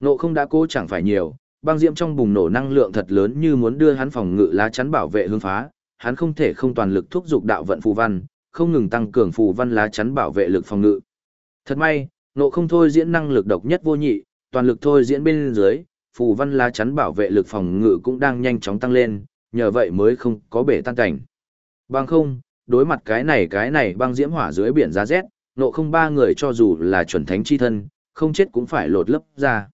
Nộ không đã cố chẳng phải nhiều, băng diễm trong bùng nổ năng lượng thật lớn như muốn đưa hắn phòng ngự lá chắn bảo vệ hướng phá, hắn không thể không toàn lực thúc giục đạo vận phù văn, không ngừng tăng cường phù văn lá chắn bảo vệ lực phòng ngự. Thật may, nộ không thôi diễn năng lực độc nhất vô nhị, toàn lực thôi diễn bên dưới, phù văn lá chắn bảo vệ lực phòng ngự cũng đang nhanh chóng tăng lên, nhờ vậy mới không có bể tan cảnh. Băng không, đối mặt cái này cái này băng diễm hỏa dưới biển giá rét, nộ không ba người cho dù là chuẩn thánh chi thân, không chết cũng phải lột lấp ra.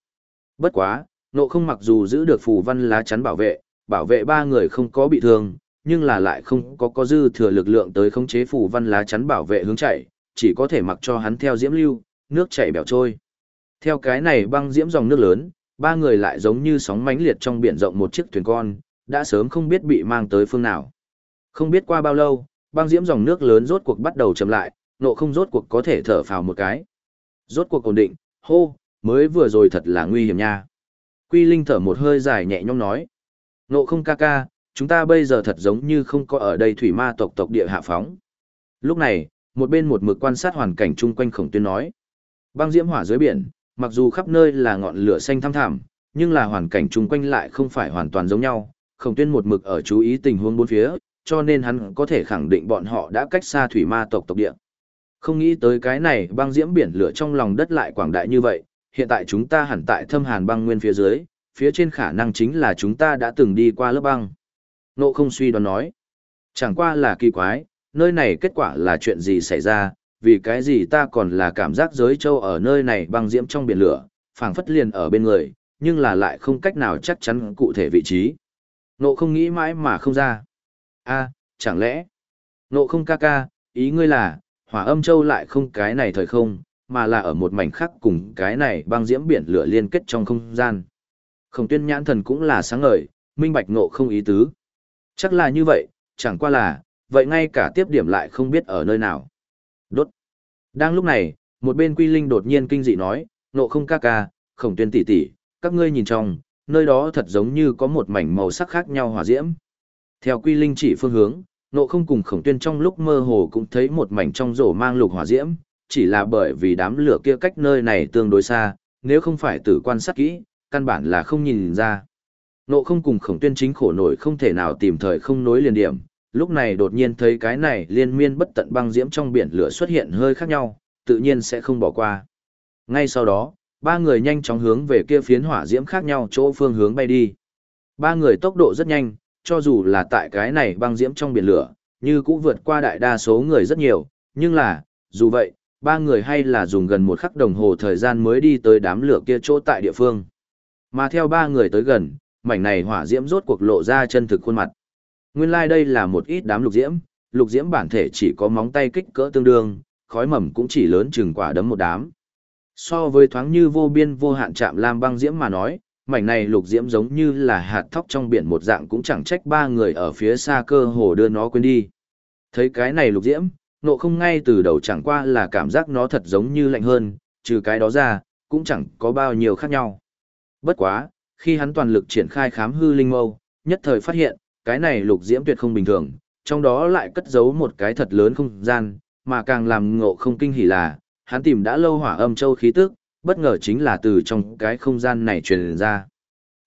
Bất quá, nộ không mặc dù giữ được phù văn lá chắn bảo vệ, bảo vệ ba người không có bị thương, nhưng là lại không có có dư thừa lực lượng tới khống chế phù văn lá chắn bảo vệ hướng chạy, chỉ có thể mặc cho hắn theo diễm lưu, nước chảy bèo trôi. Theo cái này băng diễm dòng nước lớn, ba người lại giống như sóng mãnh liệt trong biển rộng một chiếc thuyền con, đã sớm không biết bị mang tới phương nào. Không biết qua bao lâu, băng diễm dòng nước lớn rốt cuộc bắt đầu chậm lại, nộ không rốt cuộc có thể thở phào một cái. Rốt cuộc ổn định, hô, mới vừa rồi thật là nguy hiểm nha. Quy Linh thở một hơi dài nhẹ nhõm nói. Nộ không ca ca, chúng ta bây giờ thật giống như không có ở đây thủy ma tộc tộc địa hạ phóng. Lúc này, một bên một mực quan sát hoàn cảnh chung quanh khổng tuyên nói. Băng diễm hỏa dưới biển, mặc dù khắp nơi là ngọn lửa xanh thăm thẳm, nhưng là hoàn cảnh chung quanh lại không phải hoàn toàn giống nhau. Khổng tuyên một mực ở chú ý tình huống bốn phía, cho nên hắn có thể khẳng định bọn họ đã cách xa thủy ma tộc tộc địa. Không nghĩ tới cái này băng diễm biển lửa trong lòng đất lại quảng đại như vậy, hiện tại chúng ta hẳn tại thâm hàn băng nguyên phía dưới, phía trên khả năng chính là chúng ta đã từng đi qua lớp băng. Nộ không suy đoán nói. Chẳng qua là kỳ quái, nơi này kết quả là chuyện gì xảy ra, vì cái gì ta còn là cảm giác giới châu ở nơi này băng diễm trong biển lửa, phảng phất liền ở bên người, nhưng là lại không cách nào chắc chắn cụ thể vị trí. Nộ không nghĩ mãi mà không ra. a chẳng lẽ, nộ không ca ca, ý ngươi là, hỏa âm châu lại không cái này thời không, mà là ở một mảnh khác cùng cái này băng diễm biển lửa liên kết trong không gian. Khổng tuyên nhãn thần cũng là sáng ngời, minh bạch nộ không ý tứ. Chắc là như vậy, chẳng qua là, vậy ngay cả tiếp điểm lại không biết ở nơi nào. Đốt. Đang lúc này, một bên quy linh đột nhiên kinh dị nói, nộ không ca ca, khổng tuyên tỷ tỷ, các ngươi nhìn trong, nơi đó thật giống như có một mảnh màu sắc khác nhau hỏa diễm. Theo quy linh chỉ phương hướng, nộ không cùng khổng tuyên trong lúc mơ hồ cũng thấy một mảnh trong rổ mang lục hỏa diễm, chỉ là bởi vì đám lửa kia cách nơi này tương đối xa, nếu không phải tử quan sát kỹ, căn bản là không nhìn ra. Nộ không cùng khổng tuyên chính khổ nổi không thể nào tìm thời không nối liền điểm, lúc này đột nhiên thấy cái này liên miên bất tận băng diễm trong biển lửa xuất hiện hơi khác nhau, tự nhiên sẽ không bỏ qua. Ngay sau đó, ba người nhanh chóng hướng về kia phiến hỏa diễm khác nhau chỗ phương hướng bay đi. Ba người tốc độ rất nhanh, cho dù là tại cái này băng diễm trong biển lửa, như cũng vượt qua đại đa số người rất nhiều, nhưng là, dù vậy, ba người hay là dùng gần một khắc đồng hồ thời gian mới đi tới đám lửa kia chỗ tại địa phương. Mà theo ba người tới gần, mảnh này hỏa diễm rốt cuộc lộ ra chân thực khuôn mặt. Nguyên lai like đây là một ít đám lục diễm, lục diễm bản thể chỉ có móng tay kích cỡ tương đương, khói mầm cũng chỉ lớn chừng quả đấm một đám. So với thoáng như vô biên vô hạn chạm lam băng diễm mà nói, mảnh này lục diễm giống như là hạt thóc trong biển một dạng cũng chẳng trách ba người ở phía xa cơ hồ đưa nó quên đi. Thấy cái này lục diễm, nộ không ngay từ đầu chẳng qua là cảm giác nó thật giống như lạnh hơn, trừ cái đó ra, cũng chẳng có bao nhiêu khác nhau. Bất quá, khi hắn toàn lực triển khai khám hư linh mâu, nhất thời phát hiện, cái này lục diễm tuyệt không bình thường, trong đó lại cất giấu một cái thật lớn không gian, mà càng làm ngộ không kinh hỉ là, hắn tìm đã lâu hỏa âm châu khí tức, bất ngờ chính là từ trong cái không gian này truyền ra.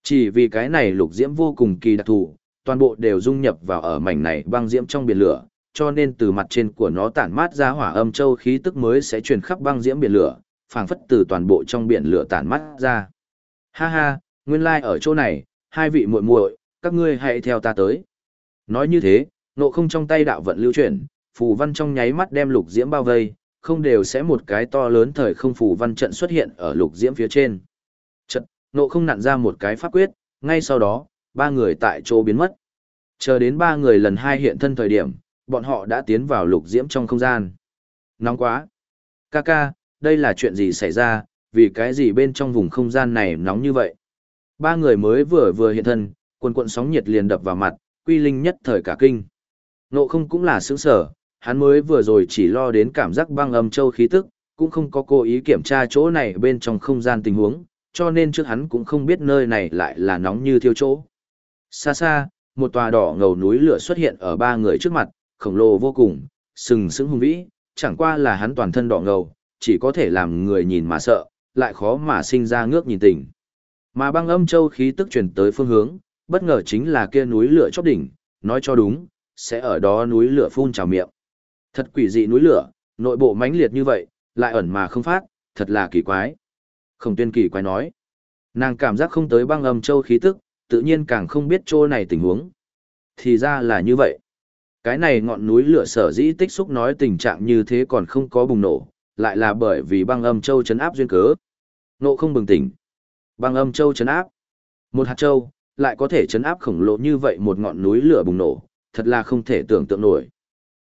Chỉ vì cái này lục diễm vô cùng kỳ đặc thù, toàn bộ đều dung nhập vào ở mảnh này băng diễm trong biển lửa, cho nên từ mặt trên của nó tản mát ra hỏa âm châu khí tức mới sẽ truyền khắp băng diễm biển lửa, phảng phất từ toàn bộ trong biển lửa tản mát ra. Ha ha, nguyên lai like ở chỗ này, hai vị muội muội, các ngươi hãy theo ta tới. Nói như thế, nộ không trong tay đạo vận lưu chuyển, phù văn trong nháy mắt đem lục diễm bao vây, không đều sẽ một cái to lớn thời không phù văn trận xuất hiện ở lục diễm phía trên. Trận, nộ không nặn ra một cái pháp quyết, ngay sau đó, ba người tại chỗ biến mất. Chờ đến ba người lần hai hiện thân thời điểm, bọn họ đã tiến vào lục diễm trong không gian. Nóng quá! Kaka, đây là chuyện gì xảy ra, vì cái gì bên trong vùng không gian này nóng như vậy? Ba người mới vừa vừa hiện thân, quần cuộn sóng nhiệt liền đập vào mặt, quy linh nhất thời cả kinh. Nộ không cũng là sướng sở, hắn mới vừa rồi chỉ lo đến cảm giác băng âm châu khí tức, cũng không có cố ý kiểm tra chỗ này bên trong không gian tình huống, cho nên trước hắn cũng không biết nơi này lại là nóng như thiêu chỗ. Xa xa, một tòa đỏ ngầu núi lửa xuất hiện ở ba người trước mặt, khổng lồ vô cùng, sừng sững hùng vĩ, chẳng qua là hắn toàn thân đỏ ngầu, chỉ có thể làm người nhìn mà sợ, lại khó mà sinh ra ngước nhìn tình. Mà băng âm châu khí tức truyền tới phương hướng, bất ngờ chính là kia núi lửa chóp đỉnh, nói cho đúng, sẽ ở đó núi lửa phun trào miệng. Thật quỷ dị núi lửa, nội bộ mãnh liệt như vậy, lại ẩn mà không phát, thật là kỳ quái. Khổng tuyên kỳ quái nói. Nàng cảm giác không tới băng âm châu khí tức, tự nhiên càng không biết chỗ này tình huống. Thì ra là như vậy. Cái này ngọn núi lửa sở dĩ tích xúc nói tình trạng như thế còn không có bùng nổ, lại là bởi vì băng âm châu chấn áp duyên cớ. Nộ không bừng tỉnh. Băng âm châu chấn áp. Một hạt châu, lại có thể chấn áp khổng lồ như vậy một ngọn núi lửa bùng nổ, thật là không thể tưởng tượng nổi.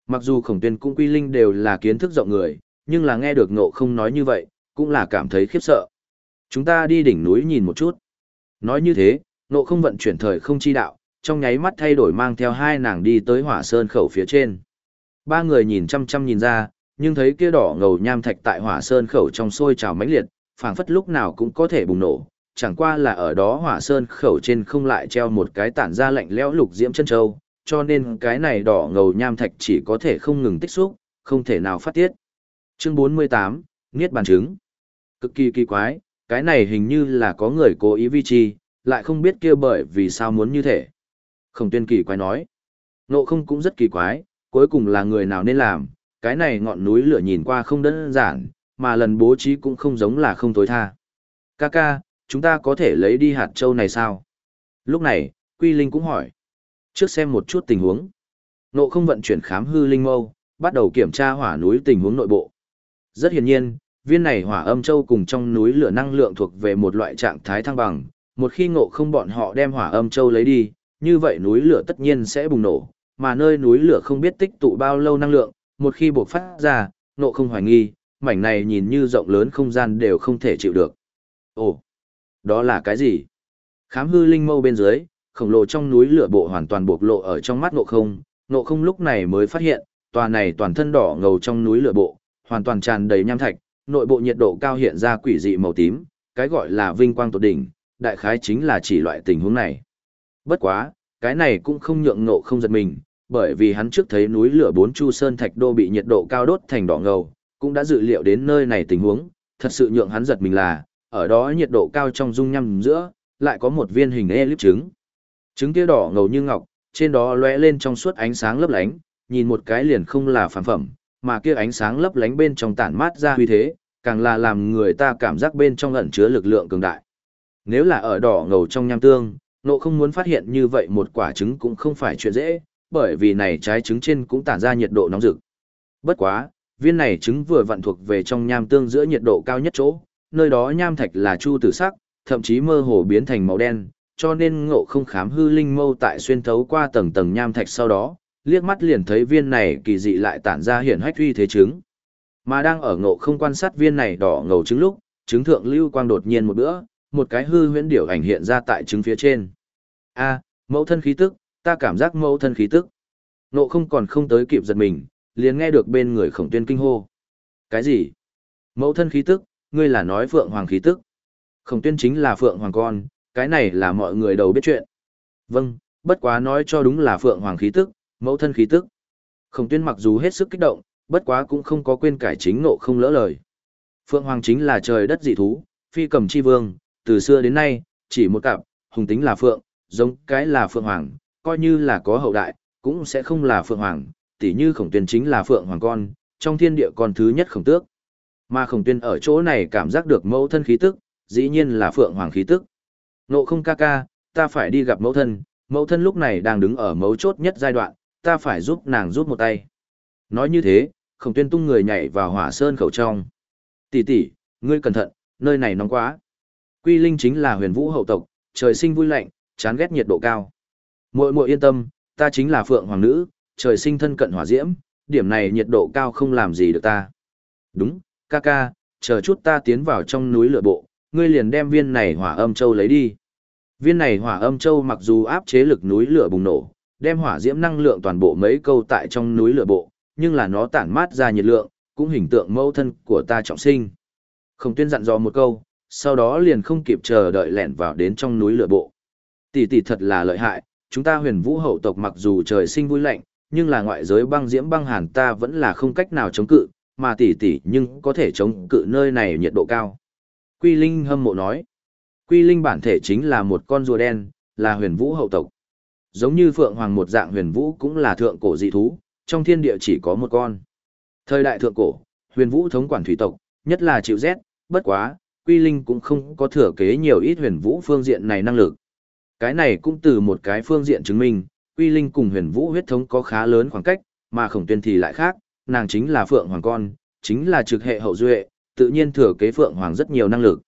Mặc dù khổng tuyên cũng quy linh đều là kiến thức rộng người, nhưng là nghe được nộ không nói như vậy, cũng là cảm thấy khiếp sợ. Chúng ta đi đỉnh núi nhìn một chút. Nói như thế, nộ không vận chuyển thời không chi đạo, trong nháy mắt thay đổi mang theo hai nàng đi tới hỏa sơn khẩu phía trên. Ba người nhìn chăm chăm nhìn ra, nhưng thấy kia đỏ ngầu nham thạch tại hỏa sơn khẩu trong sôi trào mãnh liệt, phảng phất lúc nào cũng có thể bùng nổ, chẳng qua là ở đó hỏa sơn khẩu trên không lại treo một cái tản ra lạnh lẽo lục diễm chân châu, cho nên cái này đỏ ngầu nham thạch chỉ có thể không ngừng tích xúc, không thể nào phát tiết. Chương 48, Niết bàn chứng. Cực kỳ kỳ quái, cái này hình như là có người cố ý vi trì lại không biết kia bởi vì sao muốn như thế. Khổng tuyên kỳ quái nói. Nộ không cũng rất kỳ quái, cuối cùng là người nào nên làm, cái này ngọn núi lửa nhìn qua không đơn giản, mà lần bố trí cũng không giống là không tối tha. Ca ca, chúng ta có thể lấy đi hạt châu này sao? Lúc này, Quy Linh cũng hỏi. Trước xem một chút tình huống. Nộ không vận chuyển khám hư linh mâu, bắt đầu kiểm tra hỏa núi tình huống nội bộ. Rất hiển nhiên, viên này hỏa âm châu cùng trong núi lửa năng lượng thuộc về một loại trạng thái thăng bằng. Một khi ngộ không bọn họ đem hỏa âm châu lấy đi, như vậy núi lửa tất nhiên sẽ bùng nổ, mà nơi núi lửa không biết tích tụ bao lâu năng lượng, một khi buộc phát ra, nộ không hoài nghi, mảnh này nhìn như rộng lớn không gian đều không thể chịu được. Ồ, đó là cái gì? Khám hư linh mâu bên dưới, khổng lồ trong núi lửa bộ hoàn toàn bộc lộ ở trong mắt nộ không, nộ không lúc này mới phát hiện, tòa này toàn thân đỏ ngầu trong núi lửa bộ, hoàn toàn tràn đầy nham thạch, nội bộ nhiệt độ cao hiện ra quỷ dị màu tím, cái gọi là vinh quang tột đỉnh, đại khái chính là chỉ loại tình huống này. Bất quá, cái này cũng không nhượng ngộ không giật mình, bởi vì hắn trước thấy núi lửa bốn chu sơn thạch đô bị nhiệt độ cao đốt thành đỏ ngầu, cũng đã dự liệu đến nơi này tình huống, thật sự nhượng hắn giật mình là, ở đó nhiệt độ cao trong dung nhăm giữa, lại có một viên hình elip trứng. Trứng kia đỏ ngầu như ngọc, trên đó lóe lên trong suốt ánh sáng lấp lánh, nhìn một cái liền không là phản phẩm, mà kia ánh sáng lấp lánh bên trong tản mát ra huy thế, càng là làm người ta cảm giác bên trong ẩn chứa lực lượng cường đại. Nếu là ở đỏ ngầu trong nham tương, nộ không muốn phát hiện như vậy một quả trứng cũng không phải chuyện dễ, bởi vì này trái trứng trên cũng tản ra nhiệt độ nóng rực. Bất quá, viên này trứng vừa vặn thuộc về trong nham tương giữa nhiệt độ cao nhất chỗ, nơi đó nham thạch là chu tử sắc, thậm chí mơ hồ biến thành màu đen, cho nên ngộ không khám hư linh mâu tại xuyên thấu qua tầng tầng nham thạch sau đó, liếc mắt liền thấy viên này kỳ dị lại tản ra hiển hách uy thế trứng. Mà đang ở ngộ không quan sát viên này đỏ ngầu trứng lúc, trứng thượng lưu quang đột nhiên một bữa, một cái hư huyễn điểu ảnh hiện ra tại trứng phía trên. A, mẫu thân khí tức, ta cảm giác mẫu thân khí tức. nộ không còn không tới kịp giật mình, liền nghe được bên người khổng tuyên kinh hô. Cái gì? Mẫu thân khí tức, ngươi là nói Phượng Hoàng khí tức. Khổng tuyên chính là Phượng Hoàng con, cái này là mọi người đầu biết chuyện. Vâng, bất quá nói cho đúng là Phượng Hoàng khí tức, mẫu thân khí tức. Khổng tuyên mặc dù hết sức kích động, bất quá cũng không có quên cải chính nộ không lỡ lời. Phượng Hoàng chính là trời đất dị thú, phi cầm chi vương, từ xưa đến nay, chỉ một cặp, hùng tính là Phượng, giống cái là Phượng Hoàng, coi như là có hậu đại, cũng sẽ không là Phượng Hoàng, tỉ như khổng tuyên chính là Phượng Hoàng con, trong thiên địa con thứ nhất khổng tước. Mà khổng tuyên ở chỗ này cảm giác được mẫu thân khí tức, dĩ nhiên là Phượng Hoàng khí tức. Nộ không ca ca, ta phải đi gặp mẫu thân, mẫu thân lúc này đang đứng ở mấu chốt nhất giai đoạn, ta phải giúp nàng giúp một tay. Nói như thế, khổng tuyên tung người nhảy vào hỏa sơn khẩu trong. Tỷ tỷ, ngươi cẩn thận, nơi này nóng quá. Quy Linh chính là huyền vũ hậu tộc, trời sinh vui lạnh, chán ghét nhiệt độ cao. Muội muội yên tâm, ta chính là phượng hoàng nữ, trời sinh thân cận hỏa diễm, điểm này nhiệt độ cao không làm gì được ta. Đúng, ca ca, chờ chút ta tiến vào trong núi lửa bộ, ngươi liền đem viên này hỏa âm châu lấy đi. Viên này hỏa âm châu mặc dù áp chế lực núi lửa bùng nổ, đem hỏa diễm năng lượng toàn bộ mấy câu tại trong núi lửa bộ, nhưng là nó tản mát ra nhiệt lượng, cũng hình tượng mẫu thân của ta trọng sinh. Không tuyên dặn dò một câu, sau đó liền không kịp chờ đợi lẻn vào đến trong núi lửa bộ. Tỷ tỷ thật là lợi hại, chúng ta huyền vũ hậu tộc mặc dù trời sinh vui lạnh, nhưng là ngoại giới băng diễm băng hàn ta vẫn là không cách nào chống cự, mà tỷ tỷ nhưng có thể chống cự nơi này nhiệt độ cao. Quy Linh hâm mộ nói. Quy linh bản thể chính là một con rùa đen, là huyền vũ hậu tộc. Giống như Phượng Hoàng một dạng huyền vũ cũng là thượng cổ dị thú, trong thiên địa chỉ có một con. Thời đại thượng cổ, huyền vũ thống quản thủy tộc, nhất là chịu rét, bất quá, Quy Linh cũng không có thừa kế nhiều ít huyền vũ phương diện này năng lực. Cái này cũng từ một cái phương diện chứng minh, Quy Linh cùng huyền vũ huyết thống có khá lớn khoảng cách, mà khổng tuyên thì lại khác, nàng chính là Phượng Hoàng con, chính là trực hệ hậu duệ, tự nhiên thừa kế Phượng Hoàng rất nhiều năng lực.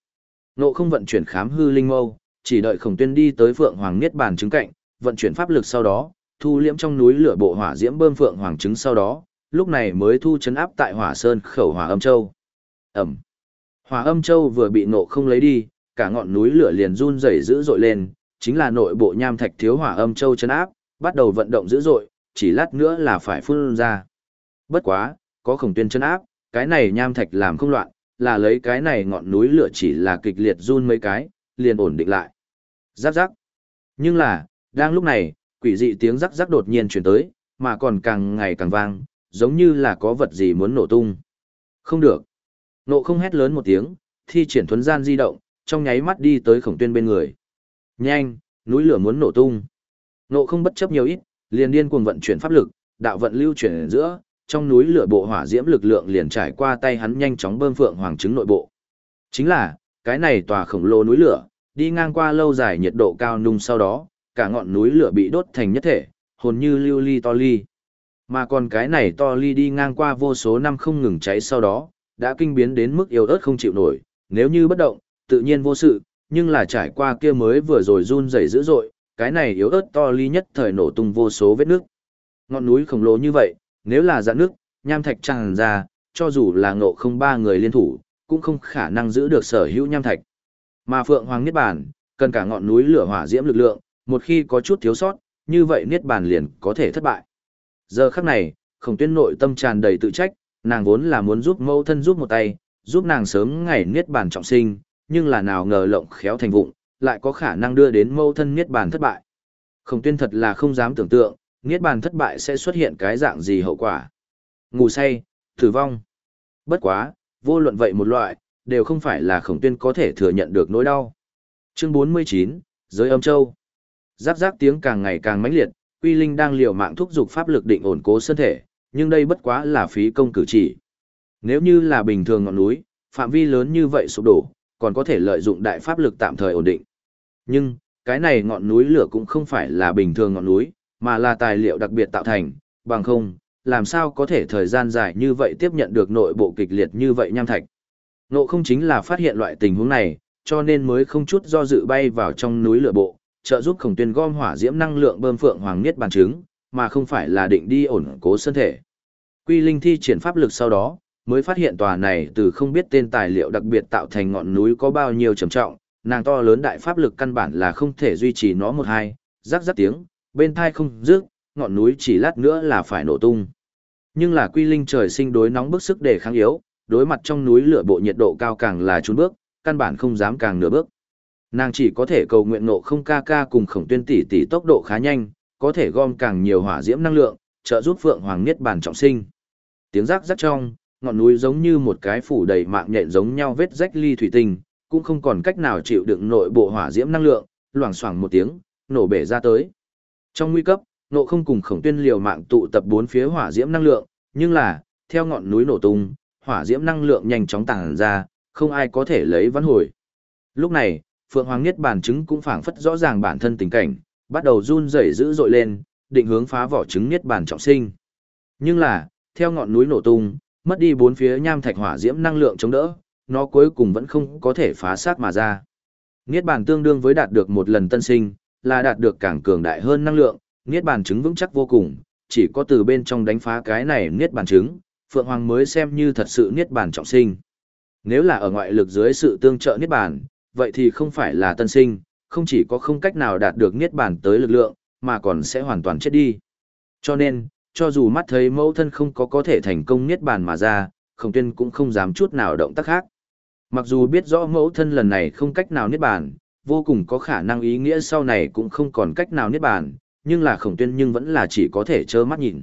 Nộ không vận chuyển khám hư linh mâu, chỉ đợi khổng tuyên đi tới Phượng Hoàng Niết Bàn chứng cạnh, vận chuyển pháp lực sau đó, thu liễm trong núi lửa bộ hỏa diễm bơm Phượng Hoàng trứng sau đó, lúc này mới thu chấn áp tại Hỏa Sơn khẩu Hỏa Âm Châu. Ẩm. Hòa Âm Châu vừa bị nộ không lấy đi, cả ngọn núi lửa liền run rẩy dữ dội lên, chính là nội bộ nham thạch thiếu Hỏa Âm Châu chấn áp, bắt đầu vận động dữ dội, chỉ lát nữa là phải phun ra. Bất quá, có khổng tuyên chấn áp, cái này nham thạch làm không loạn, là lấy cái này ngọn núi lửa chỉ là kịch liệt run mấy cái, liền ổn định lại. Giáp giáp. Nhưng là, đang lúc này, quỷ dị tiếng rắc rắc đột nhiên chuyển tới, mà còn càng ngày càng vang, giống như là có vật gì muốn nổ tung. Không được. Nộ không hét lớn một tiếng, thi triển thuấn gian di động, trong nháy mắt đi tới khổng tuyên bên người. Nhanh, núi lửa muốn nổ tung. Nộ không bất chấp nhiều ít, liền điên cuồng vận chuyển pháp lực, đạo vận lưu chuyển ở giữa, trong núi lửa bộ hỏa diễm lực lượng liền trải qua tay hắn nhanh chóng bơm phượng hoàng trứng nội bộ. Chính là, cái này tòa khổng lồ núi lửa, đi ngang qua lâu dài nhiệt độ cao nung sau đó, cả ngọn núi lửa bị đốt thành nhất thể, hồn như lưu ly to ly. Mà còn cái này to ly đi ngang qua vô số năm không ngừng cháy sau đó, đã kinh biến đến mức yếu ớt không chịu nổi, nếu như bất động, tự nhiên vô sự, nhưng là trải qua kia mới vừa rồi run rẩy dữ dội, cái này yếu ớt to ly nhất thời nổ tung vô số vết nước. Ngọn núi khổng lồ như vậy, nếu là dạn nước, nham thạch tràn ra, cho dù là ngộ không ba người liên thủ, cũng không khả năng giữ được sở hữu nham thạch. Mà Phượng Hoàng Niết Bàn, cần cả ngọn núi lửa hỏa diễm lực lượng, một khi có chút thiếu sót, như vậy Niết Bàn liền có thể thất bại. Giờ khắc này, khổng tuyên nội tâm tràn đầy tự trách, nàng vốn là muốn giúp mẫu thân giúp một tay, giúp nàng sớm ngày Niết Bàn trọng sinh, nhưng là nào ngờ lộng khéo thành vụng, lại có khả năng đưa đến mẫu thân Niết Bàn thất bại. Khổng tuyên thật là không dám tưởng tượng, Niết Bàn thất bại sẽ xuất hiện cái dạng gì hậu quả. Ngủ say, tử vong. Bất quá, vô luận vậy một loại, đều không phải là khổng tuyên có thể thừa nhận được nỗi đau. Chương 49, Giới âm châu. Giáp giáp tiếng càng ngày càng mãnh liệt, Quy Linh đang liều mạng thúc giục pháp lực định ổn cố thân thể, nhưng đây bất quá là phí công cử chỉ. Nếu như là bình thường ngọn núi, phạm vi lớn như vậy sụp đổ, còn có thể lợi dụng đại pháp lực tạm thời ổn định. Nhưng, cái này ngọn núi lửa cũng không phải là bình thường ngọn núi, mà là tài liệu đặc biệt tạo thành, bằng không, làm sao có thể thời gian dài như vậy tiếp nhận được nội bộ kịch liệt như vậy nham thạch. Nộ không chính là phát hiện loại tình huống này, cho nên mới không chút do dự bay vào trong núi lửa bộ, trợ giúp khổng tuyên gom hỏa diễm năng lượng bơm phượng hoàng niết bàn trứng, mà không phải là định đi ổn cố thân thể. Quy Linh thi triển pháp lực sau đó, mới phát hiện tòa này từ không biết tên tài liệu đặc biệt tạo thành ngọn núi có bao nhiêu trầm trọng, nàng to lớn đại pháp lực căn bản là không thể duy trì nó một hai, rắc rắc tiếng, bên thai không rước, ngọn núi chỉ lát nữa là phải nổ tung. Nhưng là Quy Linh trời sinh đối nóng bức sức để kháng yếu, đối mặt trong núi lửa bộ nhiệt độ cao càng là trốn bước, căn bản không dám càng nửa bước. Nàng chỉ có thể cầu nguyện nộ không ca ca cùng khổng tuyên tỷ tỷ tốc độ khá nhanh, có thể gom càng nhiều hỏa diễm năng lượng, trợ giúp Phượng Hoàng Niết Bàn trọng sinh. Tiếng rác rất trong, ngọn núi giống như một cái phủ đầy mạng nhện giống nhau vết rách ly thủy tinh, cũng không còn cách nào chịu đựng nội bộ hỏa diễm năng lượng, loảng xoảng một tiếng, nổ bể ra tới. Trong nguy cấp, nộ không cùng khổng tuyên liều mạng tụ tập bốn phía hỏa diễm năng lượng, nhưng là, theo ngọn núi nổ tung, hỏa diễm năng lượng nhanh chóng tàng ra, không ai có thể lấy vãn hồi. Lúc này, Phượng Hoàng Niết Bàn trứng cũng phảng phất rõ ràng bản thân tình cảnh, bắt đầu run rẩy dữ dội lên, định hướng phá vỏ trứng Niết Bàn trọng sinh. Nhưng là, theo ngọn núi nổ tung, mất đi bốn phía nham thạch hỏa diễm năng lượng chống đỡ, nó cuối cùng vẫn không có thể phá xác mà ra. Niết Bàn tương đương với đạt được một lần tân sinh, là đạt được càng cường đại hơn năng lượng, Niết Bàn trứng vững chắc vô cùng, chỉ có từ bên trong đánh phá cái này Niết Bàn trứng, Phượng Hoàng mới xem như thật sự Niết Bàn trọng sinh. Nếu là ở ngoại lực dưới sự tương trợ Niết Bàn, vậy thì không phải là tân sinh, không chỉ có không cách nào đạt được Niết Bàn tới lực lượng, mà còn sẽ hoàn toàn chết đi. Cho nên, cho dù mắt thấy mẫu thân không có có thể thành công Niết Bàn mà ra, Khổng Tuyên cũng không dám chút nào động tác khác. Mặc dù biết rõ mẫu thân lần này không cách nào Niết Bàn, vô cùng có khả năng ý nghĩa sau này cũng không còn cách nào Niết Bàn, nhưng là Khổng Tuyên nhưng vẫn là chỉ có thể trơ mắt nhìn.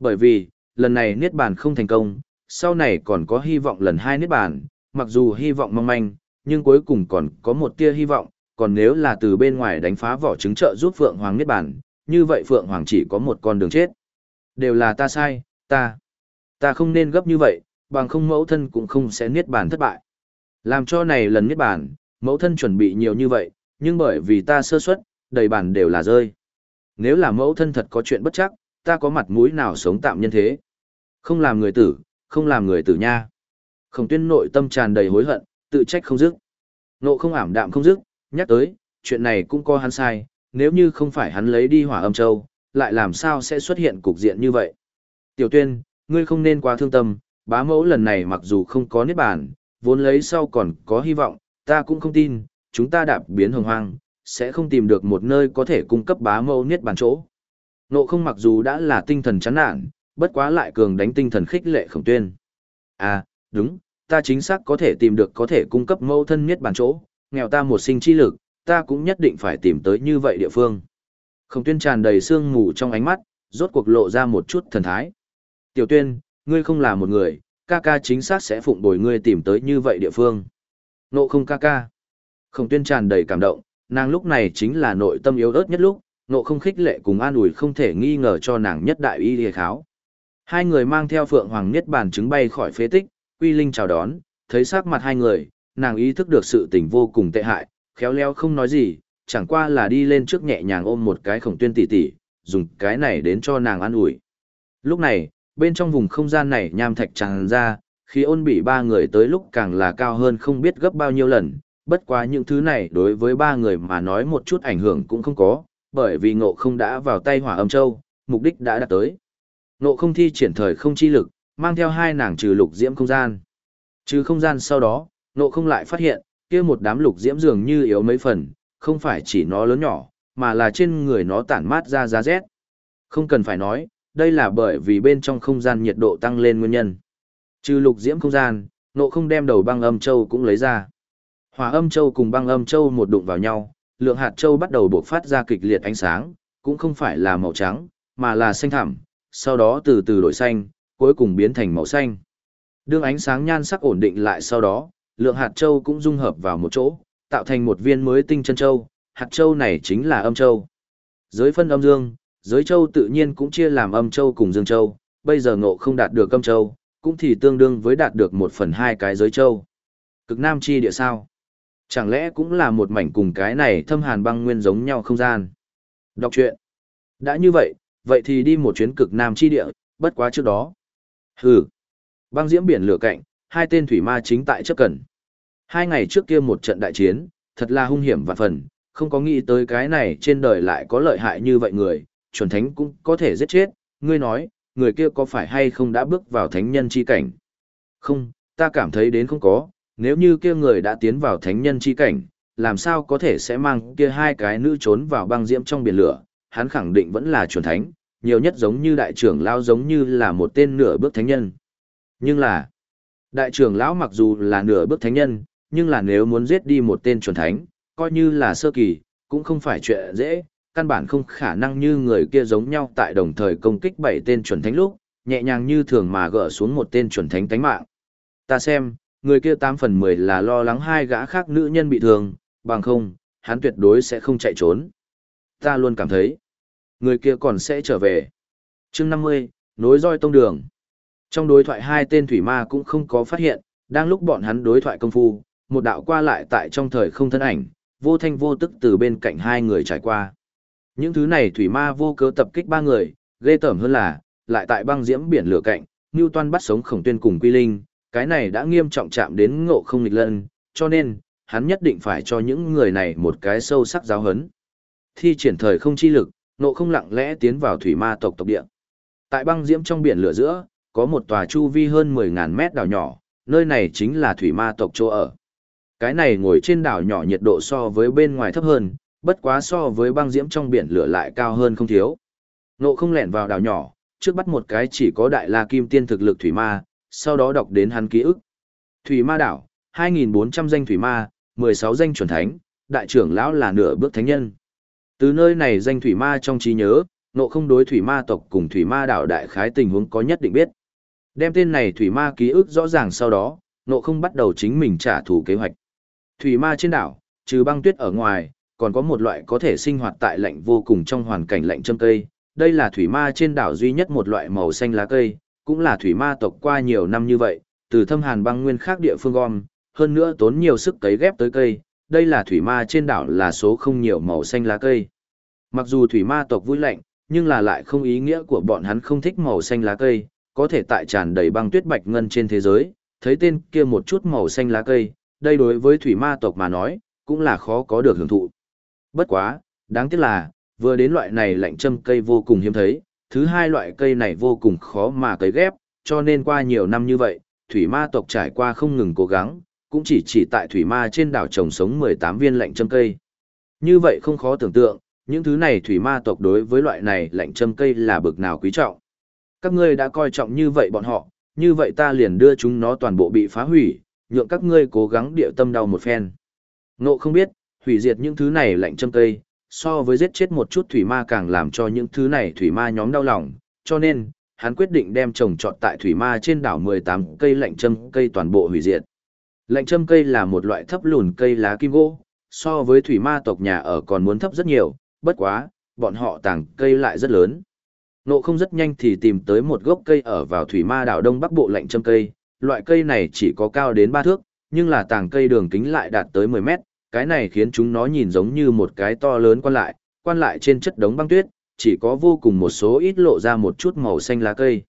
Bởi vì, lần này Niết Bàn không thành công, sau này còn có hy vọng lần hai Niết Bàn, mặc dù hy vọng mong manh, nhưng cuối cùng còn có một tia hy vọng, còn nếu là từ bên ngoài đánh phá vỏ trứng trợ giúp Phượng Hoàng Niết Bàn, như vậy Phượng Hoàng chỉ có một con đường chết. Đều là ta sai, ta, ta không nên gấp như vậy, bằng không mẫu thân cũng không sẽ Niết Bàn thất bại. Làm cho này lần Niết Bàn, mẫu thân chuẩn bị nhiều như vậy, nhưng bởi vì ta sơ suất, đầy bàn đều là rơi. Nếu là mẫu thân thật có chuyện bất chắc, ta có mặt mũi nào sống tạm nhân thế. Không làm người tử, không làm người tử nha. Khổng tuyên nội tâm tràn đầy hối hận, tự trách không dứt. Nộ không ảm đạm không dứt, nhắc tới, chuyện này cũng có hắn sai, nếu như không phải hắn lấy đi hỏa âm châu, lại làm sao sẽ xuất hiện cục diện như vậy. Tiểu tuyên, ngươi không nên quá thương tâm, bá mẫu lần này mặc dù không có niết bàn, vốn lấy sau còn có hy vọng, ta cũng không tin, chúng ta đạp biến hồng hoang, sẽ không tìm được một nơi có thể cung cấp bá mẫu niết bàn chỗ. Nộ không mặc dù đã là tinh thần chán nản, bất quá lại cường đánh tinh thần khích lệ khổng tuyên. À, đúng, ta chính xác có thể tìm được có thể cung cấp mẫu thân niết bàn chỗ, nghèo ta một sinh chi lực, ta cũng nhất định phải tìm tới như vậy địa phương. Khổng tuyên tràn đầy sương mù trong ánh mắt, rốt cuộc lộ ra một chút thần thái. Tiểu tuyên, ngươi không là một người, ca ca chính xác sẽ phụng bồi ngươi tìm tới như vậy địa phương. Nộ không ca ca. Khổng tuyên tràn đầy cảm động, nàng lúc này chính là nội tâm yếu ớt nhất lúc, nộ không khích lệ cùng an ủi không thể nghi ngờ cho nàng nhất đại y lìa kháo. Hai người mang theo Phượng Hoàng Niết Bàn chứng bay khỏi phế tích, Quy Linh chào đón, thấy sắc mặt hai người, nàng ý thức được sự tình vô cùng tệ hại, khéo léo không nói gì, chẳng qua là đi lên trước nhẹ nhàng ôm một cái khổng tuyên tỷ tỷ, dùng cái này đến cho nàng an ủi. Lúc này, bên trong vùng không gian này nham thạch tràn ra, khi ôn bị ba người tới lúc càng là cao hơn không biết gấp bao nhiêu lần, bất quá những thứ này đối với ba người mà nói một chút ảnh hưởng cũng không có, bởi vì ngộ không đã vào tay hỏa âm châu, mục đích đã đạt tới. Ngộ không thi triển thời không chi lực, mang theo hai nàng trừ lục diễm không gian. Trừ không gian sau đó, ngộ không lại phát hiện, kia một đám lục diễm dường như yếu mấy phần, không phải chỉ nó lớn nhỏ, mà là trên người nó tản mát ra giá rét. Không cần phải nói, đây là bởi vì bên trong không gian nhiệt độ tăng lên nguyên nhân. Trừ lục diễm không gian, nộ không đem đầu băng âm châu cũng lấy ra. Hòa âm châu cùng băng âm châu một đụng vào nhau, lượng hạt châu bắt đầu bộc phát ra kịch liệt ánh sáng, cũng không phải là màu trắng, mà là xanh thẳm, sau đó từ từ đổi xanh, cuối cùng biến thành màu xanh. Đương ánh sáng nhan sắc ổn định lại sau đó, lượng hạt châu cũng dung hợp vào một chỗ, tạo thành một viên mới tinh chân châu, hạt châu này chính là âm châu. Giới phân âm dương, giới châu tự nhiên cũng chia làm âm châu cùng dương châu, bây giờ ngộ không đạt được âm châu, cũng thì tương đương với đạt được một phần hai cái giới châu. Cực nam chi địa sao? Chẳng lẽ cũng là một mảnh cùng cái này thâm hàn băng nguyên giống nhau không gian? Đọc truyện. Đã như vậy, vậy thì đi một chuyến cực nam chi địa, bất quá trước đó. Hừ. Băng diễm biển lửa cạnh, hai tên thủy ma chính tại chấp cẩn. Hai ngày trước kia một trận đại chiến, thật là hung hiểm và phần, không có nghĩ tới cái này trên đời lại có lợi hại như vậy người, chuẩn thánh cũng có thể giết chết, ngươi nói, người kia có phải hay không đã bước vào thánh nhân chi cảnh? Không, ta cảm thấy đến không có, nếu như kia người đã tiến vào thánh nhân chi cảnh, làm sao có thể sẽ mang kia hai cái nữ trốn vào băng diễm trong biển lửa, hắn khẳng định vẫn là chuẩn thánh, nhiều nhất giống như đại trưởng lao giống như là một tên nửa bước thánh nhân. Nhưng là, đại trưởng lão mặc dù là nửa bước thánh nhân, nhưng là nếu muốn giết đi một tên chuẩn thánh, coi như là sơ kỳ, cũng không phải chuyện dễ, căn bản không khả năng như người kia giống nhau tại đồng thời công kích bảy tên chuẩn thánh lúc, nhẹ nhàng như thường mà gỡ xuống một tên chuẩn thánh tánh mạng. Ta xem, người kia 8 phần 10 là lo lắng hai gã khác nữ nhân bị thương, bằng không, hắn tuyệt đối sẽ không chạy trốn. Ta luôn cảm thấy, người kia còn sẽ trở về. chương 50, nối roi tông đường. Trong đối thoại hai tên thủy ma cũng không có phát hiện, đang lúc bọn hắn đối thoại công phu, một đạo qua lại tại trong thời không thân ảnh, vô thanh vô tức từ bên cạnh hai người trải qua. Những thứ này thủy ma vô cớ tập kích ba người, ghê tởm hơn là, lại tại băng diễm biển lửa cạnh, Toan bắt sống khổng tuyên cùng quy linh, cái này đã nghiêm trọng chạm đến ngộ không nghịch lân, cho nên, hắn nhất định phải cho những người này một cái sâu sắc giáo hấn. Thi triển thời không chi lực, ngộ không lặng lẽ tiến vào thủy ma tộc tộc địa. Tại băng diễm trong biển lửa giữa, có một tòa chu vi hơn 10.000 mét đảo nhỏ, nơi này chính là thủy ma tộc chỗ ở. Cái này ngồi trên đảo nhỏ nhiệt độ so với bên ngoài thấp hơn, bất quá so với băng diễm trong biển lửa lại cao hơn không thiếu. Nộ không lẻn vào đảo nhỏ, trước bắt một cái chỉ có đại la kim tiên thực lực thủy ma, sau đó đọc đến hắn ký ức. Thủy ma đảo, 2.400 danh thủy ma, 16 danh chuẩn thánh, đại trưởng lão là nửa bước thánh nhân. Từ nơi này danh thủy ma trong trí nhớ, nộ không đối thủy ma tộc cùng thủy ma đảo đại khái tình huống có nhất định biết. Đem tên này thủy ma ký ức rõ ràng sau đó, nộ không bắt đầu chính mình trả thù kế hoạch. Thủy ma trên đảo, trừ băng tuyết ở ngoài, còn có một loại có thể sinh hoạt tại lạnh vô cùng trong hoàn cảnh lạnh châm cây. Đây là thủy ma trên đảo duy nhất một loại màu xanh lá cây, cũng là thủy ma tộc qua nhiều năm như vậy, từ thâm hàn băng nguyên khác địa phương gom, hơn nữa tốn nhiều sức cấy ghép tới cây. Đây là thủy ma trên đảo là số không nhiều màu xanh lá cây. Mặc dù thủy ma tộc vui lạnh, nhưng là lại không ý nghĩa của bọn hắn không thích màu xanh lá cây, có thể tại tràn đầy băng tuyết bạch ngân trên thế giới, thấy tên kia một chút màu xanh lá cây, đây đối với thủy ma tộc mà nói, cũng là khó có được hưởng thụ. Bất quá, đáng tiếc là, vừa đến loại này lạnh châm cây vô cùng hiếm thấy, thứ hai loại cây này vô cùng khó mà cấy ghép, cho nên qua nhiều năm như vậy, thủy ma tộc trải qua không ngừng cố gắng, cũng chỉ chỉ tại thủy ma trên đảo trồng sống 18 viên lạnh châm cây. Như vậy không khó tưởng tượng, những thứ này thủy ma tộc đối với loại này lạnh châm cây là bực nào quý trọng. Các ngươi đã coi trọng như vậy bọn họ, như vậy ta liền đưa chúng nó toàn bộ bị phá hủy, nhượng các ngươi cố gắng địa tâm đau một phen. Ngộ không biết, hủy diệt những thứ này lạnh châm cây, so với giết chết một chút thủy ma càng làm cho những thứ này thủy ma nhóm đau lòng, cho nên, hắn quyết định đem trồng trọt tại thủy ma trên đảo 18 cây lạnh châm cây toàn bộ hủy diệt. Lạnh châm cây là một loại thấp lùn cây lá kim gỗ, so với thủy ma tộc nhà ở còn muốn thấp rất nhiều, bất quá, bọn họ tàng cây lại rất lớn. Nộ không rất nhanh thì tìm tới một gốc cây ở vào thủy ma đảo đông bắc bộ lạnh châm cây, loại cây này chỉ có cao đến 3 thước, nhưng là tàng cây đường kính lại đạt tới 10 mét, cái này khiến chúng nó nhìn giống như một cái to lớn quan lại, quan lại trên chất đống băng tuyết, chỉ có vô cùng một số ít lộ ra một chút màu xanh lá cây.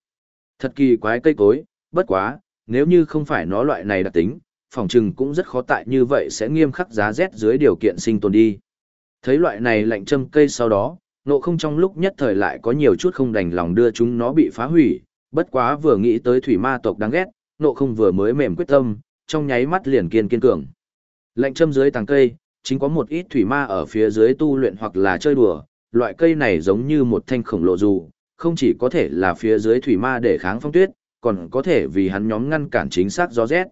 Thật kỳ quái cây cối, bất quá, nếu như không phải nó loại này đặc tính, phòng trừng cũng rất khó tại như vậy sẽ nghiêm khắc giá rét dưới điều kiện sinh tồn đi. Thấy loại này lạnh châm cây sau đó, nộ không trong lúc nhất thời lại có nhiều chút không đành lòng đưa chúng nó bị phá hủy, bất quá vừa nghĩ tới thủy ma tộc đáng ghét, nộ không vừa mới mềm quyết tâm, trong nháy mắt liền kiên kiên cường. Lạnh châm dưới tàng cây, chính có một ít thủy ma ở phía dưới tu luyện hoặc là chơi đùa, loại cây này giống như một thanh khổng lồ dù, không chỉ có thể là phía dưới thủy ma để kháng phong tuyết, còn có thể vì hắn nhóm ngăn cản chính xác gió rét.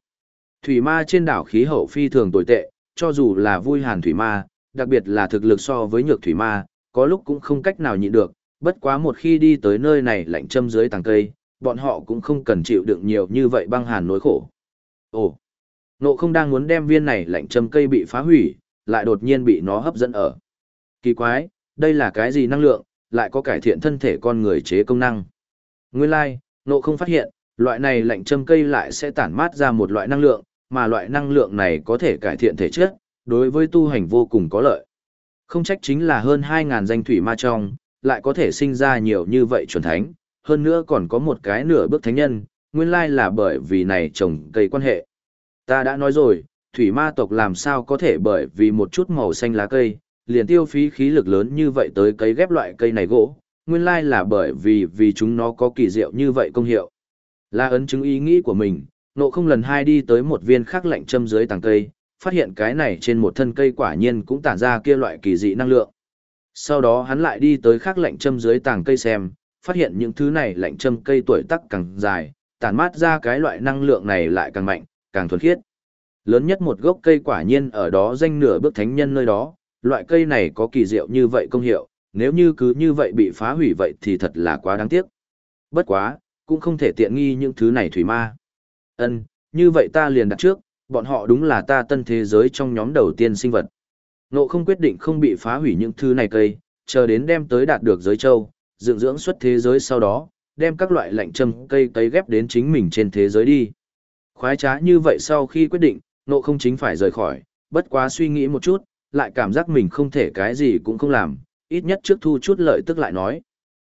Thủy ma trên đảo khí hậu phi thường tồi tệ, cho dù là vui hàn thủy ma, đặc biệt là thực lực so với nhược thủy ma, có lúc cũng không cách nào nhịn được, bất quá một khi đi tới nơi này lạnh châm dưới tàng cây, bọn họ cũng không cần chịu đựng nhiều như vậy băng hàn nỗi khổ. Ồ, nộ không đang muốn đem viên này lạnh châm cây bị phá hủy, lại đột nhiên bị nó hấp dẫn ở. Kỳ quái, đây là cái gì năng lượng, lại có cải thiện thân thể con người chế công năng. Nguyên lai, like, nộ không phát hiện, loại này lạnh châm cây lại sẽ tản mát ra một loại năng lượng, mà loại năng lượng này có thể cải thiện thể chất, đối với tu hành vô cùng có lợi. Không trách chính là hơn 2.000 danh thủy ma trong, lại có thể sinh ra nhiều như vậy chuẩn thánh, hơn nữa còn có một cái nửa bước thánh nhân, nguyên lai là bởi vì này trồng cây quan hệ. Ta đã nói rồi, thủy ma tộc làm sao có thể bởi vì một chút màu xanh lá cây, liền tiêu phí khí lực lớn như vậy tới cấy ghép loại cây này gỗ, nguyên lai là bởi vì vì chúng nó có kỳ diệu như vậy công hiệu. Là ấn chứng ý nghĩ của mình, nộ không lần hai đi tới một viên khắc lạnh châm dưới tàng cây, phát hiện cái này trên một thân cây quả nhiên cũng tản ra kia loại kỳ dị năng lượng. Sau đó hắn lại đi tới khắc lạnh châm dưới tàng cây xem, phát hiện những thứ này lạnh châm cây tuổi tắc càng dài, tản mát ra cái loại năng lượng này lại càng mạnh, càng thuần khiết. Lớn nhất một gốc cây quả nhiên ở đó danh nửa bước thánh nhân nơi đó, loại cây này có kỳ diệu như vậy công hiệu, nếu như cứ như vậy bị phá hủy vậy thì thật là quá đáng tiếc. Bất quá, cũng không thể tiện nghi những thứ này thủy ma. Ân, như vậy ta liền đặt trước, bọn họ đúng là ta tân thế giới trong nhóm đầu tiên sinh vật. Nộ không quyết định không bị phá hủy những thứ này cây, chờ đến đem tới đạt được giới châu, dưỡng dưỡng xuất thế giới sau đó, đem các loại lạnh châm cây cấy ghép đến chính mình trên thế giới đi. Khoái trá như vậy sau khi quyết định, nộ không chính phải rời khỏi, bất quá suy nghĩ một chút, lại cảm giác mình không thể cái gì cũng không làm, ít nhất trước thu chút lợi tức lại nói.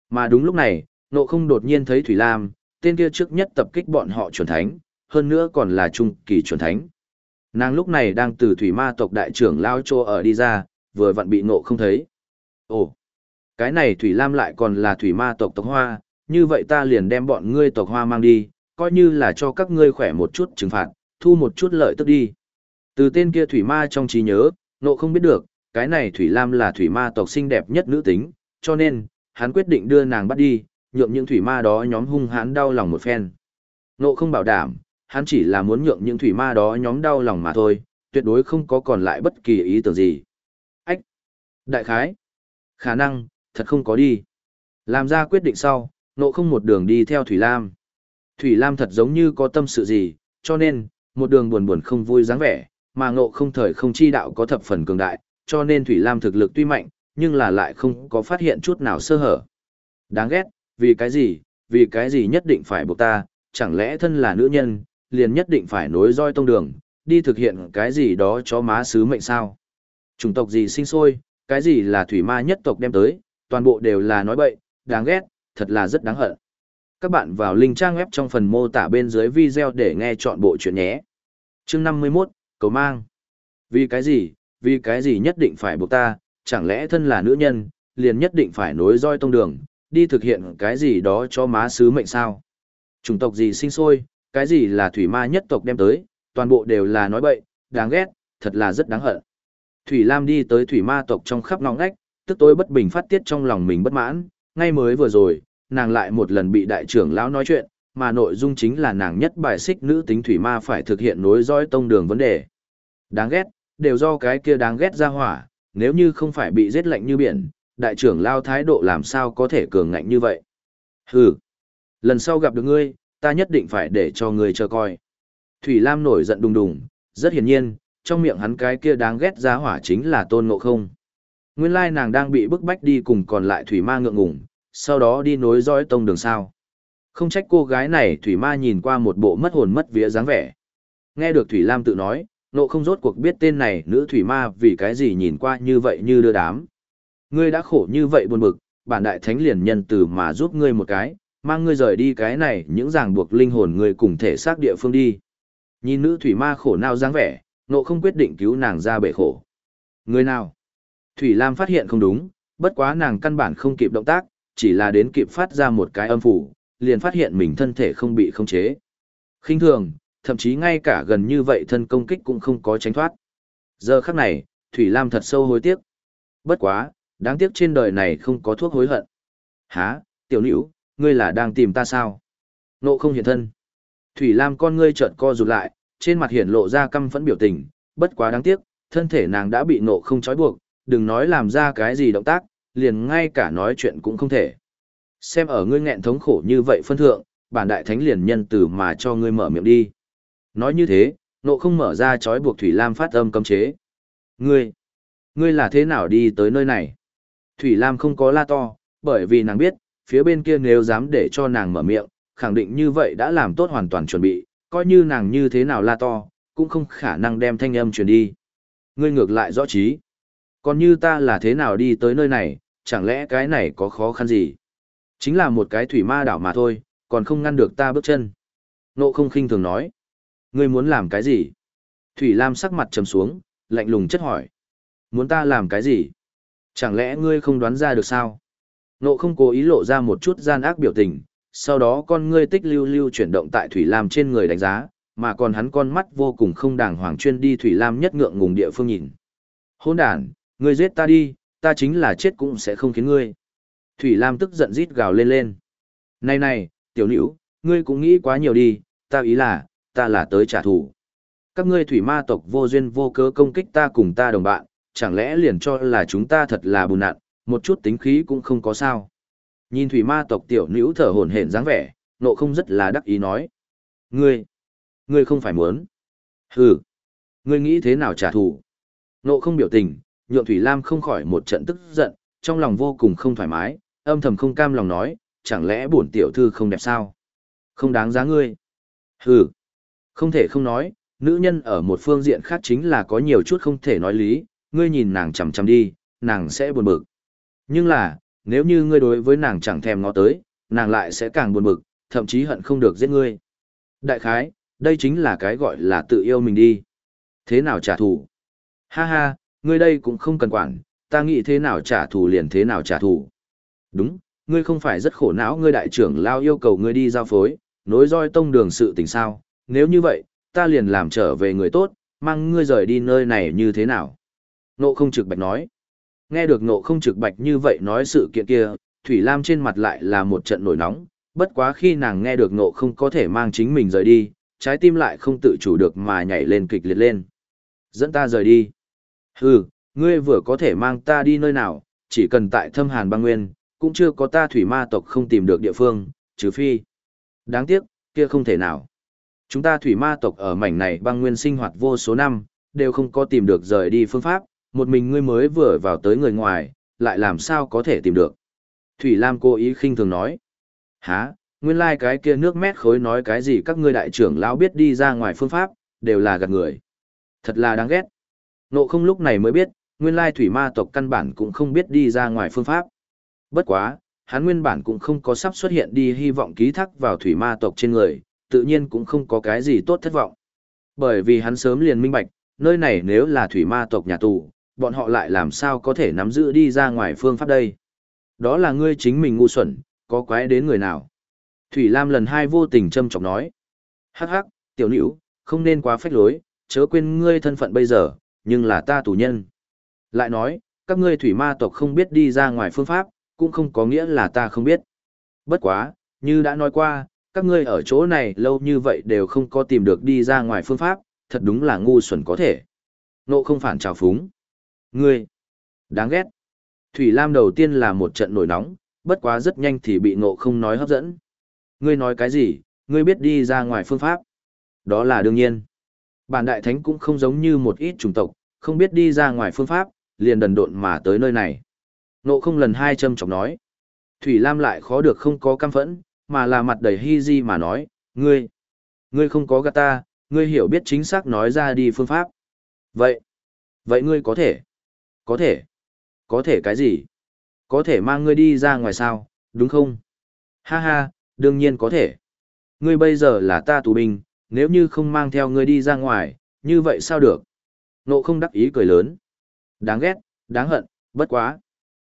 Mà đúng lúc này, nộ không đột nhiên thấy Thủy Lam, tên kia trước nhất tập kích bọn họ chuẩn thánh, hơn nữa còn là trung kỳ chuẩn thánh. Nàng lúc này đang từ thủy ma tộc đại trưởng lao chô ở đi ra, vừa vặn bị nộ không thấy. Ồ, cái này thủy lam lại còn là thủy ma tộc tộc hoa, như vậy ta liền đem bọn ngươi tộc hoa mang đi, coi như là cho các ngươi khỏe một chút trừng phạt, thu một chút lợi tức đi. Từ tên kia thủy ma trong trí nhớ, nộ không biết được, cái này thủy lam là thủy ma tộc xinh đẹp nhất nữ tính, cho nên, hắn quyết định đưa nàng bắt đi, nhượng những thủy ma đó nhóm hung hãn đau lòng một phen. Nộ không bảo đảm, hắn chỉ là muốn nhượng những thủy ma đó nhóm đau lòng mà thôi, tuyệt đối không có còn lại bất kỳ ý tưởng gì. Ách! Đại khái! Khả năng, thật không có đi. Làm ra quyết định sau, nộ không một đường đi theo Thủy Lam. Thủy Lam thật giống như có tâm sự gì, cho nên, một đường buồn buồn không vui dáng vẻ, mà ngộ không thời không chi đạo có thập phần cường đại, cho nên Thủy Lam thực lực tuy mạnh, nhưng là lại không có phát hiện chút nào sơ hở. Đáng ghét, vì cái gì, vì cái gì nhất định phải buộc ta, chẳng lẽ thân là nữ nhân, liền nhất định phải nối roi tông đường, đi thực hiện cái gì đó cho má sứ mệnh sao. Chủng tộc gì sinh sôi, cái gì là thủy ma nhất tộc đem tới, toàn bộ đều là nói bậy, đáng ghét, thật là rất đáng hận. Các bạn vào link trang web trong phần mô tả bên dưới video để nghe chọn bộ chuyện nhé. Chương 51, cầu mang. Vì cái gì, vì cái gì nhất định phải buộc ta, chẳng lẽ thân là nữ nhân, liền nhất định phải nối roi tông đường, đi thực hiện cái gì đó cho má sứ mệnh sao? Chủng tộc gì sinh sôi, cái gì là thủy ma nhất tộc đem tới, toàn bộ đều là nói bậy, đáng ghét, thật là rất đáng hận. Thủy Lam đi tới thủy ma tộc trong khắp ngõ ngách, tức tối bất bình phát tiết trong lòng mình bất mãn, ngay mới vừa rồi, nàng lại một lần bị đại trưởng lão nói chuyện, mà nội dung chính là nàng nhất bài xích nữ tính thủy ma phải thực hiện nối dõi tông đường vấn đề. Đáng ghét, đều do cái kia đáng ghét ra hỏa, nếu như không phải bị giết lạnh như biển, đại trưởng lao thái độ làm sao có thể cường ngạnh như vậy. Hừ, lần sau gặp được ngươi, ta nhất định phải để cho ngươi chờ coi. Thủy Lam nổi giận đùng đùng, rất hiển nhiên, trong miệng hắn cái kia đáng ghét ra hỏa chính là tôn ngộ không. Nguyên lai nàng đang bị bức bách đi cùng còn lại thủy ma ngượng ngùng, sau đó đi nối dõi tông đường sao. Không trách cô gái này thủy ma nhìn qua một bộ mất hồn mất vía dáng vẻ. Nghe được Thủy Lam tự nói, nộ không rốt cuộc biết tên này nữ thủy ma vì cái gì nhìn qua như vậy như đưa đám. Ngươi đã khổ như vậy buồn bực, bản đại thánh liền nhân từ mà giúp ngươi một cái, mang ngươi rời đi cái này những ràng buộc linh hồn ngươi cùng thể xác địa phương đi. Nhìn nữ thủy ma khổ nào dáng vẻ, nộ không quyết định cứu nàng ra bể khổ. Người nào? Thủy Lam phát hiện không đúng, bất quá nàng căn bản không kịp động tác, chỉ là đến kịp phát ra một cái âm phủ, liền phát hiện mình thân thể không bị khống chế. khinh thường, thậm chí ngay cả gần như vậy thân công kích cũng không có tránh thoát. Giờ khắc này, Thủy Lam thật sâu hối tiếc. Bất quá, đáng tiếc trên đời này không có thuốc hối hận. Hả, tiểu nữ, ngươi là đang tìm ta sao? Nộ không hiện thân. Thủy Lam con ngươi trợn co rụt lại, trên mặt hiển lộ ra căm phẫn biểu tình, bất quá đáng tiếc, thân thể nàng đã bị nộ không trói buộc, đừng nói làm ra cái gì động tác, liền ngay cả nói chuyện cũng không thể. Xem ở ngươi nghẹn thống khổ như vậy phân thượng, bản đại thánh liền nhân từ mà cho ngươi mở miệng đi. Nói như thế, nộ không mở ra trói buộc Thủy Lam phát âm cấm chế. Ngươi, ngươi là thế nào đi tới nơi này? Thủy Lam không có la to, bởi vì nàng biết, phía bên kia nếu dám để cho nàng mở miệng, khẳng định như vậy đã làm tốt hoàn toàn chuẩn bị, coi như nàng như thế nào la to, cũng không khả năng đem thanh âm truyền đi. Ngươi ngược lại rõ trí. Còn như ta là thế nào đi tới nơi này, chẳng lẽ cái này có khó khăn gì? Chính là một cái thủy ma đảo mà thôi, còn không ngăn được ta bước chân. Nộ không khinh thường nói. Ngươi muốn làm cái gì? Thủy Lam sắc mặt trầm xuống, lạnh lùng chất hỏi. Muốn ta làm cái gì? Chẳng lẽ ngươi không đoán ra được sao? Nộ không cố ý lộ ra một chút gian ác biểu tình, sau đó con ngươi tích lưu lưu chuyển động tại Thủy Lam trên người đánh giá, mà còn hắn con mắt vô cùng không đàng hoàng chuyên đi Thủy Lam nhất ngượng ngùng địa phương nhìn. Hôn đàn, ngươi giết ta đi, ta chính là chết cũng sẽ không khiến ngươi. Thủy Lam tức giận rít gào lên lên. Này này, tiểu nữ, ngươi cũng nghĩ quá nhiều đi, ta ý là, ta là tới trả thù. Các ngươi thủy ma tộc vô duyên vô cớ công kích ta cùng ta đồng bạn, chẳng lẽ liền cho là chúng ta thật là bùn nạn, một chút tính khí cũng không có sao. Nhìn thủy ma tộc tiểu nữ thở hổn hển dáng vẻ, nộ không rất là đắc ý nói. Ngươi, ngươi không phải muốn. Hừ, ngươi nghĩ thế nào trả thù? Nộ không biểu tình, nhượng Thủy Lam không khỏi một trận tức giận, trong lòng vô cùng không thoải mái, âm thầm không cam lòng nói, chẳng lẽ bổn tiểu thư không đẹp sao? Không đáng giá ngươi. Hừ, không thể không nói, nữ nhân ở một phương diện khác chính là có nhiều chút không thể nói lý, ngươi nhìn nàng chằm chằm đi, nàng sẽ buồn bực. Nhưng là, nếu như ngươi đối với nàng chẳng thèm ngó tới, nàng lại sẽ càng buồn bực, thậm chí hận không được giết ngươi. Đại khái, đây chính là cái gọi là tự yêu mình đi. Thế nào trả thù? Ha ha, ngươi đây cũng không cần quản, ta nghĩ thế nào trả thù liền thế nào trả thù. Đúng, ngươi không phải rất khổ não ngươi đại trưởng lao yêu cầu ngươi đi giao phối, nối roi tông đường sự tình sao, nếu như vậy, ta liền làm trở về người tốt, mang ngươi rời đi nơi này như thế nào. Nộ không trực bạch nói. Nghe được nộ không trực bạch như vậy nói sự kiện kia, Thủy Lam trên mặt lại là một trận nổi nóng, bất quá khi nàng nghe được nộ không có thể mang chính mình rời đi, trái tim lại không tự chủ được mà nhảy lên kịch liệt lên. Dẫn ta rời đi. Hừ, ngươi vừa có thể mang ta đi nơi nào, chỉ cần tại thâm hàn băng nguyên, cũng chưa có ta thủy ma tộc không tìm được địa phương, trừ phi. Đáng tiếc, kia không thể nào. Chúng ta thủy ma tộc ở mảnh này băng nguyên sinh hoạt vô số năm, đều không có tìm được rời đi phương pháp, một mình ngươi mới vừa vào tới người ngoài, lại làm sao có thể tìm được. Thủy Lam cố ý khinh thường nói. Hả, nguyên lai like cái kia nước mét khối nói cái gì các ngươi đại trưởng lão biết đi ra ngoài phương pháp, đều là gạt người. Thật là đáng ghét. Nộ không lúc này mới biết, nguyên lai thủy ma tộc căn bản cũng không biết đi ra ngoài phương pháp. Bất quá, hắn nguyên bản cũng không có sắp xuất hiện đi hy vọng ký thác vào thủy ma tộc trên người, tự nhiên cũng không có cái gì tốt thất vọng. Bởi vì hắn sớm liền minh bạch, nơi này nếu là thủy ma tộc nhà tù, bọn họ lại làm sao có thể nắm giữ đi ra ngoài phương pháp đây. Đó là ngươi chính mình ngu xuẩn, có quái đến người nào. Thủy Lam lần hai vô tình châm chọc nói. Hắc hắc, tiểu nữ, không nên quá phách lối, chớ quên ngươi thân phận bây giờ, nhưng là ta tù nhân. Lại nói, các ngươi thủy ma tộc không biết đi ra ngoài phương pháp, cũng không có nghĩa là ta không biết. Bất quá, như đã nói qua, các ngươi ở chỗ này lâu như vậy đều không có tìm được đi ra ngoài phương pháp, thật đúng là ngu xuẩn có thể. Nộ không phản trào phúng. Ngươi, đáng ghét. Thủy Lam đầu tiên là một trận nổi nóng, bất quá rất nhanh thì bị nộ không nói hấp dẫn. Ngươi nói cái gì, ngươi biết đi ra ngoài phương pháp. Đó là đương nhiên. Bản đại thánh cũng không giống như một ít chủng tộc, không biết đi ra ngoài phương pháp, liền đần độn mà tới nơi này. Nộ không lần hai châm chọc nói. Thủy Lam lại khó được không có căm phẫn, mà là mặt đầy hy di mà nói, ngươi, ngươi không có gạt ta, ngươi hiểu biết chính xác nói ra đi phương pháp. Vậy, vậy ngươi có thể, có thể, có thể cái gì? Có thể mang ngươi đi ra ngoài sao, đúng không? Ha ha, đương nhiên có thể. Ngươi bây giờ là ta tù binh, nếu như không mang theo ngươi đi ra ngoài, như vậy sao được? Nộ không đắc ý cười lớn. Đáng ghét, đáng hận, bất quá.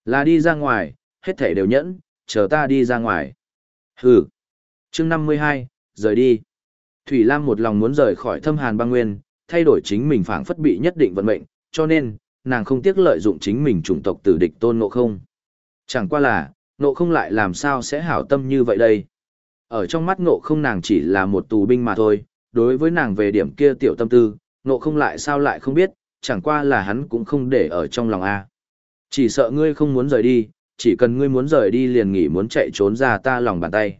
Là đi ra ngoài, hết thể đều nhẫn, chờ ta đi ra ngoài. Hừ. chương 52, rời đi. Thủy Lam một lòng muốn rời khỏi thâm hàn băng nguyên, thay đổi chính mình phảng phất bị nhất định vận mệnh, cho nên, nàng không tiếc lợi dụng chính mình chủng tộc tử địch tôn ngộ không. Chẳng qua là, ngộ không lại làm sao sẽ hảo tâm như vậy đây. Ở trong mắt ngộ không nàng chỉ là một tù binh mà thôi, đối với nàng về điểm kia tiểu tâm tư, Nộ không lại sao lại không biết, chẳng qua là hắn cũng không để ở trong lòng a. Chỉ sợ ngươi không muốn rời đi, chỉ cần ngươi muốn rời đi liền nghỉ muốn chạy trốn ra ta lòng bàn tay.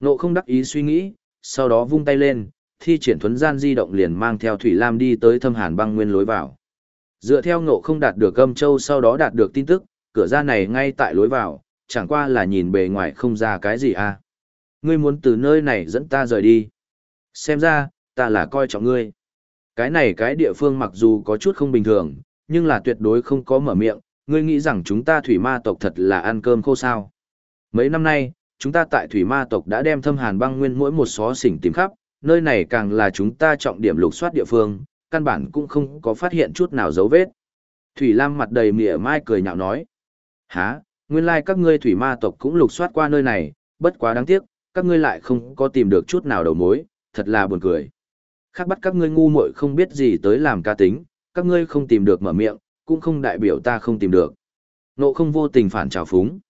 Nộ không đắc ý suy nghĩ, sau đó vung tay lên, thi triển thuấn gian di động liền mang theo Thủy Lam đi tới thâm hàn băng nguyên lối vào. Dựa theo ngộ không đạt được âm châu sau đó đạt được tin tức, cửa ra này ngay tại lối vào, chẳng qua là nhìn bề ngoài không ra cái gì à. Ngươi muốn từ nơi này dẫn ta rời đi. Xem ra, ta là coi trọng ngươi. Cái này cái địa phương mặc dù có chút không bình thường, nhưng là tuyệt đối không có mở miệng, ngươi nghĩ rằng chúng ta thủy ma tộc thật là ăn cơm khô sao. Mấy năm nay, chúng ta tại thủy ma tộc đã đem thâm hàn băng nguyên mỗi một xó xỉnh tìm khắp, nơi này càng là chúng ta trọng điểm lục soát địa phương, căn bản cũng không có phát hiện chút nào dấu vết. Thủy Lam mặt đầy mỉa mai cười nhạo nói. Hả, nguyên lai các ngươi thủy ma tộc cũng lục soát qua nơi này, bất quá đáng tiếc, các ngươi lại không có tìm được chút nào đầu mối, thật là buồn cười. Khác bắt các ngươi ngu muội không biết gì tới làm ca tính, các ngươi không tìm được mở miệng, cũng không đại biểu ta không tìm được. Nộ không vô tình phản trào phúng.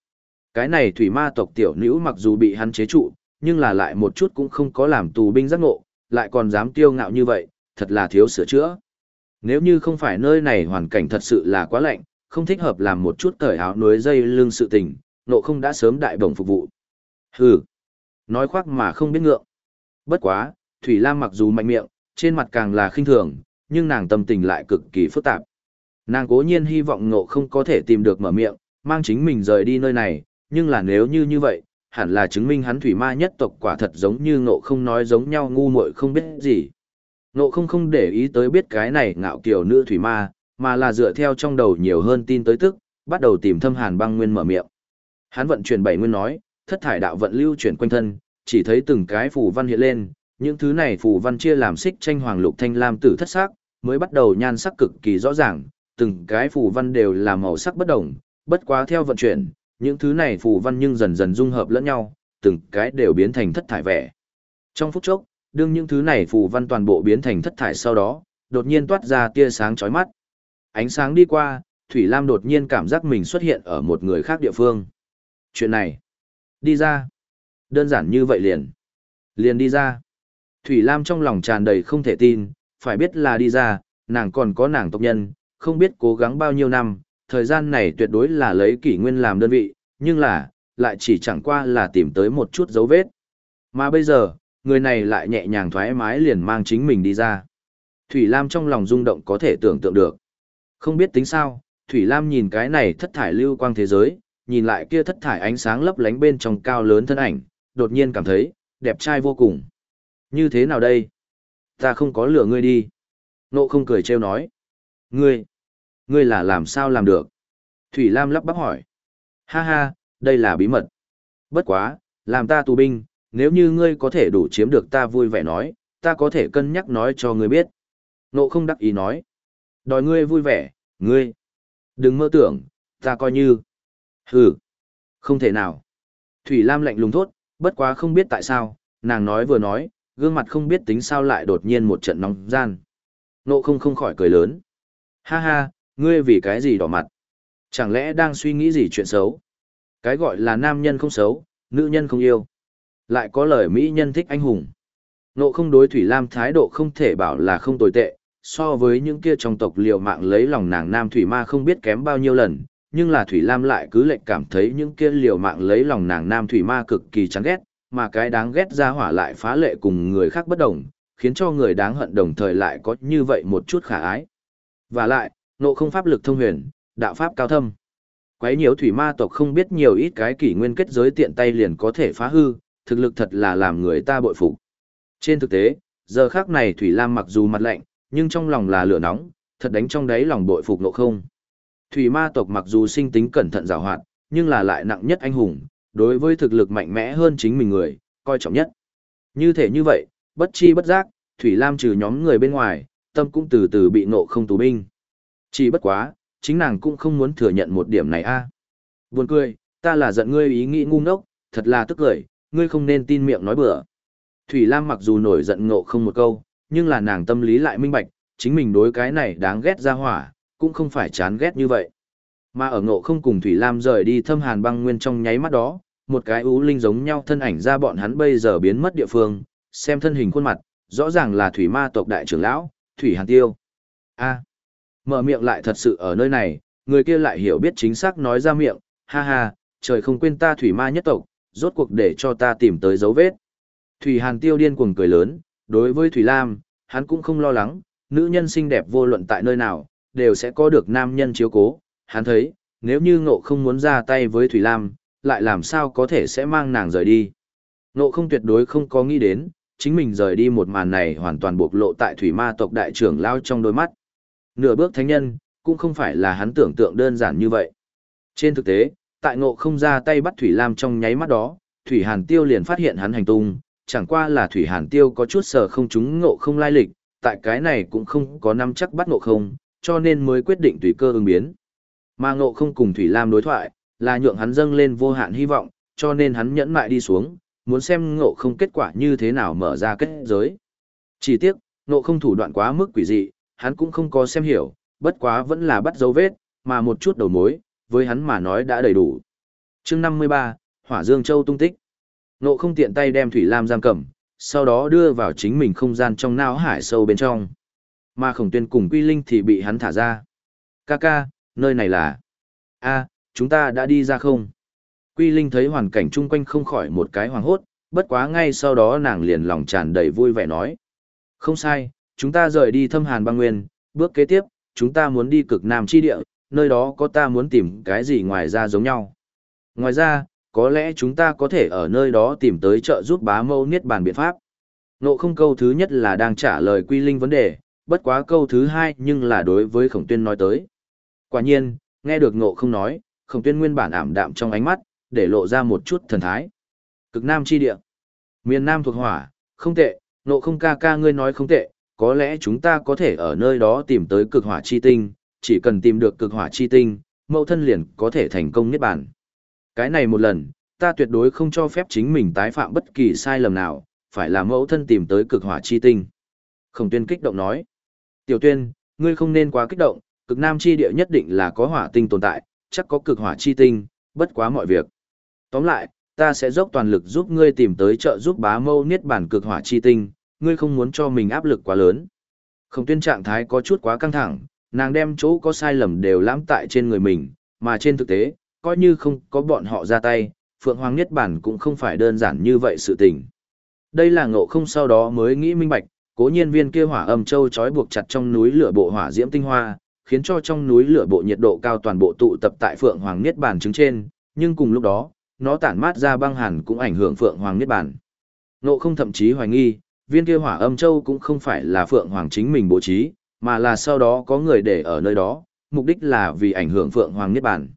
Cái này thủy ma tộc tiểu nữ mặc dù bị hắn chế trụ, nhưng là lại một chút cũng không có làm tù binh giác ngộ, lại còn dám tiêu ngạo như vậy, thật là thiếu sửa chữa. Nếu như không phải nơi này hoàn cảnh thật sự là quá lạnh, không thích hợp làm một chút cởi áo núi dây lưng sự tình, nộ không đã sớm đại bổng phục vụ. Hừ, nói khoác mà không biết ngượng. Bất quá, Thủy Lam mặc dù mạnh miệng, trên mặt càng là khinh thường, nhưng nàng tâm tình lại cực kỳ phức tạp. Nàng cố nhiên hy vọng ngộ không có thể tìm được mở miệng, mang chính mình rời đi nơi này, nhưng là nếu như như vậy, hẳn là chứng minh hắn thủy ma nhất tộc quả thật giống như ngộ không nói giống nhau ngu muội không biết gì. Ngộ không không để ý tới biết cái này ngạo kiều nữ thủy ma, mà là dựa theo trong đầu nhiều hơn tin tới tức, bắt đầu tìm thâm hàn băng nguyên mở miệng. Hắn vận chuyển bảy nguyên nói, thất thải đạo vận lưu chuyển quanh thân, chỉ thấy từng cái phù văn hiện lên, những thứ này phù văn chia làm xích tranh hoàng lục thanh lam tử thất sắc, mới bắt đầu nhan sắc cực kỳ rõ ràng, từng cái phù văn đều là màu sắc bất đồng, bất quá theo vận chuyển, những thứ này phù văn nhưng dần dần dung hợp lẫn nhau, từng cái đều biến thành thất thải vẻ. Trong phút chốc, đương những thứ này phù văn toàn bộ biến thành thất thải sau đó, đột nhiên toát ra tia sáng chói mắt. Ánh sáng đi qua, Thủy Lam đột nhiên cảm giác mình xuất hiện ở một người khác địa phương. Chuyện này, đi ra. Đơn giản như vậy liền. Liền đi ra. Thủy Lam trong lòng tràn đầy không thể tin, phải biết là đi ra, nàng còn có nàng tộc nhân, không biết cố gắng bao nhiêu năm, thời gian này tuyệt đối là lấy kỷ nguyên làm đơn vị, nhưng là, lại chỉ chẳng qua là tìm tới một chút dấu vết. Mà bây giờ, người này lại nhẹ nhàng thoải mái liền mang chính mình đi ra. Thủy Lam trong lòng rung động có thể tưởng tượng được. Không biết tính sao, Thủy Lam nhìn cái này thất thải lưu quang thế giới, nhìn lại kia thất thải ánh sáng lấp lánh bên trong cao lớn thân ảnh, đột nhiên cảm thấy, đẹp trai vô cùng. Như thế nào đây? Ta không có lửa ngươi đi. Nộ không cười trêu nói. Ngươi, ngươi là làm sao làm được? Thủy Lam lắp bắp hỏi. Ha ha, đây là bí mật. Bất quá, làm ta tù binh, nếu như ngươi có thể đủ chiếm được ta vui vẻ nói, ta có thể cân nhắc nói cho ngươi biết. Nộ không đắc ý nói. Đòi ngươi vui vẻ, ngươi. Đừng mơ tưởng, ta coi như. Hừ, không thể nào. Thủy Lam lạnh lùng thốt, bất quá không biết tại sao, nàng nói vừa nói, gương mặt không biết tính sao lại đột nhiên một trận nóng gian. Nộ không không khỏi cười lớn. Ha ha, ngươi vì cái gì đỏ mặt? Chẳng lẽ đang suy nghĩ gì chuyện xấu? Cái gọi là nam nhân không xấu, nữ nhân không yêu. Lại có lời mỹ nhân thích anh hùng. Nộ không đối Thủy Lam thái độ không thể bảo là không tồi tệ, so với những kia trong tộc liều mạng lấy lòng nàng nam Thủy Ma không biết kém bao nhiêu lần, nhưng là Thủy Lam lại cứ lệnh cảm thấy những kia liều mạng lấy lòng nàng nam Thủy Ma cực kỳ chán ghét, mà cái đáng ghét ra hỏa lại phá lệ cùng người khác bất đồng, khiến cho người đáng hận đồng thời lại có như vậy một chút khả ái. Và lại, nộ không pháp lực thông huyền, đạo pháp cao thâm. Quấy nhiều thủy ma tộc không biết nhiều ít cái kỷ nguyên kết giới tiện tay liền có thể phá hư, thực lực thật là làm người ta bội phục. Trên thực tế, giờ khác này Thủy Lam mặc dù mặt lạnh, nhưng trong lòng là lửa nóng, thật đánh trong đáy lòng bội phục nộ không. Thủy ma tộc mặc dù sinh tính cẩn thận rào hoạt, nhưng là lại nặng nhất anh hùng, đối với thực lực mạnh mẽ hơn chính mình người, coi trọng nhất. Như thể như vậy, bất chi bất giác, Thủy Lam trừ nhóm người bên ngoài, tâm cũng từ từ bị nộ không tù binh. Chỉ bất quá, chính nàng cũng không muốn thừa nhận một điểm này a. Buồn cười, ta là giận ngươi ý nghĩ ngu ngốc, thật là tức cười, ngươi không nên tin miệng nói bừa. Thủy Lam mặc dù nổi giận ngộ không một câu, nhưng là nàng tâm lý lại minh bạch, chính mình đối cái này đáng ghét ra hỏa, cũng không phải chán ghét như vậy. Mà ở ngộ không cùng Thủy Lam rời đi thâm hàn băng nguyên trong nháy mắt đó, một cái ú linh giống nhau thân ảnh ra bọn hắn bây giờ biến mất địa phương, xem thân hình khuôn mặt, rõ ràng là Thủy ma tộc đại trưởng lão, Thủy Hàn Tiêu. a à, mở miệng lại thật sự ở nơi này, người kia lại hiểu biết chính xác nói ra miệng, ha ha, trời không quên ta Thủy ma nhất tộc, rốt cuộc để cho ta tìm tới dấu vết. Thủy Hàn Tiêu điên cuồng cười lớn, đối với Thủy Lam, hắn cũng không lo lắng, nữ nhân xinh đẹp vô luận tại nơi nào, đều sẽ có được nam nhân chiếu cố. Hắn thấy, nếu như ngộ không muốn ra tay với Thủy Lam, lại làm sao có thể sẽ mang nàng rời đi. Ngộ không tuyệt đối không có nghĩ đến, chính mình rời đi một màn này hoàn toàn bộc lộ tại Thủy Ma tộc đại trưởng lao trong đôi mắt. Nửa bước thánh nhân, cũng không phải là hắn tưởng tượng đơn giản như vậy. Trên thực tế, tại ngộ không ra tay bắt Thủy Lam trong nháy mắt đó, Thủy Hàn Tiêu liền phát hiện hắn hành tung, chẳng qua là Thủy Hàn Tiêu có chút sở không chúng ngộ không lai lịch, tại cái này cũng không có năm chắc bắt ngộ không, cho nên mới quyết định tùy cơ ứng biến. Mà ngộ không cùng Thủy Lam đối thoại, là nhượng hắn dâng lên vô hạn hy vọng, cho nên hắn nhẫn mại đi xuống, muốn xem ngộ không kết quả như thế nào mở ra kết giới. Chỉ tiếc, ngộ không thủ đoạn quá mức quỷ dị, hắn cũng không có xem hiểu, bất quá vẫn là bắt dấu vết, mà một chút đầu mối, với hắn mà nói đã đầy đủ. chương 53, Hỏa Dương Châu tung tích. Ngộ không tiện tay đem Thủy Lam giam cầm, sau đó đưa vào chính mình không gian trong nao hải sâu bên trong. Mà khổng tuyên cùng Quy Linh thì bị hắn thả ra. Ca ca, nơi này là... a chúng ta đã đi ra không? Quy Linh thấy hoàn cảnh chung quanh không khỏi một cái hoàng hốt, bất quá ngay sau đó nàng liền lòng tràn đầy vui vẻ nói. Không sai, chúng ta rời đi thâm hàn băng nguyên, bước kế tiếp, chúng ta muốn đi cực nam chi địa, nơi đó có ta muốn tìm cái gì ngoài ra giống nhau. Ngoài ra, có lẽ chúng ta có thể ở nơi đó tìm tới trợ giúp bá mâu niết bàn biện pháp. Nộ không câu thứ nhất là đang trả lời quy linh vấn đề, bất quá câu thứ hai nhưng là đối với khổng tuyên nói tới. Quả nhiên, nghe được nộ không nói, khổng tuyên nguyên bản ảm đạm trong ánh mắt, để lộ ra một chút thần thái. Cực nam chi địa. Miền nam thuộc hỏa, không tệ, nộ không ca ca ngươi nói không tệ, có lẽ chúng ta có thể ở nơi đó tìm tới cực hỏa chi tinh, chỉ cần tìm được cực hỏa chi tinh, mẫu thân liền có thể thành công niết bản. Cái này một lần, ta tuyệt đối không cho phép chính mình tái phạm bất kỳ sai lầm nào, phải là mẫu thân tìm tới cực hỏa chi tinh. Khổng tuyên kích động nói. Tiểu tuyên, ngươi không nên quá kích động, cực nam chi địa nhất định là có hỏa tinh tồn tại, chắc có cực hỏa chi tinh, bất quá mọi việc. Tóm lại, ta sẽ dốc toàn lực giúp ngươi tìm tới trợ giúp bá mâu niết bản cực hỏa chi tinh, ngươi không muốn cho mình áp lực quá lớn. Khổng tuyên trạng thái có chút quá căng thẳng, nàng đem chỗ có sai lầm đều lãm tại trên người mình, mà trên thực tế, coi như không có bọn họ ra tay, Phượng Hoàng Niết Bản cũng không phải đơn giản như vậy sự tình. Đây là ngộ không sau đó mới nghĩ minh bạch, Cố nhiên viên kia hỏa âm châu trói buộc chặt trong núi lửa bộ hỏa diễm tinh hoa, khiến cho trong núi lửa bộ nhiệt độ cao toàn bộ tụ tập tại Phượng Hoàng Niết Bàn trứng trên, nhưng cùng lúc đó, nó tản mát ra băng hàn cũng ảnh hưởng Phượng Hoàng Niết Bàn. Nộ không thậm chí hoài nghi, viên kia hỏa âm châu cũng không phải là Phượng Hoàng chính mình bố trí, mà là sau đó có người để ở nơi đó, mục đích là vì ảnh hưởng Phượng Hoàng Niết Bàn.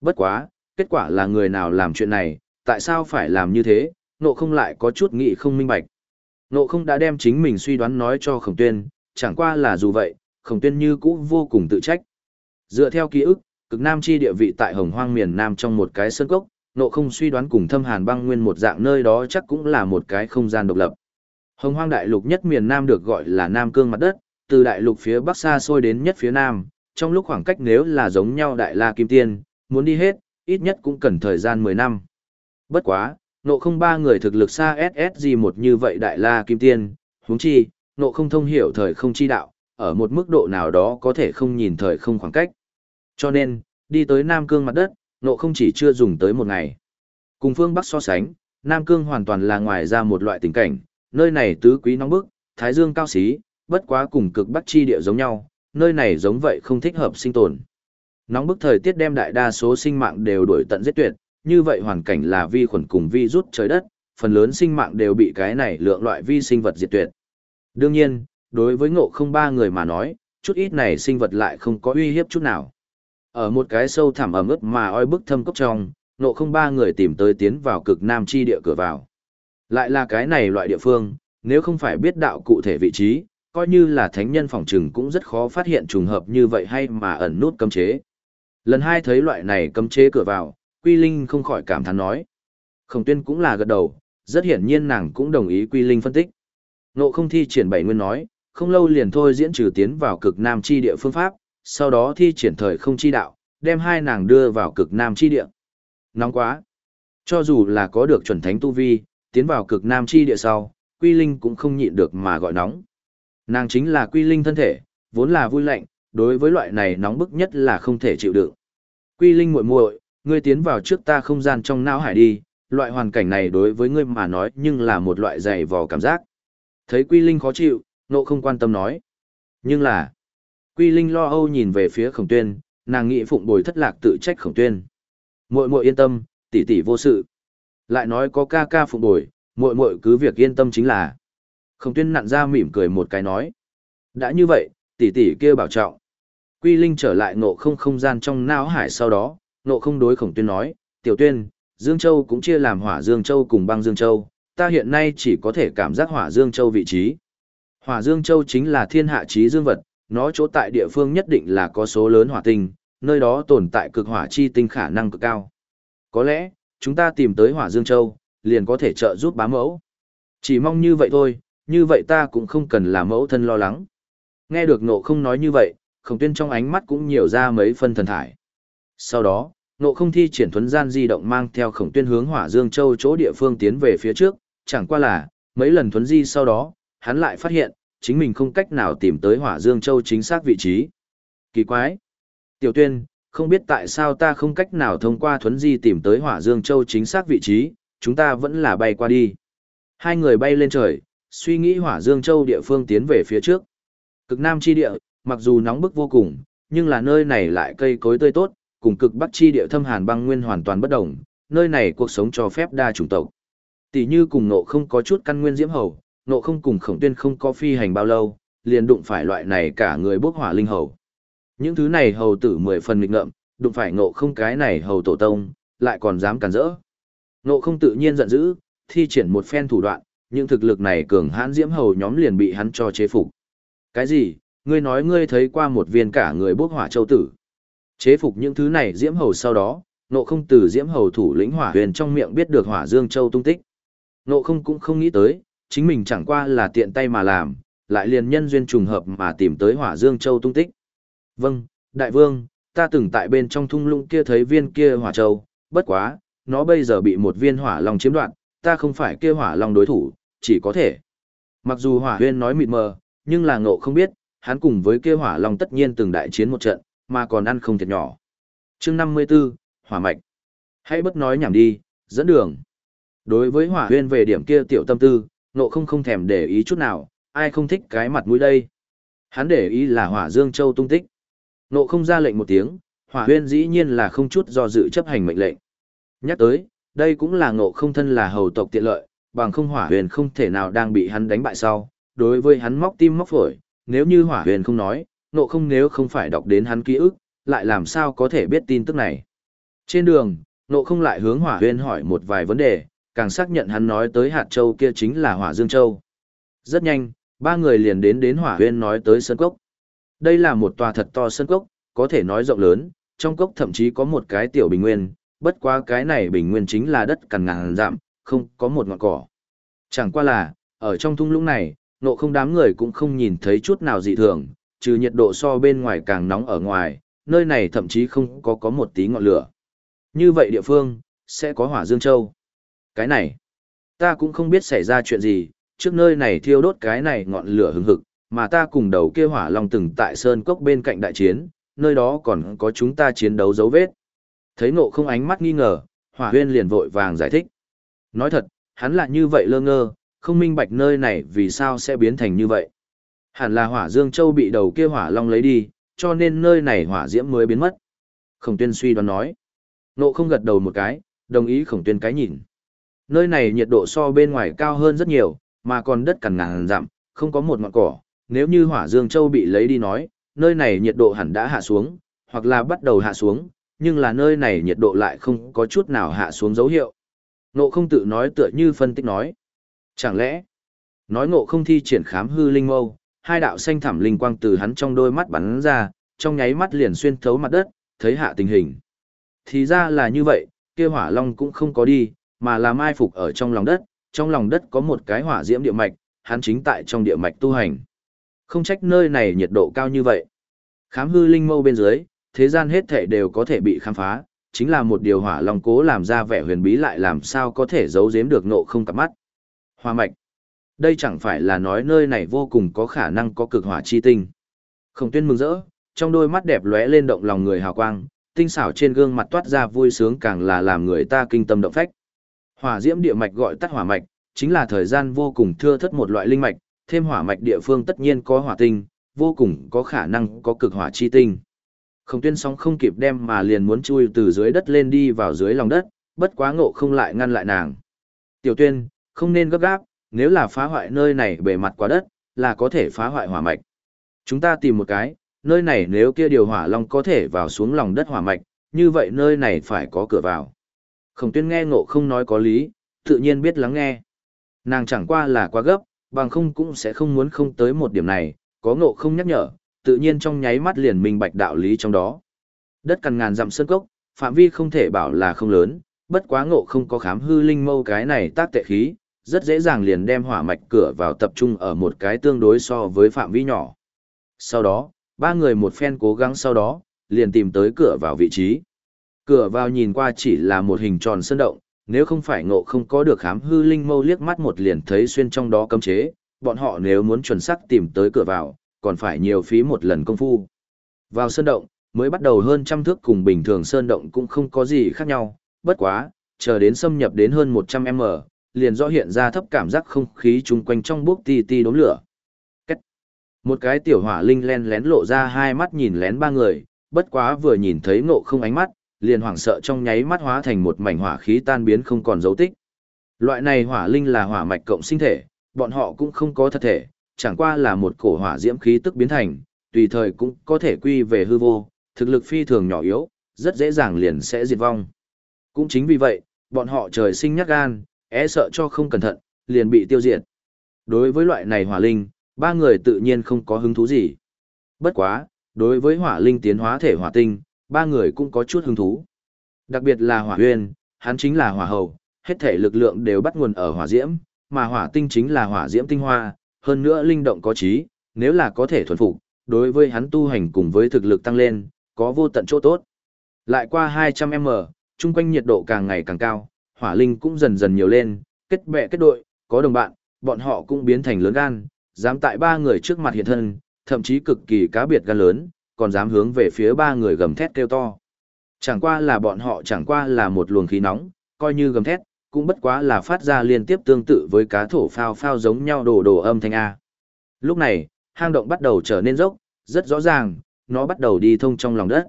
Bất quá, kết quả là người nào làm chuyện này, tại sao phải làm như thế, nộ không lại có chút nghị không minh bạch. Nộ không đã đem chính mình suy đoán nói cho khổng tuyên, chẳng qua là dù vậy, khổng tuyên như cũ vô cùng tự trách. Dựa theo ký ức, cực nam chi địa vị tại hồng hoang miền nam trong một cái sân cốc, nộ không suy đoán cùng thâm hàn băng nguyên một dạng nơi đó chắc cũng là một cái không gian độc lập. Hồng hoang đại lục nhất miền nam được gọi là nam cương mặt đất, từ đại lục phía bắc xa xôi đến nhất phía nam, trong lúc khoảng cách nếu là giống nhau đại la kim tiên, muốn đi hết, ít nhất cũng cần thời gian 10 năm. Bất quá, nộ không ba người thực lực xa SSG một như vậy đại la kim tiên, huống chi, nộ không thông hiểu thời không chi đạo, ở một mức độ nào đó có thể không nhìn thời không khoảng cách. Cho nên, đi tới Nam Cương mặt đất, nộ không chỉ chưa dùng tới một ngày. Cùng phương Bắc so sánh, Nam Cương hoàn toàn là ngoài ra một loại tình cảnh, nơi này tứ quý nóng bức, thái dương cao xí, bất quá cùng cực Bắc chi địa giống nhau, nơi này giống vậy không thích hợp sinh tồn. Nóng bức thời tiết đem đại đa số sinh mạng đều đuổi tận giết tuyệt, như vậy hoàn cảnh là vi khuẩn cùng vi rút trời đất, phần lớn sinh mạng đều bị cái này lượng loại vi sinh vật diệt tuyệt. Đương nhiên, đối với ngộ không ba người mà nói, chút ít này sinh vật lại không có uy hiếp chút nào. Ở một cái sâu thẳm ẩm ướt mà oi bức thâm cốc trong, ngộ không ba người tìm tới tiến vào cực nam chi địa cửa vào. Lại là cái này loại địa phương, nếu không phải biết đạo cụ thể vị trí, coi như là thánh nhân phòng trừng cũng rất khó phát hiện trùng hợp như vậy hay mà ẩn nút cấm chế. Lần hai thấy loại này cấm chế cửa vào, Quy Linh không khỏi cảm thán nói. Khổng tuyên cũng là gật đầu, rất hiển nhiên nàng cũng đồng ý Quy Linh phân tích. Nộ không thi triển bảy nguyên nói, không lâu liền thôi diễn trừ tiến vào cực nam chi địa phương pháp, sau đó thi triển thời không chi đạo, đem hai nàng đưa vào cực nam chi địa. Nóng quá! Cho dù là có được chuẩn thánh tu vi, tiến vào cực nam chi địa sau, Quy Linh cũng không nhịn được mà gọi nóng. Nàng chính là Quy Linh thân thể, vốn là vui lạnh, đối với loại này nóng bức nhất là không thể chịu đựng. Quy Linh muội muội, ngươi tiến vào trước ta không gian trong não hải đi, loại hoàn cảnh này đối với ngươi mà nói nhưng là một loại dày vò cảm giác. Thấy Quy Linh khó chịu, nộ không quan tâm nói. Nhưng là, Quy Linh lo âu nhìn về phía khổng tuyên, nàng nghĩ phụng bồi thất lạc tự trách khổng tuyên. Muội muội yên tâm, tỷ tỷ vô sự. Lại nói có ca ca phụng bồi, muội muội cứ việc yên tâm chính là. Khổng tuyên nặn ra mỉm cười một cái nói. Đã như vậy, tỷ tỷ kia bảo trọng. Quy Linh trở lại ngộ không không gian trong não hải sau đó, ngộ không đối khổng tuyên nói, tiểu tuyên, Dương Châu cũng chia làm hỏa Dương Châu cùng băng Dương Châu, ta hiện nay chỉ có thể cảm giác hỏa Dương Châu vị trí. Hỏa Dương Châu chính là thiên hạ trí dương vật, nó chỗ tại địa phương nhất định là có số lớn hỏa tinh, nơi đó tồn tại cực hỏa chi tinh khả năng cực cao. Có lẽ, chúng ta tìm tới hỏa Dương Châu, liền có thể trợ giúp bá mẫu. Chỉ mong như vậy thôi, như vậy ta cũng không cần là mẫu thân lo lắng. Nghe được nộ không nói như vậy, khổng tuyên trong ánh mắt cũng nhiều ra mấy phân thần thải. Sau đó, nộ không thi triển thuấn gian di động mang theo khổng tuyên hướng hỏa dương châu chỗ địa phương tiến về phía trước, chẳng qua là, mấy lần thuấn di sau đó, hắn lại phát hiện, chính mình không cách nào tìm tới hỏa dương châu chính xác vị trí. Kỳ quái! Tiểu tuyên, không biết tại sao ta không cách nào thông qua thuấn di tìm tới hỏa dương châu chính xác vị trí, chúng ta vẫn là bay qua đi. Hai người bay lên trời, suy nghĩ hỏa dương châu địa phương tiến về phía trước. Cực nam chi địa, mặc dù nóng bức vô cùng, nhưng là nơi này lại cây cối tươi tốt, cùng cực bắc chi địa thâm hàn băng nguyên hoàn toàn bất đồng, nơi này cuộc sống cho phép đa chủng tộc. Tỷ như cùng nộ không có chút căn nguyên diễm hầu, nộ không cùng khổng tuyên không có phi hành bao lâu, liền đụng phải loại này cả người bốc hỏa linh hầu. Những thứ này hầu tử mười phần nghịch ngợm, đụng phải nộ không cái này hầu tổ tông, lại còn dám cản rỡ. Nộ không tự nhiên giận dữ, thi triển một phen thủ đoạn, những thực lực này cường hãn diễm hầu nhóm liền bị hắn cho chế phục. Cái gì? Ngươi nói ngươi thấy qua một viên cả người bốc hỏa châu tử. Chế phục những thứ này diễm hầu sau đó, nộ không từ diễm hầu thủ lĩnh hỏa huyền trong miệng biết được hỏa dương châu tung tích. Nộ không cũng không nghĩ tới, chính mình chẳng qua là tiện tay mà làm, lại liền nhân duyên trùng hợp mà tìm tới hỏa dương châu tung tích. Vâng, đại vương, ta từng tại bên trong thung lũng kia thấy viên kia hỏa châu, bất quá, nó bây giờ bị một viên hỏa long chiếm đoạt, ta không phải kia hỏa long đối thủ, chỉ có thể. Mặc dù hỏa huyên nói mịt mờ, nhưng là ngộ không biết, hắn cùng với kia hỏa long tất nhiên từng đại chiến một trận, mà còn ăn không thiệt nhỏ. chương 54, hỏa mạch. Hãy bất nói nhảm đi, dẫn đường. Đối với hỏa huyên về điểm kia tiểu tâm tư, Nộ không không thèm để ý chút nào, ai không thích cái mặt mũi đây. Hắn để ý là hỏa dương châu tung tích. Nộ không ra lệnh một tiếng, hỏa huyên dĩ nhiên là không chút do dự chấp hành mệnh lệnh. Nhắc tới, đây cũng là ngộ không thân là hầu tộc tiện lợi, bằng không hỏa huyền không thể nào đang bị hắn đánh bại sau. Đối với hắn móc tim móc phổi, nếu như hỏa huyền không nói, ngộ không nếu không phải đọc đến hắn ký ức, lại làm sao có thể biết tin tức này. Trên đường, ngộ không lại hướng hỏa huyền hỏi một vài vấn đề, càng xác nhận hắn nói tới hạt châu kia chính là hỏa dương châu. Rất nhanh, ba người liền đến đến hỏa huyên nói tới sân cốc. Đây là một tòa thật to sân cốc, có thể nói rộng lớn, trong cốc thậm chí có một cái tiểu bình nguyên, bất quá cái này bình nguyên chính là đất cằn ngàn dặm, không có một ngọn cỏ. Chẳng qua là, ở trong thung lũng này, nộ không đám người cũng không nhìn thấy chút nào dị thường, trừ nhiệt độ so bên ngoài càng nóng ở ngoài, nơi này thậm chí không có có một tí ngọn lửa. Như vậy địa phương, sẽ có hỏa dương châu. Cái này, ta cũng không biết xảy ra chuyện gì, trước nơi này thiêu đốt cái này ngọn lửa hừng hực, mà ta cùng đầu kia hỏa long từng tại sơn cốc bên cạnh đại chiến, nơi đó còn có chúng ta chiến đấu dấu vết. Thấy ngộ không ánh mắt nghi ngờ, hỏa huyên liền vội vàng giải thích. Nói thật, hắn là như vậy lơ ngơ, không minh bạch nơi này vì sao sẽ biến thành như vậy. Hẳn là hỏa dương châu bị đầu kia hỏa long lấy đi, cho nên nơi này hỏa diễm mới biến mất. Khổng tuyên suy đoán nói. Nộ không gật đầu một cái, đồng ý khổng tuyên cái nhìn. Nơi này nhiệt độ so bên ngoài cao hơn rất nhiều, mà còn đất cằn ngàn giảm, không có một ngọn cỏ. Nếu như hỏa dương châu bị lấy đi nói, nơi này nhiệt độ hẳn đã hạ xuống, hoặc là bắt đầu hạ xuống, nhưng là nơi này nhiệt độ lại không có chút nào hạ xuống dấu hiệu. Ngộ không tự nói tựa như phân tích nói. Chẳng lẽ, nói ngộ không thi triển khám hư linh mâu, hai đạo xanh thảm linh quang từ hắn trong đôi mắt bắn ra, trong nháy mắt liền xuyên thấu mặt đất, thấy hạ tình hình. Thì ra là như vậy, kia hỏa long cũng không có đi, mà là mai phục ở trong lòng đất, trong lòng đất có một cái hỏa diễm địa mạch, hắn chính tại trong địa mạch tu hành. Không trách nơi này nhiệt độ cao như vậy. Khám hư linh mâu bên dưới, thế gian hết thể đều có thể bị khám phá, chính là một điều hỏa long cố làm ra vẻ huyền bí lại làm sao có thể giấu giếm được nộ không cặp mắt. Hỏa mạch. Đây chẳng phải là nói nơi này vô cùng có khả năng có cực hỏa chi tinh. Khổng tuyên mừng rỡ, trong đôi mắt đẹp lóe lên động lòng người hào quang, tinh xảo trên gương mặt toát ra vui sướng càng là làm người ta kinh tâm động phách. Hỏa diễm địa mạch gọi tắt hỏa mạch, chính là thời gian vô cùng thưa thất một loại linh mạch, thêm hỏa mạch địa phương tất nhiên có hỏa tinh, vô cùng có khả năng có cực hỏa chi tinh. Không tuyên sóng không kịp đem mà liền muốn chui từ dưới đất lên đi vào dưới lòng đất, bất quá ngộ không lại ngăn lại nàng. Tiểu tuyên, không nên gấp gáp, nếu là phá hoại nơi này bề mặt quá đất, là có thể phá hoại hỏa mạch. Chúng ta tìm một cái, nơi này nếu kia điều hỏa long có thể vào xuống lòng đất hỏa mạch, như vậy nơi này phải có cửa vào. Khổng tuyên nghe ngộ không nói có lý, tự nhiên biết lắng nghe. Nàng chẳng qua là quá gấp, bằng không cũng sẽ không muốn không tới một điểm này, có ngộ không nhắc nhở, tự nhiên trong nháy mắt liền minh bạch đạo lý trong đó. Đất cằn ngàn dặm sơn cốc, phạm vi không thể bảo là không lớn, bất quá ngộ không có khám hư linh mâu cái này tác tệ khí, rất dễ dàng liền đem hỏa mạch cửa vào tập trung ở một cái tương đối so với phạm vi nhỏ. Sau đó, ba người một phen cố gắng sau đó, liền tìm tới cửa vào vị trí. Cửa vào nhìn qua chỉ là một hình tròn sơn động, nếu không phải ngộ không có được khám hư linh mâu liếc mắt một liền thấy xuyên trong đó cấm chế, bọn họ nếu muốn chuẩn xác tìm tới cửa vào, còn phải nhiều phí một lần công phu. Vào sơn động, mới bắt đầu hơn trăm thước cùng bình thường sơn động cũng không có gì khác nhau, bất quá, chờ đến xâm nhập đến hơn 100m, liền rõ hiện ra thấp cảm giác không khí chung quanh trong bước ti ti đốm lửa. Cách. Một cái tiểu hỏa linh len lén lộ ra hai mắt nhìn lén ba người, bất quá vừa nhìn thấy ngộ không ánh mắt, liền hoảng sợ trong nháy mắt hóa thành một mảnh hỏa khí tan biến không còn dấu tích. Loại này hỏa linh là hỏa mạch cộng sinh thể, bọn họ cũng không có thật thể, chẳng qua là một cổ hỏa diễm khí tức biến thành, tùy thời cũng có thể quy về hư vô, thực lực phi thường nhỏ yếu, rất dễ dàng liền sẽ diệt vong. Cũng chính vì vậy, bọn họ trời sinh nhát gan, e sợ cho không cẩn thận, liền bị tiêu diệt. Đối với loại này hỏa linh, ba người tự nhiên không có hứng thú gì. Bất quá, đối với hỏa linh tiến hóa thể hỏa tinh, ba người cũng có chút hứng thú. Đặc biệt là hỏa huyên, hắn chính là hỏa hầu, hết thể lực lượng đều bắt nguồn ở hỏa diễm, mà hỏa tinh chính là hỏa diễm tinh hoa, hơn nữa linh động có trí, nếu là có thể thuần phục, đối với hắn tu hành cùng với thực lực tăng lên, có vô tận chỗ tốt. Lại qua 200m, chung quanh nhiệt độ càng ngày càng cao, hỏa linh cũng dần dần nhiều lên, kết bè kết đội, có đồng bạn, bọn họ cũng biến thành lớn gan, dám tại ba người trước mặt hiện thân, thậm chí cực kỳ cá biệt gan lớn, còn dám hướng về phía ba người gầm thét kêu to. Chẳng qua là bọn họ chẳng qua là một luồng khí nóng, coi như gầm thét, cũng bất quá là phát ra liên tiếp tương tự với cá thổ phao phao giống nhau đổ đổ âm thanh A. Lúc này, hang động bắt đầu trở nên dốc, rất rõ ràng, nó bắt đầu đi thông trong lòng đất.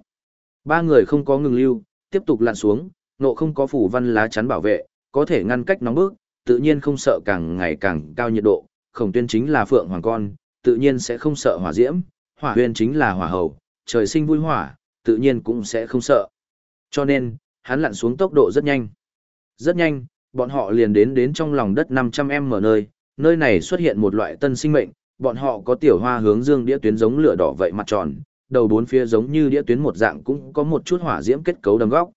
Ba người không có ngừng lưu, tiếp tục lặn xuống, nộ không có phủ văn lá chắn bảo vệ, có thể ngăn cách nóng bức, tự nhiên không sợ càng ngày càng cao nhiệt độ, khổng tuyên chính là phượng hoàng con, tự nhiên sẽ không sợ hỏa diễm, hỏa huyền chính là hỏa hầu, trời sinh vui hỏa, tự nhiên cũng sẽ không sợ. Cho nên, hắn lặn xuống tốc độ rất nhanh. Rất nhanh, bọn họ liền đến đến trong lòng đất 500m nơi, nơi này xuất hiện một loại tân sinh mệnh, bọn họ có tiểu hoa hướng dương đĩa tuyến giống lửa đỏ vậy mặt tròn, đầu bốn phía giống như đĩa tuyến một dạng cũng có một chút hỏa diễm kết cấu đầm góc.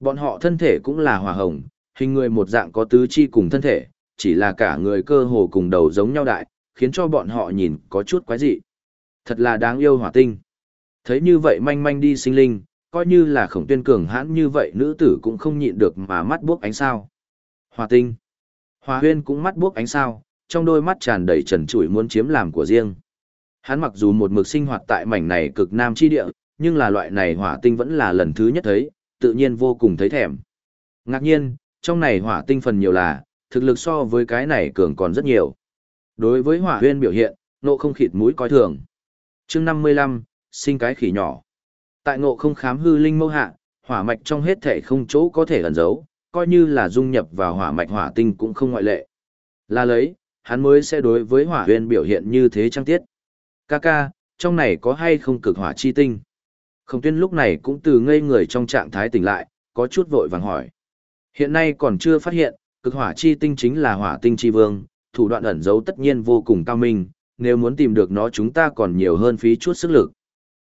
Bọn họ thân thể cũng là hỏa hồng, hình người một dạng có tứ chi cùng thân thể, chỉ là cả người cơ hồ cùng đầu giống nhau đại, khiến cho bọn họ nhìn có chút quái dị. Thật là đáng yêu hỏa tinh. Thấy như vậy manh manh đi sinh linh, coi như là khổng tuyên cường hãn như vậy nữ tử cũng không nhịn được mà mắt buốc ánh sao. Hỏa tinh. Hỏa huyên cũng mắt buốc ánh sao, trong đôi mắt tràn đầy trần trụi muốn chiếm làm của riêng. Hắn mặc dù một mực sinh hoạt tại mảnh này cực nam chi địa, nhưng là loại này hỏa tinh vẫn là lần thứ nhất thấy, tự nhiên vô cùng thấy thèm. Ngạc nhiên, trong này hỏa tinh phần nhiều là, thực lực so với cái này cường còn rất nhiều. Đối với hỏa huyên biểu hiện, nộ không khịt mũi coi thường chương 55, sinh cái khỉ nhỏ. Tại ngộ không khám hư linh mâu hạ, hỏa mạch trong hết thể không chỗ có thể ẩn giấu, coi như là dung nhập vào hỏa mạch hỏa tinh cũng không ngoại lệ. Là lấy, hắn mới sẽ đối với hỏa huyền biểu hiện như thế trang tiết. Ca ca, trong này có hay không cực hỏa chi tinh? Khổng tuyên lúc này cũng từ ngây người trong trạng thái tỉnh lại, có chút vội vàng hỏi. Hiện nay còn chưa phát hiện, cực hỏa chi tinh chính là hỏa tinh chi vương, thủ đoạn ẩn giấu tất nhiên vô cùng cao minh, nếu muốn tìm được nó chúng ta còn nhiều hơn phí chút sức lực.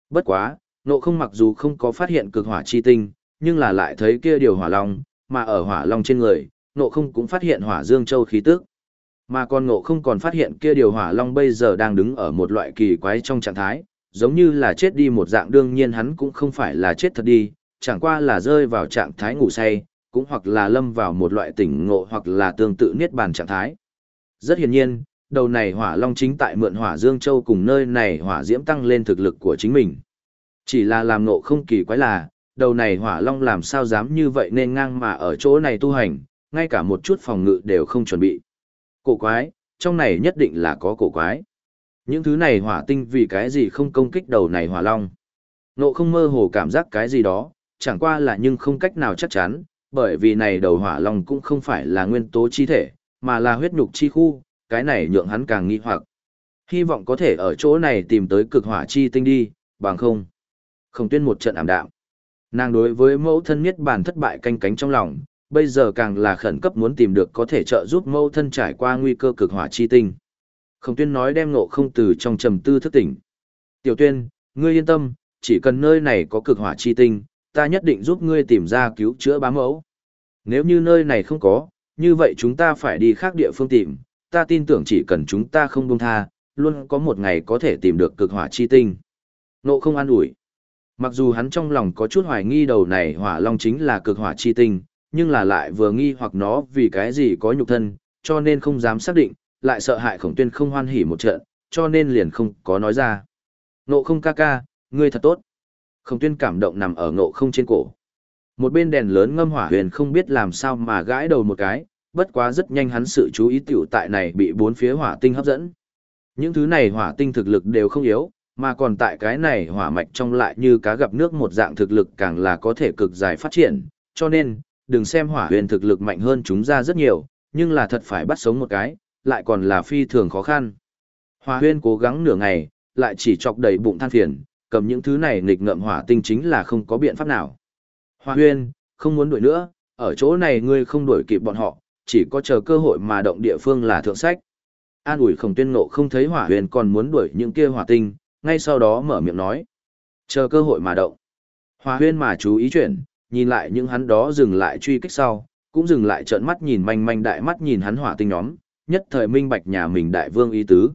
Bất quá, nộ không mặc dù không có phát hiện cực hỏa chi tinh, nhưng là lại thấy kia điều hỏa long, mà ở hỏa long trên người, nộ không cũng phát hiện hỏa dương châu khí tức. Mà còn ngộ không còn phát hiện kia điều hỏa long bây giờ đang đứng ở một loại kỳ quái trong trạng thái, giống như là chết đi một dạng đương nhiên hắn cũng không phải là chết thật đi, chẳng qua là rơi vào trạng thái ngủ say, cũng hoặc là lâm vào một loại tỉnh ngộ hoặc là tương tự niết bàn trạng thái. Rất hiển nhiên, đầu này hỏa long chính tại mượn hỏa dương châu cùng nơi này hỏa diễm tăng lên thực lực của chính mình. Chỉ là làm nộ không kỳ quái là, đầu này hỏa long làm sao dám như vậy nên ngang mà ở chỗ này tu hành, ngay cả một chút phòng ngự đều không chuẩn bị. Cổ quái, trong này nhất định là có cổ quái. Những thứ này hỏa tinh vì cái gì không công kích đầu này hỏa long. Nộ không mơ hồ cảm giác cái gì đó, chẳng qua là nhưng không cách nào chắc chắn, bởi vì này đầu hỏa long cũng không phải là nguyên tố chi thể, mà là huyết nhục chi khu, cái này nhượng hắn càng nghi hoặc. Hy vọng có thể ở chỗ này tìm tới cực hỏa chi tinh đi, bằng không. Không tuyên một trận ảm đạm. Nàng đối với mẫu thân miết bản thất bại canh cánh trong lòng, bây giờ càng là khẩn cấp muốn tìm được có thể trợ giúp mẫu thân trải qua nguy cơ cực hỏa chi tinh. Khổng tuyên nói đem ngộ không từ trong trầm tư thức tỉnh. Tiểu tuyên, ngươi yên tâm, chỉ cần nơi này có cực hỏa chi tinh, ta nhất định giúp ngươi tìm ra cứu chữa bá mẫu. Nếu như nơi này không có, như vậy chúng ta phải đi khác địa phương tìm, ta tin tưởng chỉ cần chúng ta không buông tha, luôn có một ngày có thể tìm được cực hỏa chi tinh. Nộ không an ủi. Mặc dù hắn trong lòng có chút hoài nghi đầu này hỏa long chính là cực hỏa chi tinh, nhưng là lại vừa nghi hoặc nó vì cái gì có nhục thân, cho nên không dám xác định, lại sợ hại khổng tuyên không hoan hỉ một trận, cho nên liền không có nói ra. Nộ không ca ca, ngươi thật tốt. Khổng tuyên cảm động nằm ở ngộ không trên cổ. Một bên đèn lớn ngâm hỏa huyền không biết làm sao mà gãi đầu một cái, bất quá rất nhanh hắn sự chú ý tiểu tại này bị bốn phía hỏa tinh hấp dẫn. Những thứ này hỏa tinh thực lực đều không yếu, mà còn tại cái này hỏa mạch trong lại như cá gặp nước một dạng thực lực càng là có thể cực dài phát triển, cho nên, đừng xem hỏa huyền thực lực mạnh hơn chúng ra rất nhiều, nhưng là thật phải bắt sống một cái, lại còn là phi thường khó khăn. Hỏa huyền cố gắng nửa ngày, lại chỉ chọc đầy bụng than phiền, cầm những thứ này nghịch ngợm hỏa tinh chính là không có biện pháp nào. Hỏa huyền, không muốn đuổi nữa, ở chỗ này ngươi không đuổi kịp bọn họ, chỉ có chờ cơ hội mà động địa phương là thượng sách. An ủi không tuyên ngộ không thấy hỏa huyền còn muốn đuổi những kia hỏa tinh, ngay sau đó mở miệng nói. Chờ cơ hội mà động. Hỏa huyền mà chú ý chuyển, nhìn lại những hắn đó dừng lại truy kích sau, cũng dừng lại trợn mắt nhìn manh manh đại mắt nhìn hắn hỏa tinh nhóm, nhất thời minh bạch nhà mình đại vương ý tứ.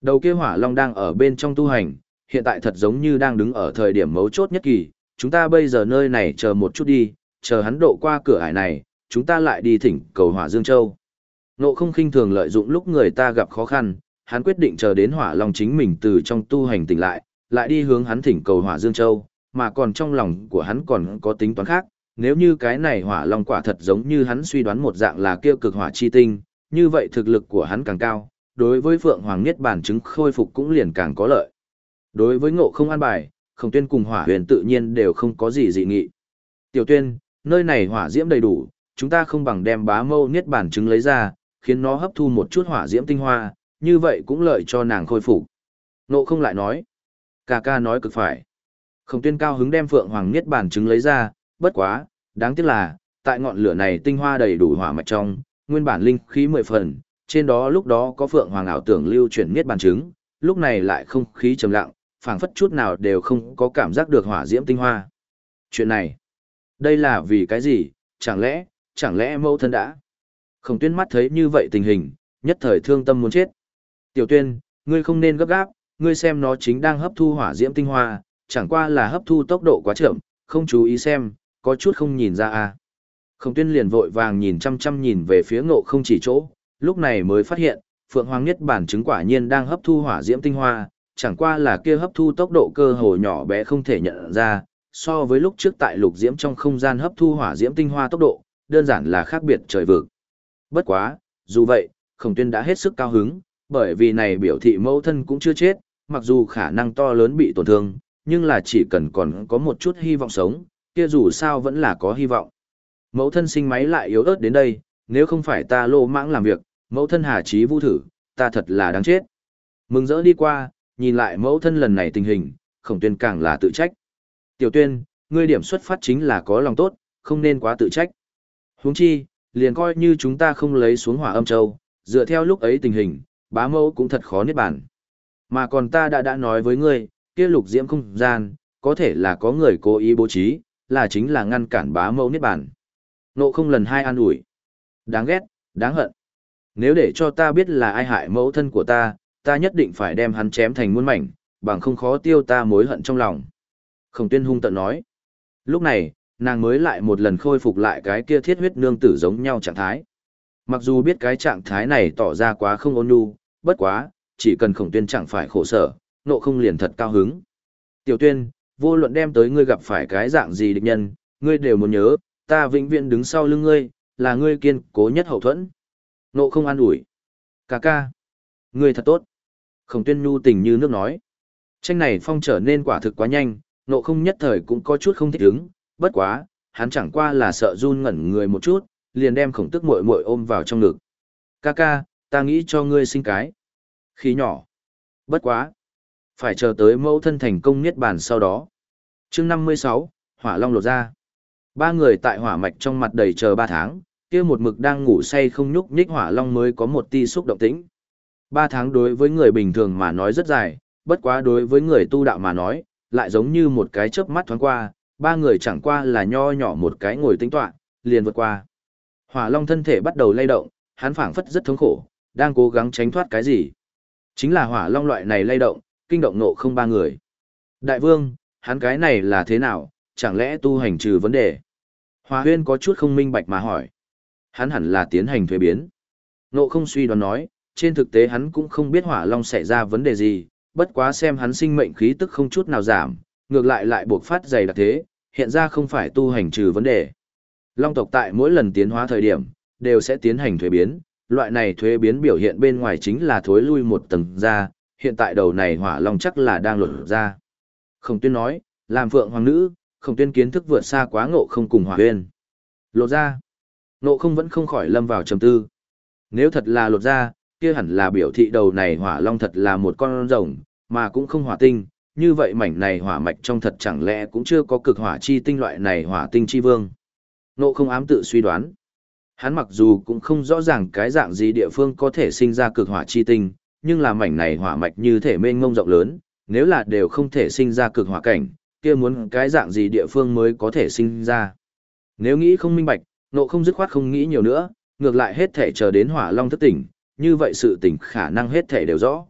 Đầu kia hỏa long đang ở bên trong tu hành, hiện tại thật giống như đang đứng ở thời điểm mấu chốt nhất kỳ, chúng ta bây giờ nơi này chờ một chút đi, chờ hắn độ qua cửa ải này, chúng ta lại đi thỉnh cầu hỏa Dương Châu. Nộ không khinh thường lợi dụng lúc người ta gặp khó khăn, hắn quyết định chờ đến hỏa long chính mình từ trong tu hành tỉnh lại, lại đi hướng hắn thỉnh cầu hỏa Dương Châu, mà còn trong lòng của hắn còn có tính toán khác, nếu như cái này hỏa long quả thật giống như hắn suy đoán một dạng là kêu cực hỏa chi tinh, như vậy thực lực của hắn càng cao, đối với Phượng Hoàng Niết Bản chứng khôi phục cũng liền càng có lợi. Đối với ngộ không an bài, Khổng Tuyên cùng Hỏa Huyền tự nhiên đều không có gì dị nghị. Tiểu Tuyên, nơi này hỏa diễm đầy đủ, chúng ta không bằng đem bá mâu Niết Bản trứng lấy ra, khiến nó hấp thu một chút hỏa diễm tinh hoa, như vậy cũng lợi cho nàng khôi phục. Nộ không lại nói. Cà ca nói cực phải. Khổng Tuyên cao hứng đem Phượng Hoàng Niết Bản trứng lấy ra, bất quá, đáng tiếc là, tại ngọn lửa này tinh hoa đầy đủ hỏa mạch trong, nguyên bản linh khí mười phần, trên đó lúc đó có phượng hoàng ảo tưởng lưu chuyển niết bàn trứng, lúc này lại không khí trầm lặng, phảng phất chút nào đều không có cảm giác được hỏa diễm tinh hoa. Chuyện này, đây là vì cái gì, chẳng lẽ, chẳng lẽ mẫu thân đã? Khổng tuyên mắt thấy như vậy tình hình, nhất thời thương tâm muốn chết. Tiểu tuyên, ngươi không nên gấp gáp, ngươi xem nó chính đang hấp thu hỏa diễm tinh hoa, chẳng qua là hấp thu tốc độ quá chậm, không chú ý xem, có chút không nhìn ra à. Khổng tuyên liền vội vàng nhìn chăm chăm nhìn về phía ngộ không chỉ chỗ, lúc này mới phát hiện, Phượng Hoàng nhất Bản chứng quả nhiên đang hấp thu hỏa diễm tinh hoa, chẳng qua là kia hấp thu tốc độ cơ hồ nhỏ bé không thể nhận ra, so với lúc trước tại lục diễm trong không gian hấp thu hỏa diễm tinh hoa tốc độ, đơn giản là khác biệt trời vực. Bất quá, dù vậy, Khổng Tuyên đã hết sức cao hứng, bởi vì này biểu thị mẫu thân cũng chưa chết, mặc dù khả năng to lớn bị tổn thương, nhưng là chỉ cần còn có một chút hy vọng sống, kia dù sao vẫn là có hy vọng. Mẫu thân sinh máy lại yếu ớt đến đây, nếu không phải ta lô mãng làm việc, mẫu thân hà trí vu thử, ta thật là đáng chết. Mừng rỡ đi qua, nhìn lại mẫu thân lần này tình hình, khổng tuyên càng là tự trách. Tiểu tuyên, ngươi điểm xuất phát chính là có lòng tốt, không nên quá tự trách huống chi, liền coi như chúng ta không lấy xuống hỏa âm châu, dựa theo lúc ấy tình hình, bá mẫu cũng thật khó niết bản. Mà còn ta đã đã nói với ngươi, kia lục diễm không gian, có thể là có người cố ý bố trí, là chính là ngăn cản bá mẫu niết bản. Nộ không lần hai an ủi. Đáng ghét, đáng hận. Nếu để cho ta biết là ai hại mẫu thân của ta, ta nhất định phải đem hắn chém thành muôn mảnh, bằng không khó tiêu ta mối hận trong lòng. Khổng tuyên hung tận nói. Lúc này, nàng mới lại một lần khôi phục lại cái kia thiết huyết nương tử giống nhau trạng thái. Mặc dù biết cái trạng thái này tỏ ra quá không ôn nhu, bất quá, chỉ cần khổng tuyên chẳng phải khổ sở, nộ không liền thật cao hứng. Tiểu tuyên, vô luận đem tới ngươi gặp phải cái dạng gì địch nhân, ngươi đều muốn nhớ, ta vĩnh viễn đứng sau lưng ngươi, là ngươi kiên cố nhất hậu thuẫn. Nộ không an ủi. Cà ca. Ngươi thật tốt. Khổng tuyên nhu tình như nước nói. Tranh này phong trở nên quả thực quá nhanh, nộ không nhất thời cũng có chút không thích ứng, bất quá, hắn chẳng qua là sợ run ngẩn người một chút, liền đem khổng tức muội muội ôm vào trong ngực. Ca ca, ta nghĩ cho ngươi sinh cái. Khí nhỏ. Bất quá. Phải chờ tới mẫu thân thành công niết bàn sau đó. chương 56, Hỏa Long lột ra. Ba người tại hỏa mạch trong mặt đầy chờ ba tháng, kia một mực đang ngủ say không nhúc nhích hỏa long mới có một ti xúc động tĩnh. Ba tháng đối với người bình thường mà nói rất dài, bất quá đối với người tu đạo mà nói, lại giống như một cái chớp mắt thoáng qua, ba người chẳng qua là nho nhỏ một cái ngồi tính toán, liền vượt qua. Hỏa long thân thể bắt đầu lay động, hắn phảng phất rất thống khổ, đang cố gắng tránh thoát cái gì. Chính là hỏa long loại này lay động, kinh động nộ không ba người. Đại vương, hắn cái này là thế nào, chẳng lẽ tu hành trừ vấn đề? Hòa huyên có chút không minh bạch mà hỏi. Hắn hẳn là tiến hành thuế biến. Nộ không suy đoán nói, trên thực tế hắn cũng không biết hỏa long xảy ra vấn đề gì, bất quá xem hắn sinh mệnh khí tức không chút nào giảm, ngược lại lại buộc phát dày đặc thế, hiện ra không phải tu hành trừ vấn đề. Long tộc tại mỗi lần tiến hóa thời điểm, đều sẽ tiến hành thuế biến, loại này thuế biến biểu hiện bên ngoài chính là thối lui một tầng ra, hiện tại đầu này hỏa long chắc là đang lột ra. Khổng tuyên nói, làm phượng hoàng nữ, khổng tuyên kiến thức vượt xa quá ngộ không cùng hỏa huyên. Lột ra. Ngộ không vẫn không khỏi lâm vào trầm tư. Nếu thật là lột ra, kia hẳn là biểu thị đầu này hỏa long thật là một con rồng, mà cũng không hỏa tinh, như vậy mảnh này hỏa mạch trong thật chẳng lẽ cũng chưa có cực hỏa chi tinh loại này hỏa tinh chi vương. nộ không ám tự suy đoán. Hắn mặc dù cũng không rõ ràng cái dạng gì địa phương có thể sinh ra cực hỏa chi tinh, nhưng là mảnh này hỏa mạch như thể mênh ngông rộng lớn, nếu là đều không thể sinh ra cực hỏa cảnh, kia muốn cái dạng gì địa phương mới có thể sinh ra. Nếu nghĩ không minh bạch, nộ không dứt khoát không nghĩ nhiều nữa, ngược lại hết thể chờ đến hỏa long thức tỉnh, như vậy sự tỉnh khả năng hết thể đều rõ.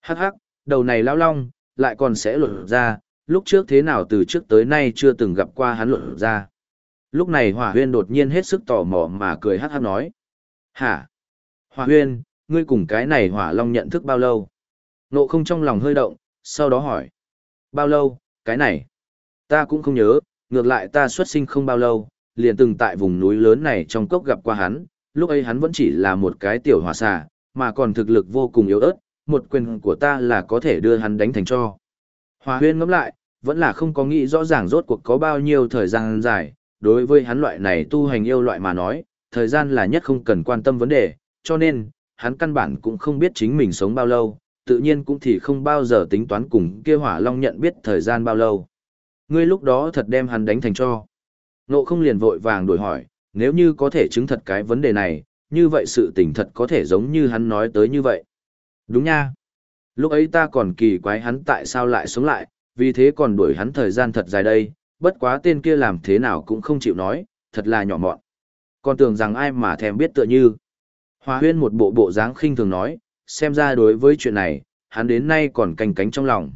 Hắc hắc, đầu này lao long, lại còn sẽ lột ra, lúc trước thế nào từ trước tới nay chưa từng gặp qua hắn lột ra. Lúc này hỏa huyên đột nhiên hết sức tò mò mà cười hát hát nói. Hả? Hỏa huyên, ngươi cùng cái này hỏa long nhận thức bao lâu? Nộ không trong lòng hơi động, sau đó hỏi. Bao lâu, cái này? Ta cũng không nhớ, ngược lại ta xuất sinh không bao lâu, liền từng tại vùng núi lớn này trong cốc gặp qua hắn, lúc ấy hắn vẫn chỉ là một cái tiểu hỏa xà, mà còn thực lực vô cùng yếu ớt, một quyền của ta là có thể đưa hắn đánh thành cho. Hòa huyên ngẫm lại, vẫn là không có nghĩ rõ ràng rốt cuộc có bao nhiêu thời gian dài, đối với hắn loại này tu hành yêu loại mà nói, thời gian là nhất không cần quan tâm vấn đề, cho nên, hắn căn bản cũng không biết chính mình sống bao lâu, tự nhiên cũng thì không bao giờ tính toán cùng kia hỏa long nhận biết thời gian bao lâu. Ngươi lúc đó thật đem hắn đánh thành cho. Nộ không liền vội vàng đổi hỏi, nếu như có thể chứng thật cái vấn đề này, như vậy sự tình thật có thể giống như hắn nói tới như vậy. Đúng nha. Lúc ấy ta còn kỳ quái hắn tại sao lại sống lại, vì thế còn đuổi hắn thời gian thật dài đây, bất quá tên kia làm thế nào cũng không chịu nói, thật là nhỏ mọn. Còn tưởng rằng ai mà thèm biết tựa như. Hòa huyên một bộ bộ dáng khinh thường nói, xem ra đối với chuyện này, hắn đến nay còn canh cánh trong lòng.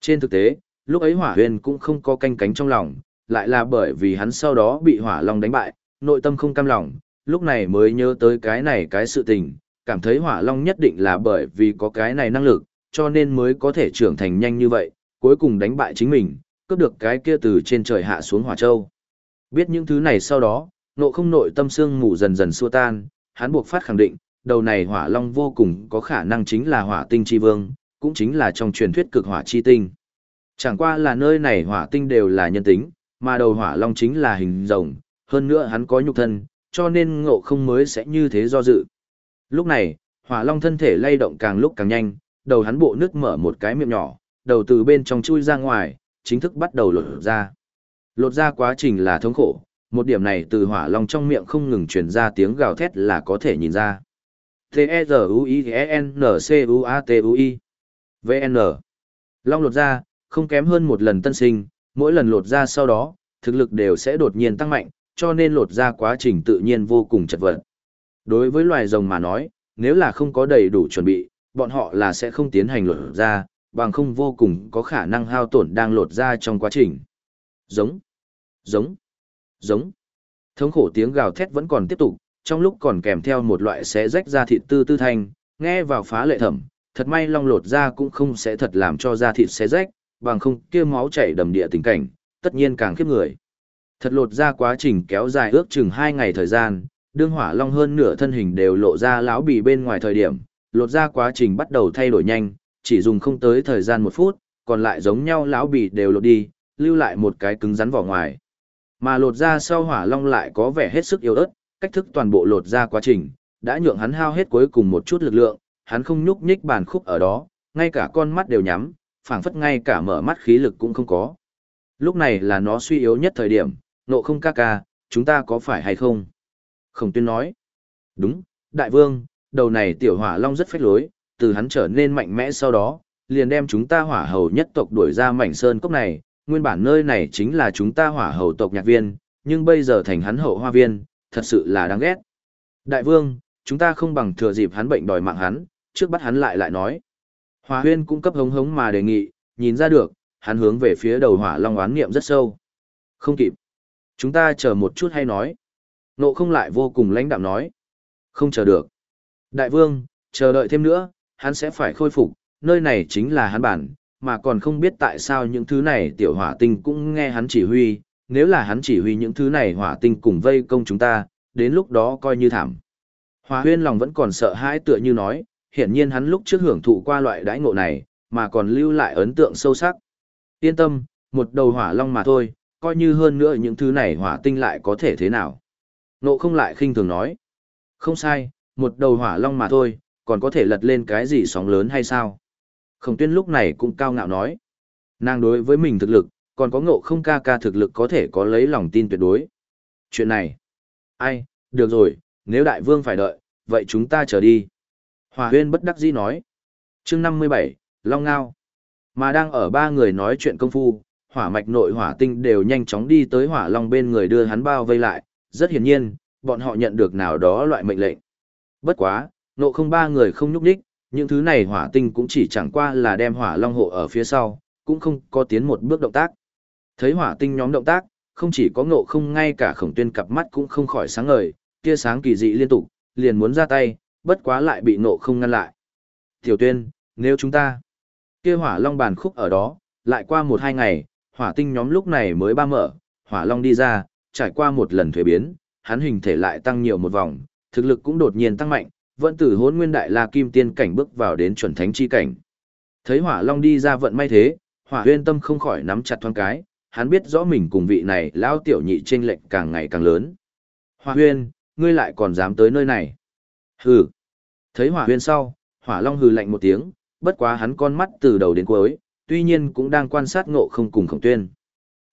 Trên thực tế, lúc ấy hỏa huyên cũng không có canh cánh trong lòng, lại là bởi vì hắn sau đó bị hỏa long đánh bại, nội tâm không cam lòng, lúc này mới nhớ tới cái này cái sự tình, cảm thấy hỏa long nhất định là bởi vì có cái này năng lực, cho nên mới có thể trưởng thành nhanh như vậy, cuối cùng đánh bại chính mình, cướp được cái kia từ trên trời hạ xuống hỏa châu. Biết những thứ này sau đó, nộ không nội tâm xương ngủ dần dần xua tan, hắn buộc phát khẳng định, đầu này hỏa long vô cùng có khả năng chính là hỏa tinh chi vương, cũng chính là trong truyền thuyết cực hỏa chi tinh. Chẳng qua là nơi này hỏa tinh đều là nhân tính, mà đầu hỏa long chính là hình rồng, hơn nữa hắn có nhục thân, cho nên ngộ không mới sẽ như thế do dự. Lúc này, hỏa long thân thể lay động càng lúc càng nhanh, đầu hắn bộ nước mở một cái miệng nhỏ, đầu từ bên trong chui ra ngoài, chính thức bắt đầu lột ra. Lột ra quá trình là thống khổ, một điểm này từ hỏa long trong miệng không ngừng truyền ra tiếng gào thét là có thể nhìn ra. T-E-Z-U-I-E-N-C-U-A-T-U-I VN Long lột ra, không kém hơn một lần tân sinh, mỗi lần lột ra sau đó, thực lực đều sẽ đột nhiên tăng mạnh, cho nên lột ra quá trình tự nhiên vô cùng chật vật. Đối với loài rồng mà nói, nếu là không có đầy đủ chuẩn bị, bọn họ là sẽ không tiến hành lột ra, bằng không vô cùng có khả năng hao tổn đang lột ra trong quá trình. Giống, giống, giống. Thống khổ tiếng gào thét vẫn còn tiếp tục, trong lúc còn kèm theo một loại xé rách da thịt tư tư thanh, nghe vào phá lệ thẩm, thật may long lột ra cũng không sẽ thật làm cho da thịt xé rách, bằng không kia máu chảy đầm địa tình cảnh, tất nhiên càng khiếp người. Thật lột ra quá trình kéo dài ước chừng 2 ngày thời gian, đương hỏa long hơn nửa thân hình đều lộ ra lão bì bên ngoài thời điểm, lột ra quá trình bắt đầu thay đổi nhanh, chỉ dùng không tới thời gian một phút, còn lại giống nhau lão bì đều lột đi, lưu lại một cái cứng rắn vỏ ngoài. Mà lột ra sau hỏa long lại có vẻ hết sức yếu ớt, cách thức toàn bộ lột ra quá trình, đã nhượng hắn hao hết cuối cùng một chút lực lượng, hắn không nhúc nhích bàn khúc ở đó, ngay cả con mắt đều nhắm, phảng phất ngay cả mở mắt khí lực cũng không có. Lúc này là nó suy yếu nhất thời điểm, nộ không ca ca, chúng ta có phải hay không? Khổng tuyên nói. Đúng, đại vương, đầu này tiểu hỏa long rất phách lối, từ hắn trở nên mạnh mẽ sau đó, liền đem chúng ta hỏa hầu nhất tộc đuổi ra mảnh sơn cốc này, nguyên bản nơi này chính là chúng ta hỏa hầu tộc nhạc viên, nhưng bây giờ thành hắn hậu hoa viên, thật sự là đáng ghét. Đại vương, chúng ta không bằng thừa dịp hắn bệnh đòi mạng hắn, trước bắt hắn lại lại nói. Hòa huyên cũng cấp hống hống mà đề nghị, nhìn ra được, hắn hướng về phía đầu hỏa long oán niệm rất sâu. Không kịp. Chúng ta chờ một chút hay nói. Nộ không lại vô cùng lãnh đạm nói. Không chờ được. Đại vương, chờ đợi thêm nữa, hắn sẽ phải khôi phục, nơi này chính là hắn bản, mà còn không biết tại sao những thứ này tiểu hỏa tinh cũng nghe hắn chỉ huy, nếu là hắn chỉ huy những thứ này hỏa tinh cùng vây công chúng ta, đến lúc đó coi như thảm. Hỏa huyên lòng vẫn còn sợ hãi tựa như nói, hiển nhiên hắn lúc trước hưởng thụ qua loại đãi ngộ này, mà còn lưu lại ấn tượng sâu sắc. Yên tâm, một đầu hỏa long mà thôi, coi như hơn nữa những thứ này hỏa tinh lại có thể thế nào. Nộ không lại khinh thường nói. Không sai, một đầu hỏa long mà thôi, còn có thể lật lên cái gì sóng lớn hay sao? Khổng tuyên lúc này cũng cao ngạo nói. Nàng đối với mình thực lực, còn có ngộ không ca ca thực lực có thể có lấy lòng tin tuyệt đối. Chuyện này. Ai, được rồi, nếu đại vương phải đợi, vậy chúng ta chờ đi. Hòa huyên bất đắc dĩ nói. chương 57, Long Ngao. Mà đang ở ba người nói chuyện công phu, hỏa mạch nội hỏa tinh đều nhanh chóng đi tới hỏa long bên người đưa hắn bao vây lại. Rất hiển nhiên, bọn họ nhận được nào đó loại mệnh lệnh. Bất quá, nộ không ba người không nhúc đích, những thứ này hỏa tinh cũng chỉ chẳng qua là đem hỏa long hộ ở phía sau, cũng không có tiến một bước động tác. Thấy hỏa tinh nhóm động tác, không chỉ có ngộ không ngay cả khổng tuyên cặp mắt cũng không khỏi sáng ngời, tia sáng kỳ dị liên tục, liền muốn ra tay, bất quá lại bị ngộ không ngăn lại. Tiểu tuyên, nếu chúng ta, kia hỏa long bàn khúc ở đó, lại qua một hai ngày, hỏa tinh nhóm lúc này mới ba mở, hỏa long đi ra, trải qua một lần thuế biến, hắn hình thể lại tăng nhiều một vòng, thực lực cũng đột nhiên tăng mạnh, vẫn từ hốn nguyên đại la kim tiên cảnh bước vào đến chuẩn thánh chi cảnh. Thấy hỏa long đi ra vận may thế, hỏa huyên tâm không khỏi nắm chặt thoáng cái, hắn biết rõ mình cùng vị này lão tiểu nhị trên lệnh càng ngày càng lớn. Hỏa huyên, ngươi lại còn dám tới nơi này. Hừ. Thấy hỏa huyên sau, hỏa long hừ lạnh một tiếng, bất quá hắn con mắt từ đầu đến cuối, tuy nhiên cũng đang quan sát ngộ không cùng khổng tuyên.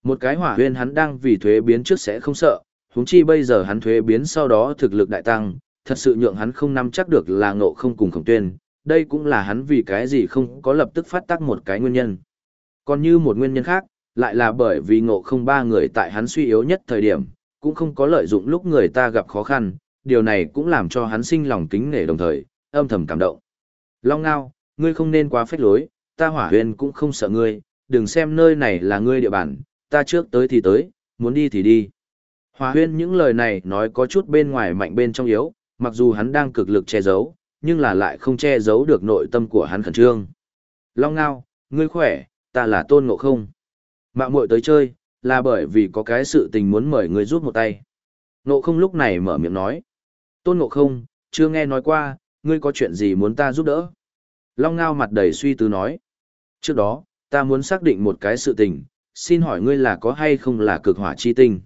Một cái hỏa huyên hắn đang vì thuế biến trước sẽ không sợ, huống chi bây giờ hắn thuế biến sau đó thực lực đại tăng, thật sự nhượng hắn không nắm chắc được là ngộ không cùng khổng tuyên, đây cũng là hắn vì cái gì không có lập tức phát tác một cái nguyên nhân. Còn như một nguyên nhân khác, lại là bởi vì ngộ không ba người tại hắn suy yếu nhất thời điểm, cũng không có lợi dụng lúc người ta gặp khó khăn, điều này cũng làm cho hắn sinh lòng kính nể đồng thời, âm thầm cảm động. Long Ngao, ngươi không nên quá phách lối, ta hỏa huyền cũng không sợ ngươi, đừng xem nơi này là ngươi địa bàn, ta trước tới thì tới, muốn đi thì đi. Hòa huyên những lời này nói có chút bên ngoài mạnh bên trong yếu, mặc dù hắn đang cực lực che giấu, nhưng là lại không che giấu được nội tâm của hắn khẩn trương. Long Ngao, ngươi khỏe, ta là tôn ngộ không. Mạng muội tới chơi, là bởi vì có cái sự tình muốn mời ngươi giúp một tay. Ngộ không lúc này mở miệng nói. Tôn ngộ không, chưa nghe nói qua, ngươi có chuyện gì muốn ta giúp đỡ? Long Ngao mặt đầy suy tư nói. Trước đó, ta muốn xác định một cái sự tình, xin hỏi ngươi là có hay không là cực hỏa chi tinh?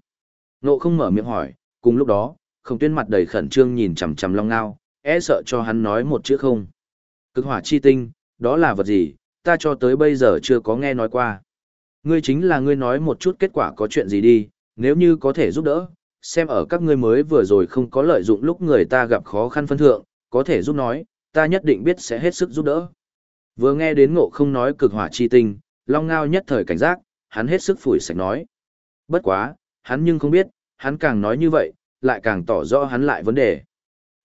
Ngộ không mở miệng hỏi, cùng lúc đó, không tuyên mặt đầy khẩn trương nhìn chằm chằm Long Ngao, e sợ cho hắn nói một chữ không. Cực hỏa chi tinh, đó là vật gì, ta cho tới bây giờ chưa có nghe nói qua. Ngươi chính là ngươi nói một chút kết quả có chuyện gì đi, nếu như có thể giúp đỡ, xem ở các ngươi mới vừa rồi không có lợi dụng lúc người ta gặp khó khăn phân thượng, có thể giúp nói, ta nhất định biết sẽ hết sức giúp đỡ. Vừa nghe đến ngộ không nói cực hỏa chi tinh, Long Ngao nhất thời cảnh giác, hắn hết sức phủi sạch nói. Bất quá, hắn nhưng không biết, hắn càng nói như vậy, lại càng tỏ rõ hắn lại vấn đề.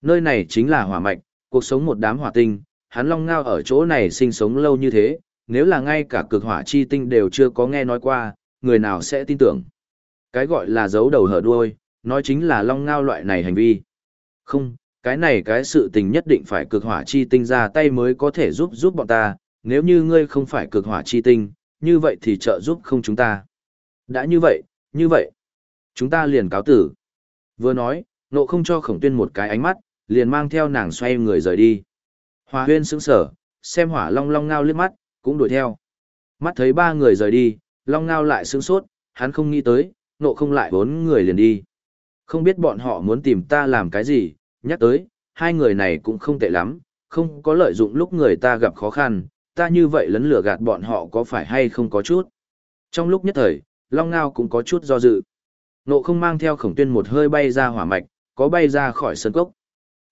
Nơi này chính là hỏa mạch, cuộc sống một đám hỏa tinh, hắn long ngao ở chỗ này sinh sống lâu như thế, nếu là ngay cả cực hỏa chi tinh đều chưa có nghe nói qua, người nào sẽ tin tưởng. Cái gọi là giấu đầu hở đuôi, nói chính là long ngao loại này hành vi. Không, cái này cái sự tình nhất định phải cực hỏa chi tinh ra tay mới có thể giúp giúp bọn ta, nếu như ngươi không phải cực hỏa chi tinh, như vậy thì trợ giúp không chúng ta. Đã như vậy, như vậy, chúng ta liền cáo tử. Vừa nói, nộ không cho khổng tuyên một cái ánh mắt, liền mang theo nàng xoay người rời đi. Hòa huyên sững sở, xem hỏa long long ngao liếc mắt, cũng đuổi theo. Mắt thấy ba người rời đi, long ngao lại sững sốt, hắn không nghĩ tới, nộ không lại bốn người liền đi. Không biết bọn họ muốn tìm ta làm cái gì, nhắc tới, hai người này cũng không tệ lắm, không có lợi dụng lúc người ta gặp khó khăn, ta như vậy lấn lửa gạt bọn họ có phải hay không có chút. Trong lúc nhất thời, Long Ngao cũng có chút do dự. Nộ không mang theo khổng tuyên một hơi bay ra hỏa mạch, có bay ra khỏi sân cốc.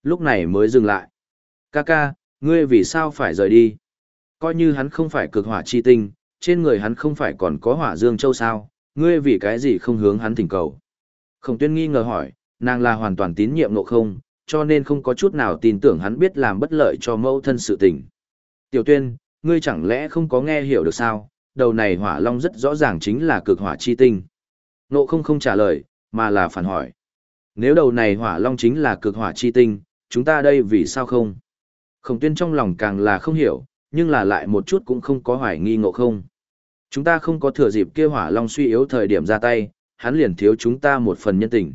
Lúc này mới dừng lại. Ca ca, ngươi vì sao phải rời đi? Coi như hắn không phải cực hỏa chi tinh, trên người hắn không phải còn có hỏa dương châu sao, ngươi vì cái gì không hướng hắn thỉnh cầu? Khổng tuyên nghi ngờ hỏi, nàng là hoàn toàn tín nhiệm nộ không, cho nên không có chút nào tin tưởng hắn biết làm bất lợi cho mẫu thân sự tình. Tiểu tuyên, ngươi chẳng lẽ không có nghe hiểu được sao, đầu này hỏa long rất rõ ràng chính là cực hỏa chi tinh. Nộ không không trả lời, mà là phản hỏi. Nếu đầu này hỏa long chính là cực hỏa chi tinh, chúng ta đây vì sao không? Khổng tuyên trong lòng càng là không hiểu, nhưng là lại một chút cũng không có hoài nghi ngộ không. Chúng ta không có thừa dịp kia hỏa long suy yếu thời điểm ra tay, hắn liền thiếu chúng ta một phần nhân tình.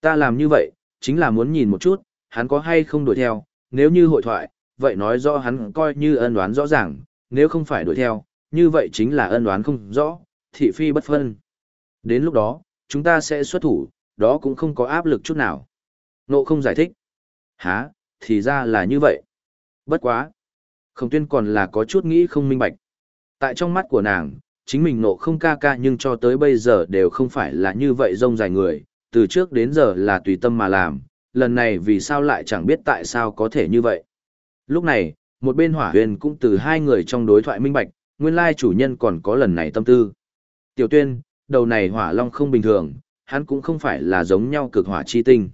Ta làm như vậy, chính là muốn nhìn một chút, hắn có hay không đuổi theo, nếu như hội thoại, vậy nói rõ hắn coi như ân đoán rõ ràng, nếu không phải đuổi theo, như vậy chính là ân đoán không rõ, thị phi bất phân. Đến lúc đó, chúng ta sẽ xuất thủ, đó cũng không có áp lực chút nào. Nộ không giải thích. Hả, thì ra là như vậy. Bất quá. Khổng tuyên còn là có chút nghĩ không minh bạch. Tại trong mắt của nàng, chính mình nộ không ca ca nhưng cho tới bây giờ đều không phải là như vậy rông dài người, từ trước đến giờ là tùy tâm mà làm, lần này vì sao lại chẳng biết tại sao có thể như vậy. Lúc này, một bên hỏa huyền cũng từ hai người trong đối thoại minh bạch, nguyên lai chủ nhân còn có lần này tâm tư. Tiểu tuyên, đầu này hỏa long không bình thường, hắn cũng không phải là giống nhau cực hỏa chi tinh.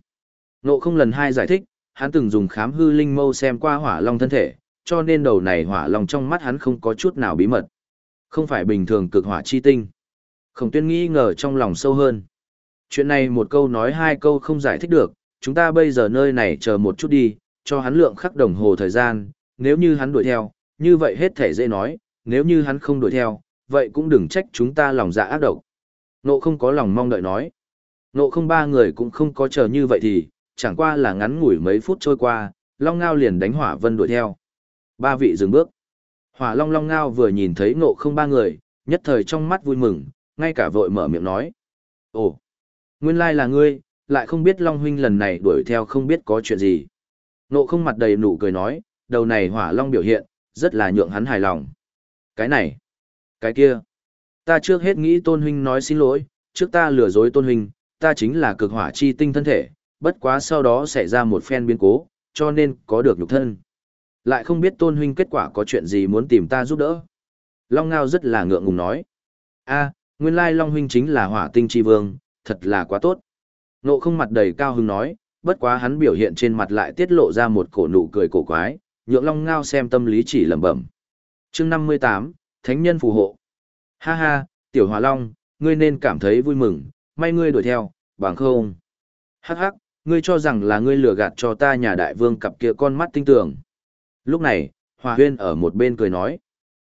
Nộ không lần hai giải thích, hắn từng dùng khám hư linh mâu xem qua hỏa long thân thể, cho nên đầu này hỏa long trong mắt hắn không có chút nào bí mật. Không phải bình thường cực hỏa chi tinh. Khổng tuyên nghi ngờ trong lòng sâu hơn. Chuyện này một câu nói hai câu không giải thích được, chúng ta bây giờ nơi này chờ một chút đi, cho hắn lượng khắc đồng hồ thời gian, nếu như hắn đuổi theo, như vậy hết thể dễ nói, nếu như hắn không đuổi theo, vậy cũng đừng trách chúng ta lòng dạ ác độc. Nộ không có lòng mong đợi nói. Nộ không ba người cũng không có chờ như vậy thì, chẳng qua là ngắn ngủi mấy phút trôi qua, long ngao liền đánh hỏa vân đuổi theo. Ba vị dừng bước. Hỏa long long ngao vừa nhìn thấy nộ không ba người, nhất thời trong mắt vui mừng, ngay cả vội mở miệng nói. Ồ, nguyên lai là ngươi, lại không biết long huynh lần này đuổi theo không biết có chuyện gì. Nộ không mặt đầy nụ cười nói, đầu này hỏa long biểu hiện, rất là nhượng hắn hài lòng. Cái này, cái kia, ta trước hết nghĩ tôn huynh nói xin lỗi, trước ta lừa dối tôn huynh, ta chính là cực hỏa chi tinh thân thể, bất quá sau đó xảy ra một phen biến cố, cho nên có được nhục thân. Lại không biết tôn huynh kết quả có chuyện gì muốn tìm ta giúp đỡ. Long Ngao rất là ngượng ngùng nói. a nguyên lai Long huynh chính là hỏa tinh chi vương, thật là quá tốt. Nộ không mặt đầy cao hứng nói, bất quá hắn biểu hiện trên mặt lại tiết lộ ra một cổ nụ cười cổ quái, nhượng Long Ngao xem tâm lý chỉ lẩm bẩm. chương 58, Thánh nhân phù hộ. Ha ha, tiểu hòa Long, ngươi nên cảm thấy vui mừng, may ngươi đuổi theo, bằng không. Hắc hắc, ngươi cho rằng là ngươi lừa gạt cho ta nhà đại vương cặp kia con mắt tinh tường. Lúc này, Hòa Huyên ở một bên cười nói.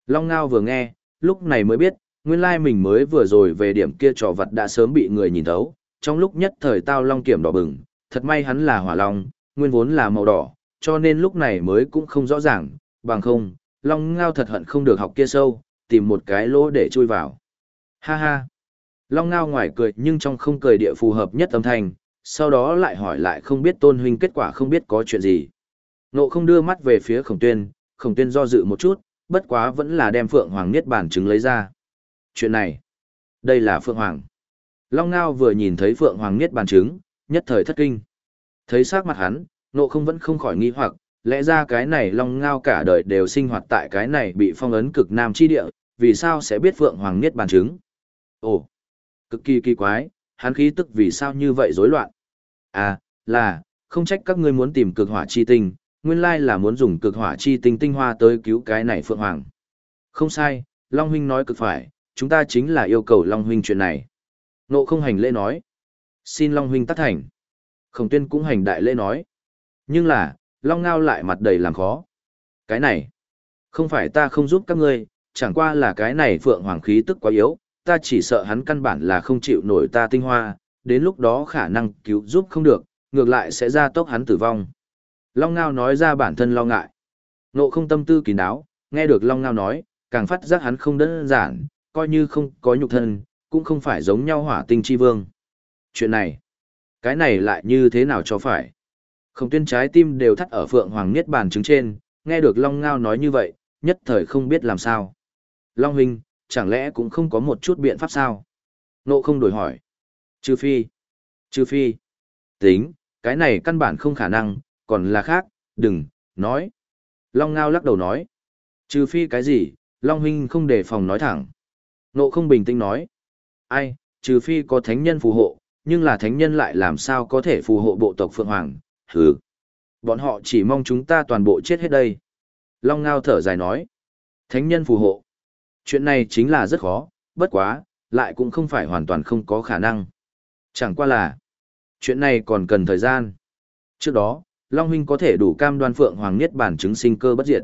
Long Ngao vừa nghe, lúc này mới biết, nguyên lai mình mới vừa rồi về điểm kia trò vật đã sớm bị người nhìn thấu. Trong lúc nhất thời tao Long kiểm đỏ bừng, thật may hắn là hỏa long, nguyên vốn là màu đỏ, cho nên lúc này mới cũng không rõ ràng, bằng không, Long Ngao thật hận không được học kia sâu, tìm một cái lỗ để chui vào. Ha ha! Long Ngao ngoài cười nhưng trong không cười địa phù hợp nhất âm thanh, sau đó lại hỏi lại không biết tôn huynh kết quả không biết có chuyện gì. Nộ không đưa mắt về phía khổng tuyên, khổng tuyên do dự một chút, bất quá vẫn là đem Phượng Hoàng Niết Bàn chứng lấy ra. Chuyện này, đây là Phượng Hoàng. Long Ngao vừa nhìn thấy Phượng Hoàng Niết Bàn chứng, nhất thời thất kinh. Thấy sắc mặt hắn, nộ không vẫn không khỏi nghi hoặc, lẽ ra cái này Long Ngao cả đời đều sinh hoạt tại cái này bị phong ấn cực nam chi địa, vì sao sẽ biết Phượng Hoàng Niết Bàn chứng? Ồ, cực kỳ kỳ quái, hắn khí tức vì sao như vậy rối loạn? À, là, không trách các ngươi muốn tìm cực hỏa chi tinh, nguyên lai là muốn dùng cực hỏa chi tinh tinh hoa tới cứu cái này Phượng Hoàng. Không sai, Long Huynh nói cực phải, chúng ta chính là yêu cầu Long Huynh chuyện này. Nộ không hành lễ nói. Xin Long Huynh tác thành. Khổng tuyên cũng hành đại lễ nói. Nhưng là, Long Ngao lại mặt đầy làm khó. Cái này, không phải ta không giúp các ngươi, chẳng qua là cái này Phượng Hoàng khí tức quá yếu, ta chỉ sợ hắn căn bản là không chịu nổi ta tinh hoa, đến lúc đó khả năng cứu giúp không được, ngược lại sẽ ra tốc hắn tử vong. Long Ngao nói ra bản thân lo ngại. Nộ không tâm tư kín đáo, nghe được Long Ngao nói, càng phát giác hắn không đơn giản, coi như không có nhục thân, cũng không phải giống nhau hỏa tinh chi vương. Chuyện này, cái này lại như thế nào cho phải? Không tuyên trái tim đều thắt ở Phượng Hoàng Niết Bàn trứng trên, nghe được Long Ngao nói như vậy, nhất thời không biết làm sao. Long Huynh, chẳng lẽ cũng không có một chút biện pháp sao? Nộ không đổi hỏi. Trừ phi. Trừ phi. Tính, cái này căn bản không khả năng, còn là khác, đừng, nói. Long Ngao lắc đầu nói. Trừ phi cái gì, Long Huynh không đề phòng nói thẳng. Nộ không bình tĩnh nói. Ai, trừ phi có thánh nhân phù hộ, nhưng là thánh nhân lại làm sao có thể phù hộ bộ tộc Phượng Hoàng, hừ. Bọn họ chỉ mong chúng ta toàn bộ chết hết đây. Long Ngao thở dài nói. Thánh nhân phù hộ. Chuyện này chính là rất khó, bất quá, lại cũng không phải hoàn toàn không có khả năng. Chẳng qua là, chuyện này còn cần thời gian. Trước đó, Long Huynh có thể đủ cam đoan Phượng Hoàng Niết bản chứng sinh cơ bất diệt.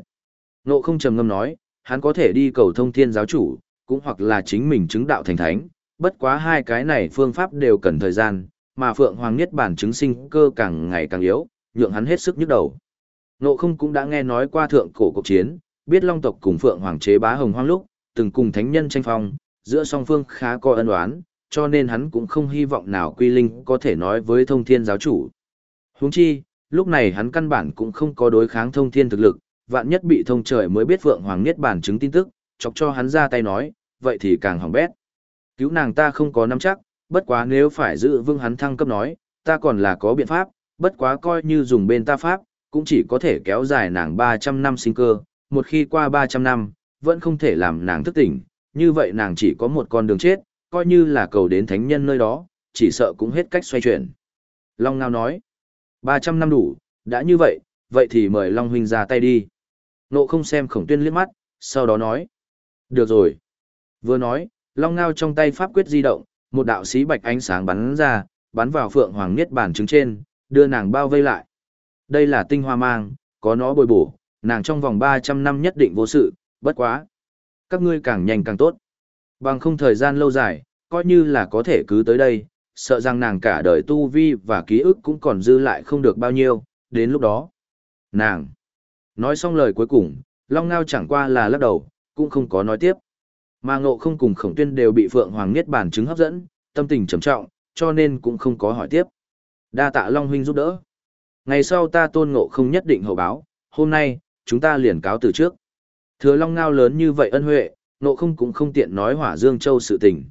Nộ không trầm ngâm nói, hắn có thể đi cầu thông thiên giáo chủ, cũng hoặc là chính mình chứng đạo thành thánh, bất quá hai cái này phương pháp đều cần thời gian, mà Phượng Hoàng Niết bản chứng sinh cơ càng ngày càng yếu, nhượng hắn hết sức nhức đầu. Nộ không cũng đã nghe nói qua thượng cổ cuộc chiến, biết Long tộc cùng Phượng Hoàng chế bá hồng hoang lúc, từng cùng thánh nhân tranh phong, giữa song phương khá có ân oán, cho nên hắn cũng không hy vọng nào quy linh có thể nói với thông thiên giáo chủ. Huống chi, lúc này hắn căn bản cũng không có đối kháng thông thiên thực lực, vạn nhất bị thông trời mới biết Phượng Hoàng Niết bản chứng tin tức, chọc cho hắn ra tay nói, vậy thì càng hỏng bét. Cứu nàng ta không có nắm chắc, bất quá nếu phải giữ vương hắn thăng cấp nói, ta còn là có biện pháp, bất quá coi như dùng bên ta pháp, cũng chỉ có thể kéo dài nàng 300 năm sinh cơ, một khi qua 300 năm, vẫn không thể làm nàng thức tỉnh, như vậy nàng chỉ có một con đường chết, coi như là cầu đến thánh nhân nơi đó, chỉ sợ cũng hết cách xoay chuyển. Long Ngao nói, 300 năm đủ, đã như vậy, vậy thì mời Long Huynh ra tay đi. Nộ không xem khổng tuyên liếc mắt, sau đó nói, được rồi. Vừa nói, Long Ngao trong tay pháp quyết di động, một đạo sĩ bạch ánh sáng bắn ra, bắn vào Phượng Hoàng Niết Bàn trứng trên, đưa nàng bao vây lại. Đây là tinh hoa mang, có nó bồi bổ, nàng trong vòng 300 năm nhất định vô sự, bất quá. Các ngươi càng nhanh càng tốt. Bằng không thời gian lâu dài, coi như là có thể cứ tới đây, sợ rằng nàng cả đời tu vi và ký ức cũng còn dư lại không được bao nhiêu, đến lúc đó. Nàng. Nói xong lời cuối cùng, Long Ngao chẳng qua là lắc đầu, cũng không có nói tiếp. Mà ngộ không cùng khổng tuyên đều bị Phượng Hoàng Niết Bàn chứng hấp dẫn, tâm tình trầm trọng, cho nên cũng không có hỏi tiếp. Đa tạ Long Huynh giúp đỡ. Ngày sau ta tôn ngộ không nhất định hậu báo, hôm nay, chúng ta liền cáo từ trước. Thừa Long Ngao lớn như vậy ân huệ, ngộ không cũng không tiện nói hỏa Dương Châu sự tình.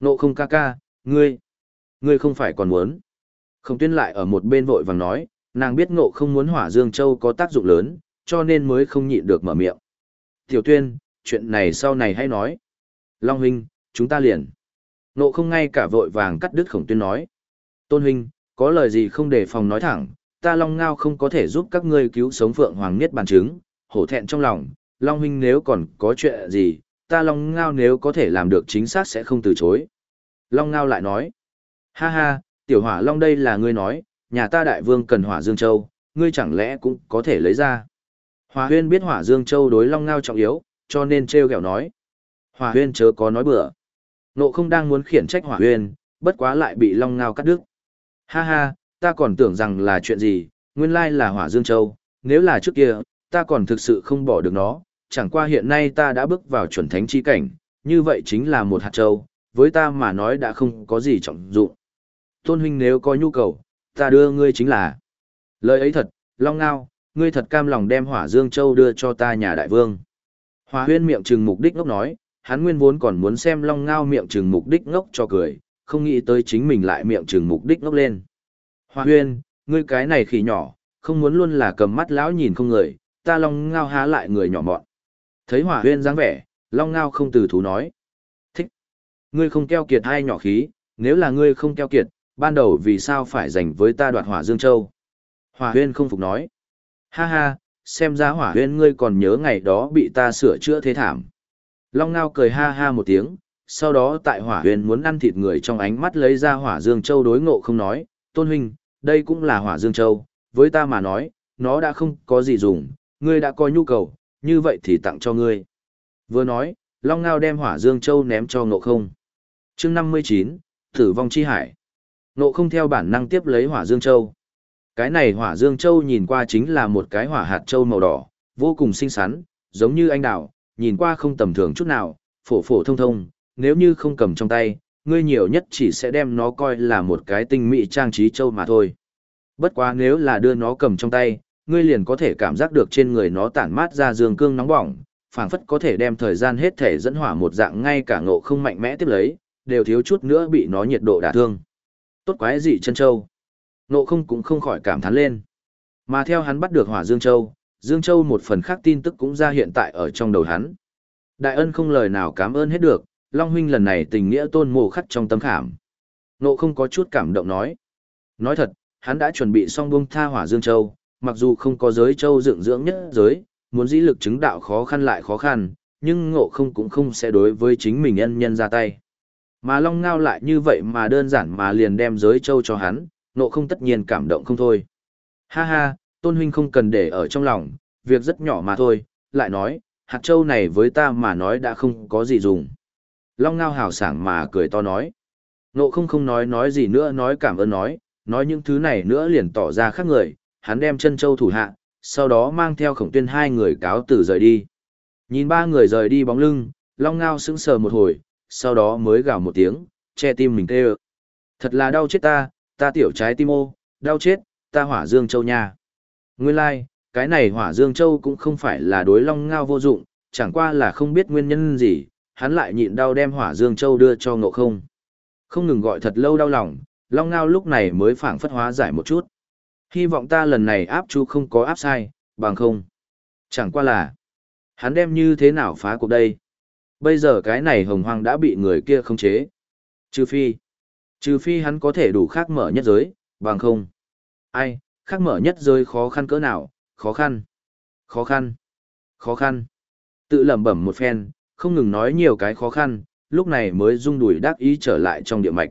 Ngộ không ca ca, ngươi, ngươi không phải còn muốn. Khổng tuyên lại ở một bên vội vàng nói, nàng biết ngộ không muốn hỏa Dương Châu có tác dụng lớn, cho nên mới không nhịn được mở miệng. Tiểu tuyên, chuyện này sau này hãy nói. Long huynh, chúng ta liền. nộ không ngay cả vội vàng cắt đứt khổng tuyên nói. Tôn huynh, có lời gì không để phòng nói thẳng, ta Long Ngao không có thể giúp các ngươi cứu sống Phượng Hoàng Niết bàn chứng, hổ thẹn trong lòng, Long huynh nếu còn có chuyện gì, ta Long Ngao nếu có thể làm được chính xác sẽ không từ chối. Long Ngao lại nói, ha ha, tiểu hỏa Long đây là ngươi nói, nhà ta đại vương cần hỏa Dương Châu, ngươi chẳng lẽ cũng có thể lấy ra. Hòa huyên biết hỏa Dương Châu đối Long Ngao trọng yếu, cho nên treo kẹo nói. Hỏa huyên chớ có nói bừa. Nộ không đang muốn khiển trách hỏa huyên, bất quá lại bị Long Ngao cắt đứt. Ha ha, ta còn tưởng rằng là chuyện gì, nguyên lai là hỏa Dương Châu, nếu là trước kia, ta còn thực sự không bỏ được nó, chẳng qua hiện nay ta đã bước vào chuẩn thánh chi cảnh, như vậy chính là một hạt châu, với ta mà nói đã không có gì trọng dụng. Tôn huynh nếu có nhu cầu, ta đưa ngươi chính là. Lời ấy thật, Long Ngao, ngươi thật cam lòng đem hỏa Dương Châu đưa cho ta nhà đại vương. Hòa huyên miệng trừng mục đích ngốc nói, hắn nguyên vốn còn muốn xem Long Ngao miệng chừng mục đích ngốc cho cười, không nghĩ tới chính mình lại miệng chừng mục đích ngốc lên. Hoa huyên, ngươi cái này khỉ nhỏ, không muốn luôn là cầm mắt lão nhìn không người, ta Long Ngao há lại người nhỏ mọn. Thấy hỏa huyên dáng vẻ, Long Ngao không từ thú nói. Thích. Ngươi không keo kiệt hay nhỏ khí, nếu là ngươi không keo kiệt, ban đầu vì sao phải dành với ta đoạt hỏa Dương Châu? Hỏa huyên không phục nói. Ha ha, xem ra hỏa huyên ngươi còn nhớ ngày đó bị ta sửa chữa thế thảm. Long Ngao cười ha ha một tiếng, sau đó tại hỏa huyền muốn ăn thịt người trong ánh mắt lấy ra hỏa Dương Châu đối ngộ không nói, tôn huynh, đây cũng là hỏa Dương Châu, với ta mà nói, nó đã không có gì dùng, ngươi đã có nhu cầu, như vậy thì tặng cho ngươi. Vừa nói, Long Ngao đem hỏa Dương Châu ném cho ngộ không. chương 59, Tử vong chi hải. Ngộ không theo bản năng tiếp lấy hỏa Dương Châu. Cái này hỏa Dương Châu nhìn qua chính là một cái hỏa hạt châu màu đỏ, vô cùng xinh xắn, giống như anh đào, nhìn qua không tầm thường chút nào, phổ phổ thông thông, nếu như không cầm trong tay, ngươi nhiều nhất chỉ sẽ đem nó coi là một cái tinh mỹ trang trí châu mà thôi. Bất quá nếu là đưa nó cầm trong tay, ngươi liền có thể cảm giác được trên người nó tản mát ra dương cương nóng bỏng, phảng phất có thể đem thời gian hết thể dẫn hỏa một dạng ngay cả ngộ không mạnh mẽ tiếp lấy, đều thiếu chút nữa bị nó nhiệt độ đả thương. Tốt quái dị chân châu. Ngộ không cũng không khỏi cảm thán lên. Mà theo hắn bắt được hỏa Dương Châu, Dương Châu một phần khác tin tức cũng ra hiện tại ở trong đầu hắn. Đại ân không lời nào cảm ơn hết được, Long huynh lần này tình nghĩa tôn mồ khắc trong tâm khảm. Ngộ không có chút cảm động nói. Nói thật, hắn đã chuẩn bị xong buông tha hỏa Dương Châu, mặc dù không có giới châu dựng dưỡng nhất giới, muốn dĩ lực chứng đạo khó khăn lại khó khăn, nhưng ngộ không cũng không sẽ đối với chính mình nhân nhân ra tay. Mà Long Ngao lại như vậy mà đơn giản mà liền đem giới châu cho hắn, ngộ không tất nhiên cảm động không thôi. Ha ha, tôn huynh không cần để ở trong lòng, việc rất nhỏ mà thôi, lại nói, hạt châu này với ta mà nói đã không có gì dùng. Long Ngao hào sảng mà cười to nói. Nộ không không nói nói gì nữa nói cảm ơn nói, nói những thứ này nữa liền tỏ ra khác người, hắn đem chân châu thủ hạ, sau đó mang theo khổng tuyên hai người cáo từ rời đi. Nhìn ba người rời đi bóng lưng, long ngao sững sờ một hồi, sau đó mới gào một tiếng, che tim mình kêu. Thật là đau chết ta, ta tiểu trái tim ô, đau chết, ta hỏa dương châu nha. Nguyên lai, like, cái này hỏa dương châu cũng không phải là đối long ngao vô dụng, chẳng qua là không biết nguyên nhân gì, hắn lại nhịn đau đem hỏa dương châu đưa cho ngộ không. Không ngừng gọi thật lâu đau lòng, long ngao lúc này mới phảng phất hóa giải một chút. Hy vọng ta lần này áp chú không có áp sai, bằng không. Chẳng qua là, hắn đem như thế nào phá cuộc đây? Bây giờ cái này hồng hoang đã bị người kia khống chế. Trừ phi, trừ phi hắn có thể đủ khác mở nhất giới, bằng không. Ai, khác mở nhất rơi khó khăn cỡ nào, khó khăn, khó khăn, khó khăn. Tự lẩm bẩm một phen, không ngừng nói nhiều cái khó khăn, lúc này mới rung đùi đắc ý trở lại trong địa mạch.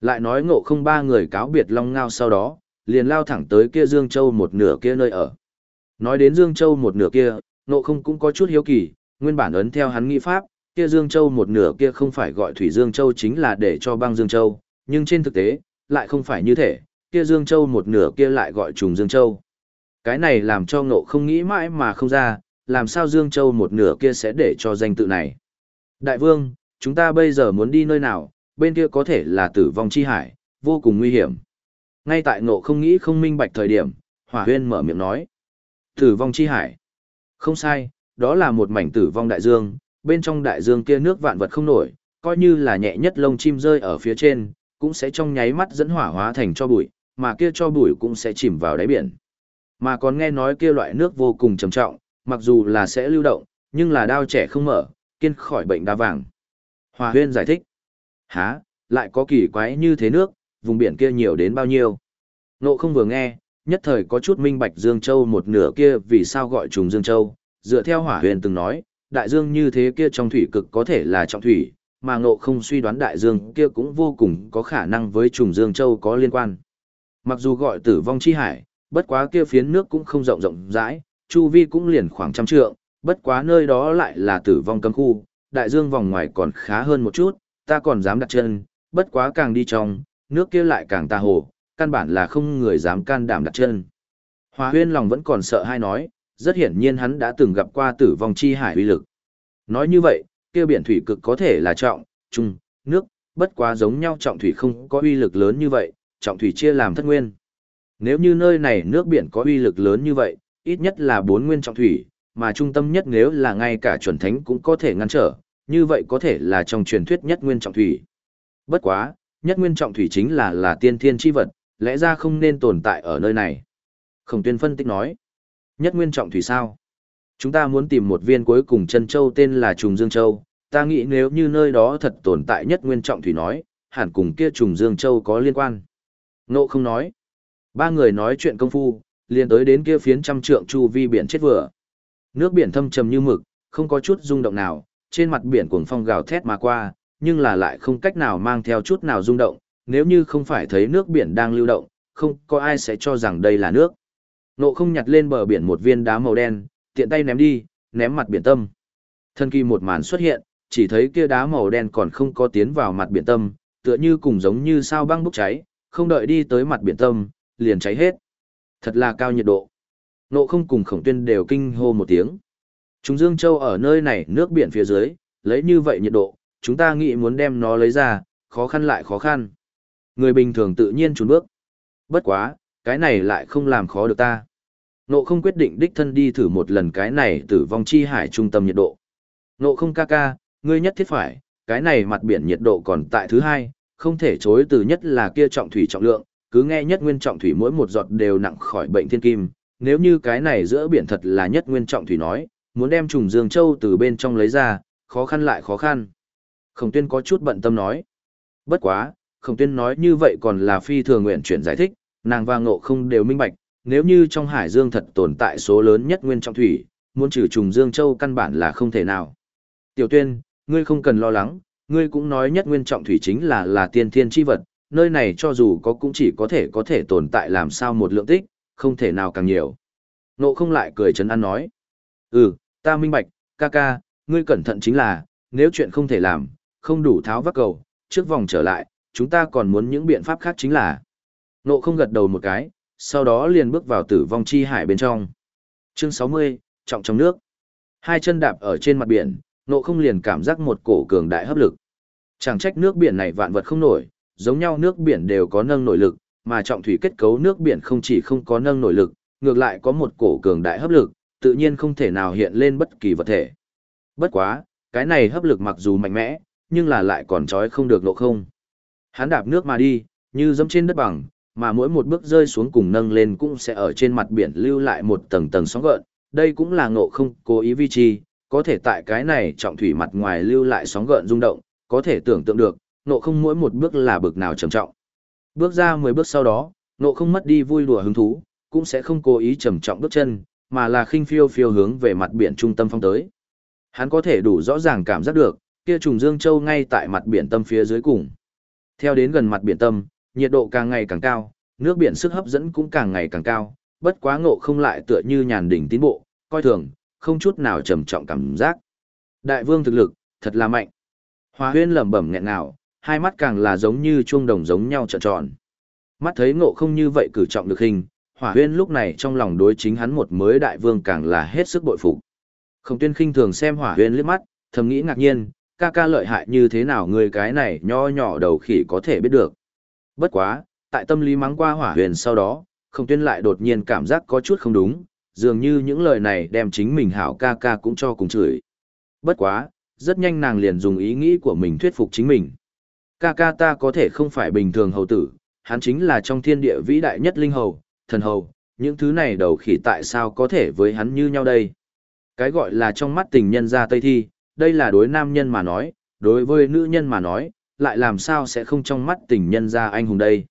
Lại nói ngộ không ba người cáo biệt long ngao sau đó, liền lao thẳng tới kia Dương Châu một nửa kia nơi ở. Nói đến Dương Châu một nửa kia, ngộ không cũng có chút hiếu kỳ, nguyên bản ấn theo hắn nghĩ pháp, kia Dương Châu một nửa kia không phải gọi Thủy Dương Châu chính là để cho băng Dương Châu, nhưng trên thực tế, lại không phải như thế, kia Dương Châu một nửa kia lại gọi trùng Dương Châu. Cái này làm cho ngộ không nghĩ mãi mà không ra, làm sao Dương Châu một nửa kia sẽ để cho danh tự này. Đại vương, chúng ta bây giờ muốn đi nơi nào, bên kia có thể là tử vong chi hải, vô cùng nguy hiểm. Ngay tại ngộ không nghĩ không minh bạch thời điểm, hỏa huyên mở miệng nói. Tử vong chi hải. Không sai, đó là một mảnh tử vong đại dương, bên trong đại dương kia nước vạn vật không nổi, coi như là nhẹ nhất lông chim rơi ở phía trên, cũng sẽ trong nháy mắt dẫn hỏa hóa thành cho bụi, mà kia cho bụi cũng sẽ chìm vào đáy biển. Mà còn nghe nói kia loại nước vô cùng trầm trọng, mặc dù là sẽ lưu động, nhưng là đao trẻ không mở, kiên khỏi bệnh đa vàng. Hòa huyên giải thích. há lại có kỳ quái như thế nước, vùng biển kia nhiều đến bao nhiêu? Nộ không vừa nghe, nhất thời có chút minh bạch Dương Châu một nửa kia vì sao gọi trùng Dương Châu, dựa theo hỏa huyền từng nói, đại dương như thế kia trong thủy cực có thể là trọng thủy, mà ngộ không suy đoán đại dương kia cũng vô cùng có khả năng với trùng Dương Châu có liên quan. Mặc dù gọi tử vong chi hải, bất quá kia phiến nước cũng không rộng rộng rãi, chu vi cũng liền khoảng trăm trượng, bất quá nơi đó lại là tử vong cấm khu, đại dương vòng ngoài còn khá hơn một chút, ta còn dám đặt chân, bất quá càng đi trong, nước kia lại càng ta hồ, căn bản là không người dám can đảm đặt chân. Hòa huyên lòng vẫn còn sợ hay nói, rất hiển nhiên hắn đã từng gặp qua tử vong chi hải uy lực. Nói như vậy, kia biển thủy cực có thể là trọng, trung, nước, bất quá giống nhau trọng thủy không có uy lực lớn như vậy, trọng thủy chia làm thất nguyên. Nếu như nơi này nước biển có uy lực lớn như vậy, ít nhất là bốn nguyên trọng thủy, mà trung tâm nhất nếu là ngay cả chuẩn thánh cũng có thể ngăn trở, như vậy có thể là trong truyền thuyết nhất nguyên trọng thủy. Bất quá, nhất nguyên trọng thủy chính là là tiên thiên chi vật, lẽ ra không nên tồn tại ở nơi này. Khổng tuyên phân tích nói, nhất nguyên trọng thủy sao? Chúng ta muốn tìm một viên cuối cùng chân châu tên là Trùng Dương Châu, ta nghĩ nếu như nơi đó thật tồn tại nhất nguyên trọng thủy nói, hẳn cùng kia Trùng Dương Châu có liên quan. Nộ không nói. Ba người nói chuyện công phu, liền tới đến kia phiến trăm trượng chu vi biển chết vừa. Nước biển thâm trầm như mực, không có chút rung động nào, trên mặt biển cuồng phong gào thét mà qua, nhưng là lại không cách nào mang theo chút nào rung động, nếu như không phải thấy nước biển đang lưu động, không có ai sẽ cho rằng đây là nước. Nộ không nhặt lên bờ biển một viên đá màu đen, tiện tay ném đi, ném mặt biển tâm. Thân kỳ một màn xuất hiện, chỉ thấy kia đá màu đen còn không có tiến vào mặt biển tâm, tựa như cùng giống như sao băng bốc cháy, không đợi đi tới mặt biển tâm, liền cháy hết. Thật là cao nhiệt độ. Nộ không cùng khổng tuyên đều kinh hô một tiếng. Chúng Dương Châu ở nơi này nước biển phía dưới, lấy như vậy nhiệt độ, chúng ta nghĩ muốn đem nó lấy ra, khó khăn lại khó khăn. Người bình thường tự nhiên trốn bước. Bất quá, cái này lại không làm khó được ta. Nộ không quyết định đích thân đi thử một lần cái này tử vong chi hải trung tâm nhiệt độ. Nộ không ca ca, ngươi nhất thiết phải, cái này mặt biển nhiệt độ còn tại thứ hai, không thể chối từ nhất là kia trọng thủy trọng lượng, cứ nghe nhất nguyên trọng thủy mỗi một giọt đều nặng khỏi bệnh thiên kim, nếu như cái này giữa biển thật là nhất nguyên trọng thủy nói, muốn đem trùng Dương Châu từ bên trong lấy ra, khó khăn lại khó khăn. Khổng tuyên có chút bận tâm nói. Bất quá, khổng tuyên nói như vậy còn là phi thường nguyện chuyển giải thích, nàng và ngộ không đều minh bạch, nếu như trong hải dương thật tồn tại số lớn nhất nguyên trọng thủy, muốn trừ trùng Dương Châu căn bản là không thể nào. Tiểu tuyên, ngươi không cần lo lắng, ngươi cũng nói nhất nguyên trọng thủy chính là là tiên thiên chi vật, nơi này cho dù có cũng chỉ có thể có thể tồn tại làm sao một lượng tích, không thể nào càng nhiều. Nộ không lại cười chấn an nói. Ừ, ta minh bạch, ca ca, ngươi cẩn thận chính là, nếu chuyện không thể làm, không đủ tháo vác cầu, trước vòng trở lại, chúng ta còn muốn những biện pháp khác chính là. Nộ không gật đầu một cái, sau đó liền bước vào tử vong chi hải bên trong. Chương 60, trọng trong nước. Hai chân đạp ở trên mặt biển, nộ không liền cảm giác một cổ cường đại hấp lực. Chẳng trách nước biển này vạn vật không nổi, giống nhau nước biển đều có nâng nổi lực, mà trọng thủy kết cấu nước biển không chỉ không có nâng nổi lực, ngược lại có một cổ cường đại hấp lực, tự nhiên không thể nào hiện lên bất kỳ vật thể. Bất quá, cái này hấp lực mặc dù mạnh mẽ, nhưng là lại còn trói không được nộ không. Hắn đạp nước mà đi, như dẫm trên đất bằng, mà mỗi một bước rơi xuống cùng nâng lên cũng sẽ ở trên mặt biển lưu lại một tầng tầng sóng gợn, đây cũng là ngộ không cố ý vi trì có thể tại cái này trọng thủy mặt ngoài lưu lại sóng gợn rung động, có thể tưởng tượng được, ngộ không mỗi một bước là bực nào trầm trọng. Bước ra 10 bước sau đó, ngộ không mất đi vui đùa hứng thú, cũng sẽ không cố ý trầm trọng bước chân, mà là khinh phiêu phiêu hướng về mặt biển trung tâm phong tới. Hắn có thể đủ rõ ràng cảm giác được, kia trùng Dương Châu ngay tại mặt biển tâm phía dưới cùng. Theo đến gần mặt biển tâm, nhiệt độ càng ngày càng cao, nước biển sức hấp dẫn cũng càng ngày càng cao, bất quá ngộ không lại tựa như nhàn đỉnh tiến bộ, coi thường, không chút nào trầm trọng cảm giác. Đại vương thực lực, thật là mạnh. Hoa huyên lẩm bẩm nghẹn nào, hai mắt càng là giống như chuông đồng giống nhau trợn tròn. Mắt thấy ngộ không như vậy cử trọng được hình, Hỏa huyên lúc này trong lòng đối chính hắn một mới đại vương càng là hết sức bội phục. Khổng tuyên khinh thường xem hỏa huyên liếc mắt, thầm nghĩ ngạc nhiên, ca ca lợi hại như thế nào người cái này nho nhỏ đầu khỉ có thể biết được. Bất quá, tại tâm lý mắng qua hỏa huyền sau đó, khổng tuyên lại đột nhiên cảm giác có chút không đúng, dường như những lời này đem chính mình hảo ca ca cũng cho cùng chửi. Bất quá, rất nhanh nàng liền dùng ý nghĩ của mình thuyết phục chính mình. Ca ca ta có thể không phải bình thường hầu tử, hắn chính là trong thiên địa vĩ đại nhất linh hầu, thần hầu, những thứ này đầu khỉ tại sao có thể với hắn như nhau đây? Cái gọi là trong mắt tình nhân ra tây thi, đây là đối nam nhân mà nói, đối với nữ nhân mà nói, lại làm sao sẽ không trong mắt tình nhân ra anh hùng đây?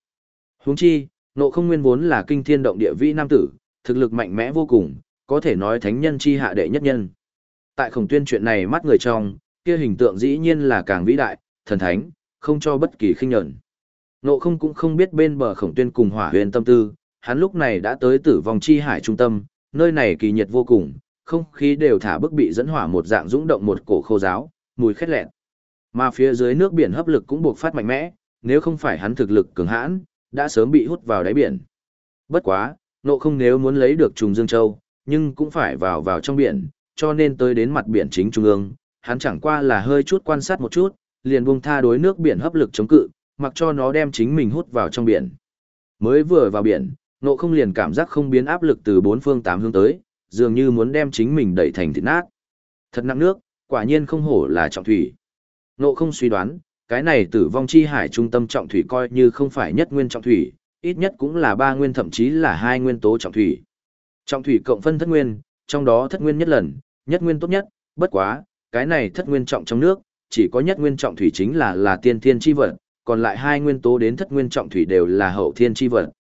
Huống chi, nộ không nguyên vốn là kinh thiên động địa vĩ nam tử, thực lực mạnh mẽ vô cùng, có thể nói thánh nhân chi hạ đệ nhất nhân. Tại khổng tuyên chuyện này mắt người trong, kia hình tượng dĩ nhiên là càng vĩ đại, thần thánh, không cho bất kỳ khinh nhẫn. Nộ không cũng không biết bên bờ khổng tuyên cùng hỏa huyền tâm tư, hắn lúc này đã tới tử vong chi hải trung tâm, nơi này kỳ nhiệt vô cùng, không khí đều thả bức bị dẫn hỏa một dạng dũng động một cổ khô giáo, mùi khét lẹn. Mà phía dưới nước biển hấp lực cũng buộc phát mạnh mẽ, nếu không phải hắn thực lực cường hãn, đã sớm bị hút vào đáy biển. Bất quá, nộ không nếu muốn lấy được trùng Dương Châu, nhưng cũng phải vào vào trong biển, cho nên tới đến mặt biển chính trung ương, hắn chẳng qua là hơi chút quan sát một chút, liền buông tha đối nước biển hấp lực chống cự, mặc cho nó đem chính mình hút vào trong biển. Mới vừa vào biển, nộ không liền cảm giác không biến áp lực từ bốn phương tám hướng tới, dường như muốn đem chính mình đẩy thành thịt nát. Thật nặng nước, quả nhiên không hổ là trọng thủy. Nộ không suy đoán, cái này tử vong chi hải trung tâm trọng thủy coi như không phải nhất nguyên trọng thủy, ít nhất cũng là ba nguyên thậm chí là hai nguyên tố trọng thủy. Trọng thủy cộng phân thất nguyên, trong đó thất nguyên nhất lần, nhất nguyên tốt nhất, bất quá, cái này thất nguyên trọng trong nước, chỉ có nhất nguyên trọng thủy chính là là tiên thiên chi vật, còn lại hai nguyên tố đến thất nguyên trọng thủy đều là hậu thiên chi vật.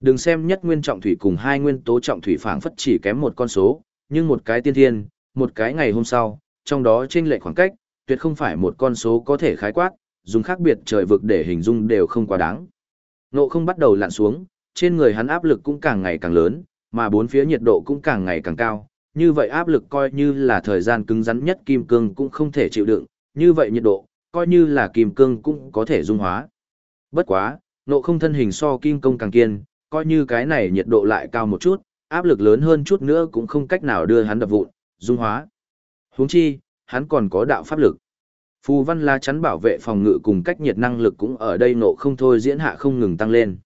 Đừng xem nhất nguyên trọng thủy cùng hai nguyên tố trọng thủy phảng phất chỉ kém một con số, nhưng một cái tiên thiên, một cái ngày hôm sau, trong đó trên lệch khoảng cách, tuyệt không phải một con số có thể khái quát, dùng khác biệt trời vực để hình dung đều không quá đáng. Nộ không bắt đầu lặn xuống, trên người hắn áp lực cũng càng ngày càng lớn, mà bốn phía nhiệt độ cũng càng ngày càng cao, như vậy áp lực coi như là thời gian cứng rắn nhất kim cương cũng không thể chịu đựng, như vậy nhiệt độ, coi như là kim cương cũng có thể dung hóa. Bất quá, nộ không thân hình so kim công càng kiên, coi như cái này nhiệt độ lại cao một chút, áp lực lớn hơn chút nữa cũng không cách nào đưa hắn đập vụn, dung hóa. Huống chi, hắn còn có đạo pháp lực. Phù văn lá chắn bảo vệ phòng ngự cùng cách nhiệt năng lực cũng ở đây nộ không thôi diễn hạ không ngừng tăng lên.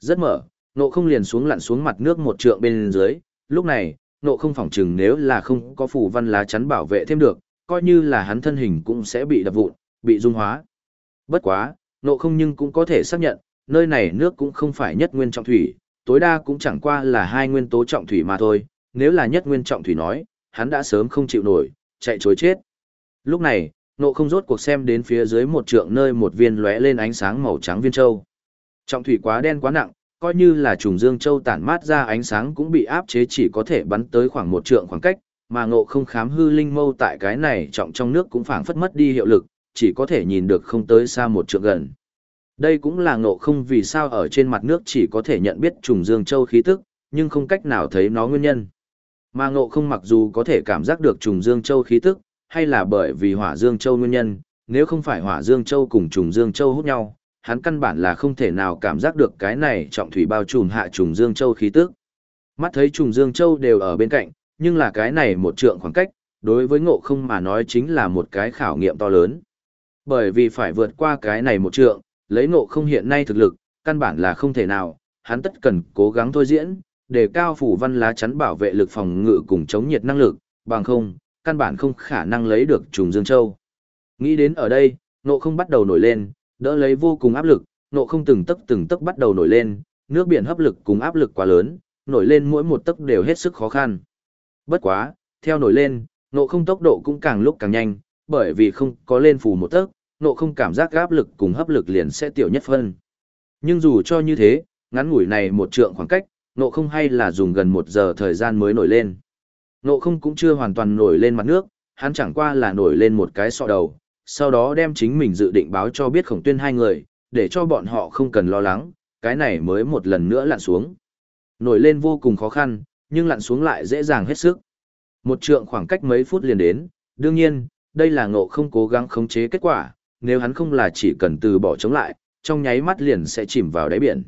Rất mở, nộ không liền xuống lặn xuống mặt nước một trượng bên dưới, lúc này, nộ không phỏng chừng nếu là không có phù văn lá chắn bảo vệ thêm được, coi như là hắn thân hình cũng sẽ bị đập vụn, bị dung hóa. Bất quá, nộ không nhưng cũng có thể xác nhận, nơi này nước cũng không phải nhất nguyên trọng thủy, tối đa cũng chẳng qua là hai nguyên tố trọng thủy mà thôi, nếu là nhất nguyên trọng thủy nói, hắn đã sớm không chịu nổi, chạy chối chết. Lúc này, nộ không rốt cuộc xem đến phía dưới một trượng nơi một viên lóe lên ánh sáng màu trắng viên châu. Trọng thủy quá đen quá nặng, coi như là trùng dương châu tản mát ra ánh sáng cũng bị áp chế chỉ có thể bắn tới khoảng một trượng khoảng cách, mà ngộ không khám hư linh mâu tại cái này trọng trong nước cũng phảng phất mất đi hiệu lực, chỉ có thể nhìn được không tới xa một trượng gần. Đây cũng là ngộ không vì sao ở trên mặt nước chỉ có thể nhận biết trùng dương châu khí tức, nhưng không cách nào thấy nó nguyên nhân. Mà ngộ không mặc dù có thể cảm giác được trùng dương châu khí tức, hay là bởi vì hỏa dương châu nguyên nhân, nếu không phải hỏa dương châu cùng trùng dương châu hút nhau, hắn căn bản là không thể nào cảm giác được cái này trọng thủy bao trùm hạ trùng dương châu khí tức. Mắt thấy trùng dương châu đều ở bên cạnh, nhưng là cái này một trượng khoảng cách, đối với ngộ không mà nói chính là một cái khảo nghiệm to lớn. Bởi vì phải vượt qua cái này một trượng, lấy ngộ không hiện nay thực lực, căn bản là không thể nào, hắn tất cần cố gắng thôi diễn, để cao phủ văn lá chắn bảo vệ lực phòng ngự cùng chống nhiệt năng lực, bằng không, căn bản không khả năng lấy được trùng Dương Châu. Nghĩ đến ở đây, nộ không bắt đầu nổi lên, đỡ lấy vô cùng áp lực, nộ không từng tấc từng tấc bắt đầu nổi lên, nước biển hấp lực cùng áp lực quá lớn, nổi lên mỗi một tấc đều hết sức khó khăn. Bất quá, theo nổi lên, nộ không tốc độ cũng càng lúc càng nhanh, bởi vì không có lên phủ một tấc, nộ không cảm giác áp lực cùng hấp lực liền sẽ tiểu nhất phân. Nhưng dù cho như thế, ngắn ngủi này một trượng khoảng cách, nộ không hay là dùng gần một giờ thời gian mới nổi lên. Nộ không cũng chưa hoàn toàn nổi lên mặt nước, hắn chẳng qua là nổi lên một cái sọ đầu, sau đó đem chính mình dự định báo cho biết khổng tuyên hai người, để cho bọn họ không cần lo lắng, cái này mới một lần nữa lặn xuống. Nổi lên vô cùng khó khăn, nhưng lặn xuống lại dễ dàng hết sức. Một trượng khoảng cách mấy phút liền đến, đương nhiên, đây là ngộ không cố gắng khống chế kết quả, nếu hắn không là chỉ cần từ bỏ chống lại, trong nháy mắt liền sẽ chìm vào đáy biển.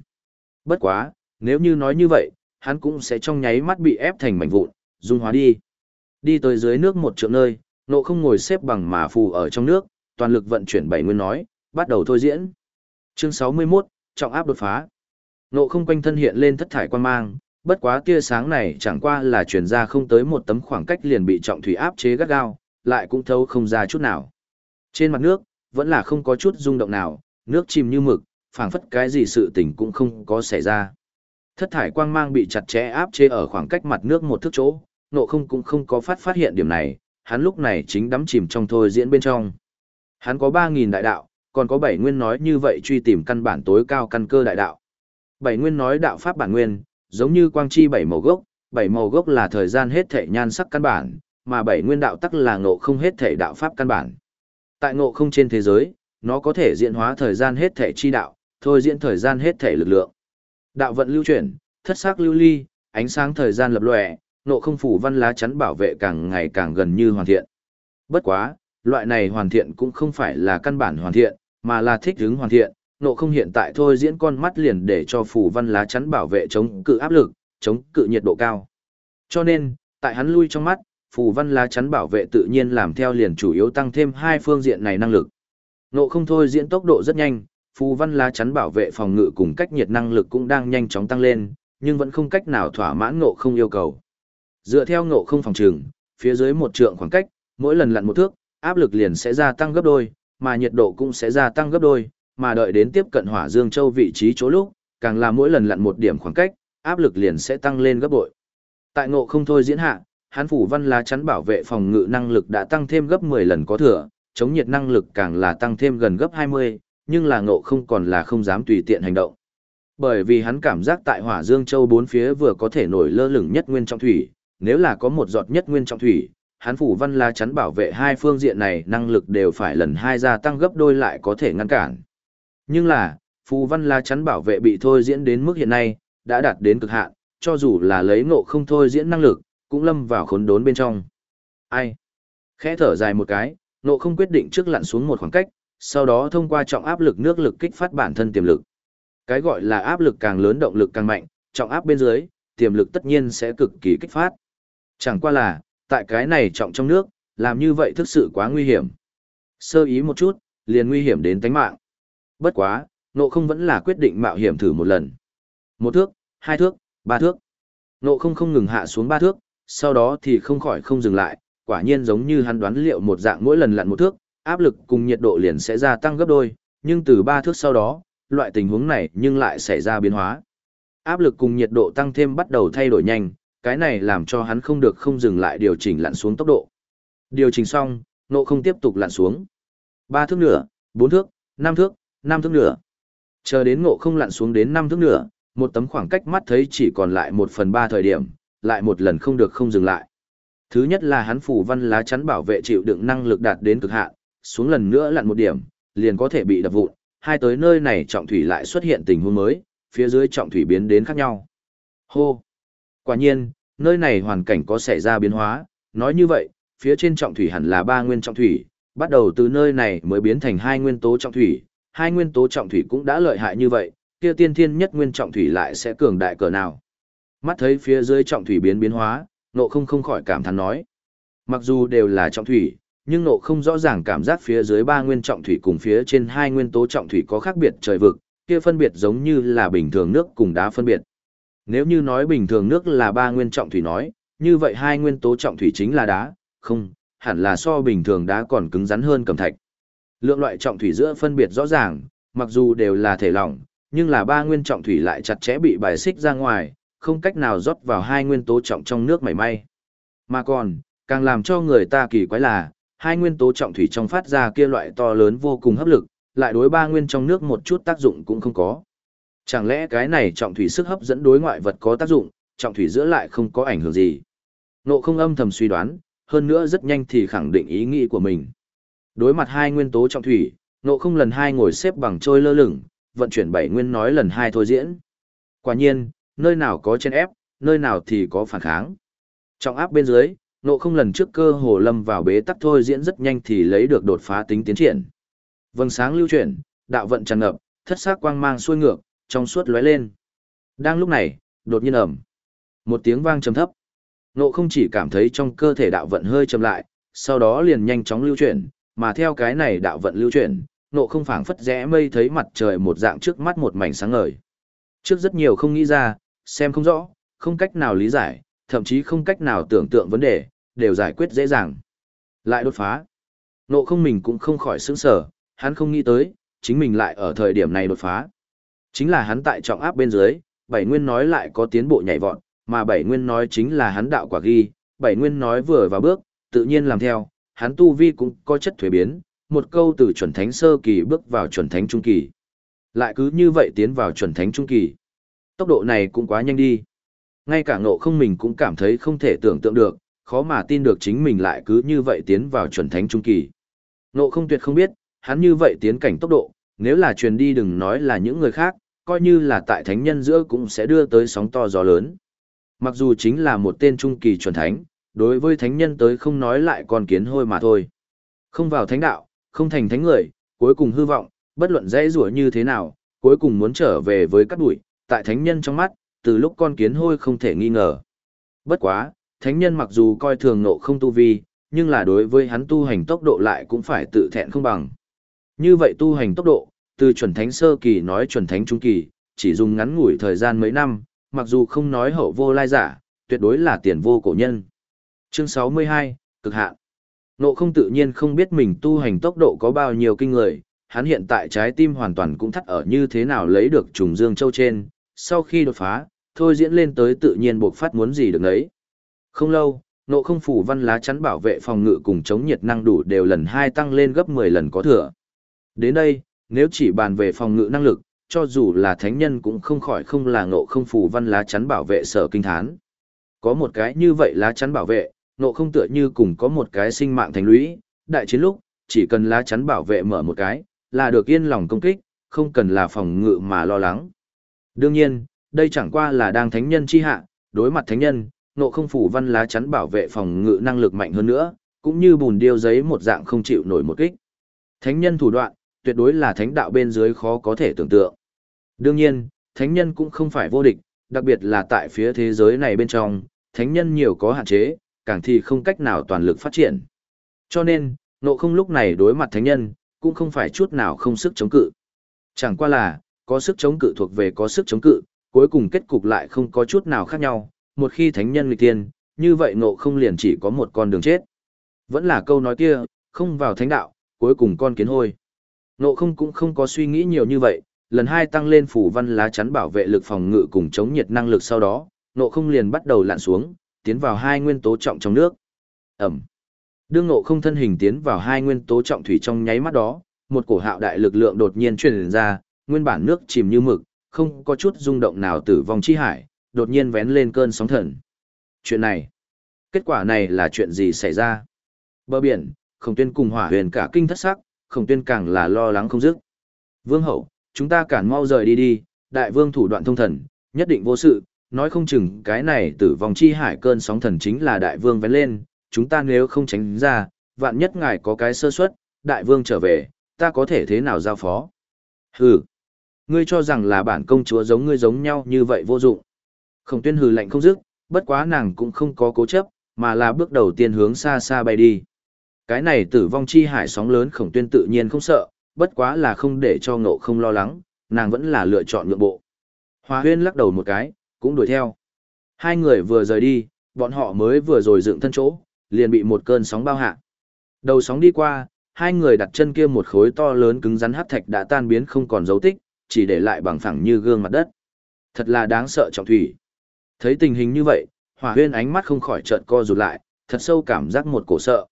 Bất quá, nếu như nói như vậy, hắn cũng sẽ trong nháy mắt bị ép thành mảnh vụn, dung hóa đi. Đi tới dưới nước một trượng nơi, nộ không ngồi xếp bằng mà phù ở trong nước, toàn lực vận chuyển bảy nguyên nói, bắt đầu thôi diễn. Chương 61, trọng áp đột phá. Nộ không quanh thân hiện lên thất thải quan mang, bất quá tia sáng này chẳng qua là chuyển ra không tới một tấm khoảng cách liền bị trọng thủy áp chế gắt gao, lại cũng thấu không ra chút nào. Trên mặt nước, vẫn là không có chút rung động nào, nước chìm như mực, phảng phất cái gì sự tình cũng không có xảy ra. Thất thải quang mang bị chặt chẽ áp chế ở khoảng cách mặt nước một thước chỗ, nộ không cũng không có phát phát hiện điểm này, hắn lúc này chính đắm chìm trong thôi diễn bên trong. Hắn có 3.000 đại đạo, còn có 7 nguyên nói như vậy truy tìm căn bản tối cao căn cơ đại đạo. 7 nguyên nói đạo pháp bản nguyên, giống như quang chi 7 màu gốc, 7 màu gốc là thời gian hết thể nhan sắc căn bản, mà 7 nguyên đạo tắc là ngộ không hết thể đạo pháp căn bản. Tại ngộ không trên thế giới, nó có thể diễn hóa thời gian hết thể chi đạo, thôi diễn thời gian hết thể lực lượng. Đạo vận lưu chuyển, thất sắc lưu ly, ánh sáng thời gian lập lòe, nộ không phủ văn lá chắn bảo vệ càng ngày càng gần như hoàn thiện. Bất quá, loại này hoàn thiện cũng không phải là căn bản hoàn thiện, mà là thích ứng hoàn thiện, nộ không hiện tại thôi diễn con mắt liền để cho phủ văn lá chắn bảo vệ chống cự áp lực, chống cự nhiệt độ cao. Cho nên, tại hắn lui trong mắt, phủ văn lá chắn bảo vệ tự nhiên làm theo liền chủ yếu tăng thêm hai phương diện này năng lực. Nộ không thôi diễn tốc độ rất nhanh, phù văn lá chắn bảo vệ phòng ngự cùng cách nhiệt năng lực cũng đang nhanh chóng tăng lên, nhưng vẫn không cách nào thỏa mãn ngộ không yêu cầu. Dựa theo ngộ không phòng trường, phía dưới một trượng khoảng cách, mỗi lần lặn một thước, áp lực liền sẽ gia tăng gấp đôi, mà nhiệt độ cũng sẽ gia tăng gấp đôi, mà đợi đến tiếp cận hỏa dương châu vị trí chỗ lúc, càng là mỗi lần lặn một điểm khoảng cách, áp lực liền sẽ tăng lên gấp bội. Tại ngộ không thôi diễn hạ, hán phủ văn lá chắn bảo vệ phòng ngự năng lực đã tăng thêm gấp 10 lần có thừa, chống nhiệt năng lực càng là tăng thêm gần gấp 20, nhưng là ngộ không còn là không dám tùy tiện hành động. Bởi vì hắn cảm giác tại hỏa dương châu bốn phía vừa có thể nổi lơ lửng nhất nguyên trọng thủy, nếu là có một giọt nhất nguyên trọng thủy, hắn phủ văn lá chắn bảo vệ hai phương diện này năng lực đều phải lần hai gia tăng gấp đôi lại có thể ngăn cản. Nhưng là, phù văn lá chắn bảo vệ bị thôi diễn đến mức hiện nay, đã đạt đến cực hạn, cho dù là lấy ngộ không thôi diễn năng lực, cũng lâm vào khốn đốn bên trong. Ai? Khẽ thở dài một cái, ngộ không quyết định trước lặn xuống một khoảng cách, sau đó thông qua trọng áp lực nước lực kích phát bản thân tiềm lực. Cái gọi là áp lực càng lớn động lực càng mạnh, trọng áp bên dưới, tiềm lực tất nhiên sẽ cực kỳ kích phát. Chẳng qua là, tại cái này trọng trong nước, làm như vậy thực sự quá nguy hiểm. Sơ ý một chút, liền nguy hiểm đến tính mạng. Bất quá, nộ không vẫn là quyết định mạo hiểm thử một lần. Một thước, hai thước, ba thước. Nộ không không ngừng hạ xuống ba thước, sau đó thì không khỏi không dừng lại, quả nhiên giống như hắn đoán liệu một dạng mỗi lần lặn một thước, áp lực cùng nhiệt độ liền sẽ gia tăng gấp đôi, nhưng từ ba thước sau đó, loại tình huống này nhưng lại xảy ra biến hóa. Áp lực cùng nhiệt độ tăng thêm bắt đầu thay đổi nhanh, cái này làm cho hắn không được không dừng lại điều chỉnh lặn xuống tốc độ. Điều chỉnh xong, nộ không tiếp tục lặn xuống. Ba thước nửa, bốn thước, năm thước, năm thước nửa. Chờ đến ngộ không lặn xuống đến năm thước nửa, một tấm khoảng cách mắt thấy chỉ còn lại một phần ba thời điểm, lại một lần không được không dừng lại. Thứ nhất là hắn phủ văn lá chắn bảo vệ chịu đựng năng lực đạt đến cực hạn, xuống lần nữa lặn một điểm, liền có thể bị đập vụn, hai tới nơi này trọng thủy lại xuất hiện tình huống mới, phía dưới trọng thủy biến đến khác nhau. Hô! Quả nhiên, nơi này hoàn cảnh có xảy ra biến hóa, nói như vậy, phía trên trọng thủy hẳn là ba nguyên trọng thủy, bắt đầu từ nơi này mới biến thành hai nguyên tố trọng thủy, hai nguyên tố trọng thủy cũng đã lợi hại như vậy, kia tiên thiên nhất nguyên trọng thủy lại sẽ cường đại cỡ nào. Mắt thấy phía dưới trọng thủy biến biến hóa, nộ không không khỏi cảm thán nói. Mặc dù đều là trọng thủy, nhưng nộ không rõ ràng cảm giác phía dưới ba nguyên trọng thủy cùng phía trên hai nguyên tố trọng thủy có khác biệt trời vực, kia phân biệt giống như là bình thường nước cùng đá phân biệt. Nếu như nói bình thường nước là ba nguyên trọng thủy nói, như vậy hai nguyên tố trọng thủy chính là đá, không, hẳn là so bình thường đá còn cứng rắn hơn cầm thạch. Lượng loại trọng thủy giữa phân biệt rõ ràng, mặc dù đều là thể lỏng, nhưng là ba nguyên trọng thủy lại chặt chẽ bị bài xích ra ngoài, không cách nào rót vào hai nguyên tố trọng trong nước mảy may. Mà còn, càng làm cho người ta kỳ quái là, hai nguyên tố trọng thủy trong phát ra kia loại to lớn vô cùng hấp lực, lại đối ba nguyên trong nước một chút tác dụng cũng không có. Chẳng lẽ cái này trọng thủy sức hấp dẫn đối ngoại vật có tác dụng, trọng thủy giữa lại không có ảnh hưởng gì? Nộ không âm thầm suy đoán, hơn nữa rất nhanh thì khẳng định ý nghĩ của mình. Đối mặt hai nguyên tố trọng thủy, nộ không lần hai ngồi xếp bằng trôi lơ lửng, vận chuyển bảy nguyên nói lần hai thôi diễn. Quả nhiên, nơi nào có chen ép, nơi nào thì có phản kháng. Trọng áp bên dưới, nộ không lần trước cơ hồ lâm vào bế tắc thôi diễn rất nhanh thì lấy được đột phá tính tiến triển. Vầng sáng lưu chuyển, đạo vận tràn ngập, thất sắc quang mang xuôi ngược, trong suốt lóe lên. Đang lúc này, đột nhiên ầm, Một tiếng vang trầm thấp. Nộ không chỉ cảm thấy trong cơ thể đạo vận hơi chậm lại, sau đó liền nhanh chóng lưu chuyển, mà theo cái này đạo vận lưu chuyển, nộ không phảng phất rẽ mây thấy mặt trời một dạng trước mắt một mảnh sáng ngời. Trước rất nhiều không nghĩ ra, xem không rõ, không cách nào lý giải, thậm chí không cách nào tưởng tượng vấn đề, đều giải quyết dễ dàng. Lại đột phá. Nộ không mình cũng không khỏi sững sở, hắn không nghĩ tới, chính mình lại ở thời điểm này đột phá. Chính là hắn tại trọng áp bên dưới, bảy nguyên nói lại có tiến bộ nhảy vọt, mà bảy nguyên nói chính là hắn đạo quả ghi, bảy nguyên nói vừa vào bước, tự nhiên làm theo, hắn tu vi cũng có chất thuế biến, một câu từ chuẩn thánh sơ kỳ bước vào chuẩn thánh trung kỳ. Lại cứ như vậy tiến vào chuẩn thánh trung kỳ. Tốc độ này cũng quá nhanh đi. Ngay cả ngộ không mình cũng cảm thấy không thể tưởng tượng được, khó mà tin được chính mình lại cứ như vậy tiến vào chuẩn thánh trung kỳ. Ngộ không tuyệt không biết, hắn như vậy tiến cảnh tốc độ, nếu là truyền đi đừng nói là những người khác, coi như là tại thánh nhân giữa cũng sẽ đưa tới sóng to gió lớn. Mặc dù chính là một tên trung kỳ chuẩn thánh, đối với thánh nhân tới không nói lại còn kiến hôi mà thôi. Không vào thánh đạo, không thành thánh người, cuối cùng hư vọng, bất luận dễ rủa như thế nào, cuối cùng muốn trở về với các bụi, tại thánh nhân trong mắt, từ lúc con kiến hôi không thể nghi ngờ. Bất quá, thánh nhân mặc dù coi thường nộ không tu vi, nhưng là đối với hắn tu hành tốc độ lại cũng phải tự thẹn không bằng. Như vậy tu hành tốc độ, từ chuẩn thánh sơ kỳ nói chuẩn thánh trung kỳ, chỉ dùng ngắn ngủi thời gian mấy năm, mặc dù không nói hậu vô lai giả, tuyệt đối là tiền vô cổ nhân. Chương 62, cực hạn. Nộ không tự nhiên không biết mình tu hành tốc độ có bao nhiêu kinh người, hắn hiện tại trái tim hoàn toàn cũng thắt ở như thế nào lấy được trùng dương châu trên, sau khi đột phá, thôi diễn lên tới tự nhiên buộc phát muốn gì được nấy. Không lâu, nộ không phủ văn lá chắn bảo vệ phòng ngự cùng chống nhiệt năng đủ đều lần hai tăng lên gấp 10 lần có thừa. Đến đây, nếu chỉ bàn về phòng ngự năng lực, cho dù là thánh nhân cũng không khỏi không là nộ không phù văn lá chắn bảo vệ sở kinh thán. Có một cái như vậy lá chắn bảo vệ, nộ không tựa như cùng có một cái sinh mạng thành lũy, đại chiến lúc, chỉ cần lá chắn bảo vệ mở một cái, là được yên lòng công kích, không cần là phòng ngự mà lo lắng. Đương nhiên, đây chẳng qua là đang thánh nhân chi hạ, đối mặt thánh nhân, nộ không phủ văn lá chắn bảo vệ phòng ngự năng lực mạnh hơn nữa, cũng như bùn điêu giấy một dạng không chịu nổi một kích. Thánh nhân thủ đoạn, tuyệt đối là thánh đạo bên dưới khó có thể tưởng tượng. Đương nhiên, thánh nhân cũng không phải vô địch, đặc biệt là tại phía thế giới này bên trong, thánh nhân nhiều có hạn chế, càng thì không cách nào toàn lực phát triển. Cho nên, nộ không lúc này đối mặt thánh nhân, cũng không phải chút nào không sức chống cự. Chẳng qua là, có sức chống cự thuộc về có sức chống cự, cuối cùng kết cục lại không có chút nào khác nhau, một khi thánh nhân nghịch tiên, như vậy nộ không liền chỉ có một con đường chết. Vẫn là câu nói kia, không vào thánh đạo, cuối cùng con kiến hôi. Nộ không cũng không có suy nghĩ nhiều như vậy, lần hai tăng lên phủ văn lá chắn bảo vệ lực phòng ngự cùng chống nhiệt năng lực sau đó, nộ không liền bắt đầu lặn xuống, tiến vào hai nguyên tố trọng trong nước. Ẩm. Đương nộ không thân hình tiến vào hai nguyên tố trọng thủy trong nháy mắt đó, một cổ hạo đại lực lượng đột nhiên truyền ra, nguyên bản nước chìm như mực, không có chút rung động nào tử vong chi hải, đột nhiên vén lên cơn sóng thần. Chuyện này, kết quả này là chuyện gì xảy ra? Bờ biển, khổng tuyên cùng hỏa huyền cả kinh thất sắc, khổng tuyên càng là lo lắng không dứt. Vương hậu, chúng ta cản mau rời đi đi, đại vương thủ đoạn thông thần, nhất định vô sự, nói không chừng cái này tử vong chi hải cơn sóng thần chính là đại vương vén lên, chúng ta nếu không tránh ra, vạn nhất ngài có cái sơ suất, đại vương trở về, ta có thể thế nào giao phó? Hừ, ngươi cho rằng là bản công chúa giống ngươi giống nhau như vậy vô dụng. Khổng tuyên hừ lạnh không dứt, bất quá nàng cũng không có cố chấp, mà là bước đầu tiên hướng xa xa bay đi. Cái này tử vong chi hải sóng lớn khổng tuyên tự nhiên không sợ, bất quá là không để cho ngộ không lo lắng, nàng vẫn là lựa chọn nhượng bộ. Hoa huyên lắc đầu một cái, cũng đuổi theo. Hai người vừa rời đi, bọn họ mới vừa rồi dựng thân chỗ, liền bị một cơn sóng bao hạ. Đầu sóng đi qua, hai người đặt chân kia một khối to lớn cứng rắn hắc thạch đã tan biến không còn dấu tích, chỉ để lại bằng phẳng như gương mặt đất. Thật là đáng sợ trọng thủy. Thấy tình hình như vậy, Hỏa Huyên ánh mắt không khỏi trợn co rụt lại, thật sâu cảm giác một cổ sợ.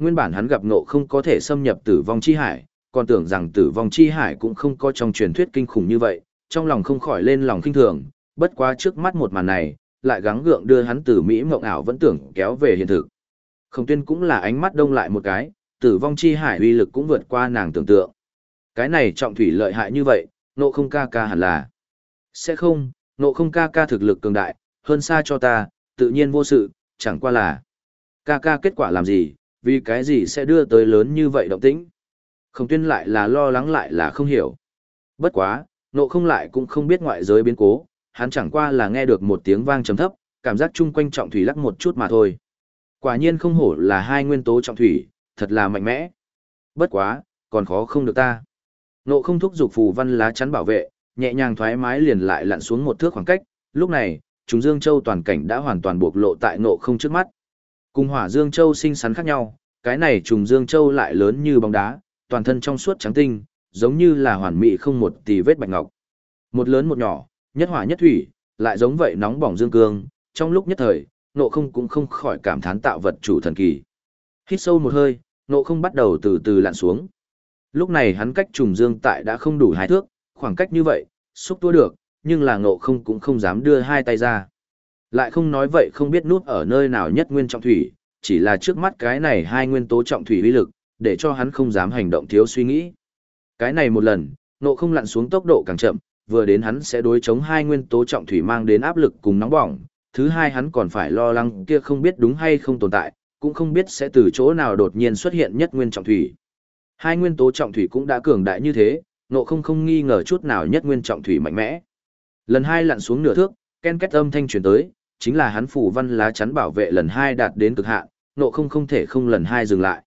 Nguyên bản hắn gặp ngộ không có thể xâm nhập tử vong chi hải, còn tưởng rằng tử vong chi hải cũng không có trong truyền thuyết kinh khủng như vậy, trong lòng không khỏi lên lòng kinh thường, bất quá trước mắt một màn này, lại gắng gượng đưa hắn từ Mỹ mộng ảo vẫn tưởng kéo về hiện thực. Không tuyên cũng là ánh mắt đông lại một cái, tử vong chi hải uy lực cũng vượt qua nàng tưởng tượng. Cái này trọng thủy lợi hại như vậy, nộ không ca ca hẳn là. Sẽ không, nộ không ca ca thực lực cường đại, hơn xa cho ta, tự nhiên vô sự, chẳng qua là. Ca ca kết quả làm gì, vì cái gì sẽ đưa tới lớn như vậy động tĩnh. Không tuyên lại là lo lắng lại là không hiểu. Bất quá, nộ không lại cũng không biết ngoại giới biến cố, hắn chẳng qua là nghe được một tiếng vang trầm thấp, cảm giác chung quanh trọng thủy lắc một chút mà thôi. Quả nhiên không hổ là hai nguyên tố trọng thủy, thật là mạnh mẽ. Bất quá, còn khó không được ta. Nộ không thúc giục phù văn lá chắn bảo vệ, nhẹ nhàng thoải mái liền lại lặn xuống một thước khoảng cách, lúc này, chúng Dương Châu toàn cảnh đã hoàn toàn bộc lộ tại nộ không trước mắt. Cùng hỏa Dương Châu sinh sắn khác nhau, cái này trùng Dương Châu lại lớn như bóng đá, toàn thân trong suốt trắng tinh, giống như là hoàn mỹ không một tì vết bạch ngọc. Một lớn một nhỏ, nhất hỏa nhất thủy, lại giống vậy nóng bỏng dương cương, trong lúc nhất thời, nộ không cũng không khỏi cảm thán tạo vật chủ thần kỳ. Hít sâu một hơi, nộ không bắt đầu từ từ lặn xuống. Lúc này hắn cách trùng dương tại đã không đủ hai thước, khoảng cách như vậy, xúc tua được, nhưng là nộ không cũng không dám đưa hai tay ra. Lại không nói vậy không biết nút ở nơi nào nhất nguyên trọng thủy, chỉ là trước mắt cái này hai nguyên tố trọng thủy uy lực, để cho hắn không dám hành động thiếu suy nghĩ. Cái này một lần, nộ không lặn xuống tốc độ càng chậm, vừa đến hắn sẽ đối chống hai nguyên tố trọng thủy mang đến áp lực cùng nóng bỏng, thứ hai hắn còn phải lo lắng kia không biết đúng hay không tồn tại, cũng không biết sẽ từ chỗ nào đột nhiên xuất hiện nhất nguyên trọng thủy. Hai nguyên tố trọng thủy cũng đã cường đại như thế, nộ không không nghi ngờ chút nào nhất nguyên trọng thủy mạnh mẽ. Lần hai lặn xuống nửa thước, ken két âm thanh truyền tới, chính là hắn phủ văn lá chắn bảo vệ lần hai đạt đến cực hạn, nộ không không thể không lần hai dừng lại.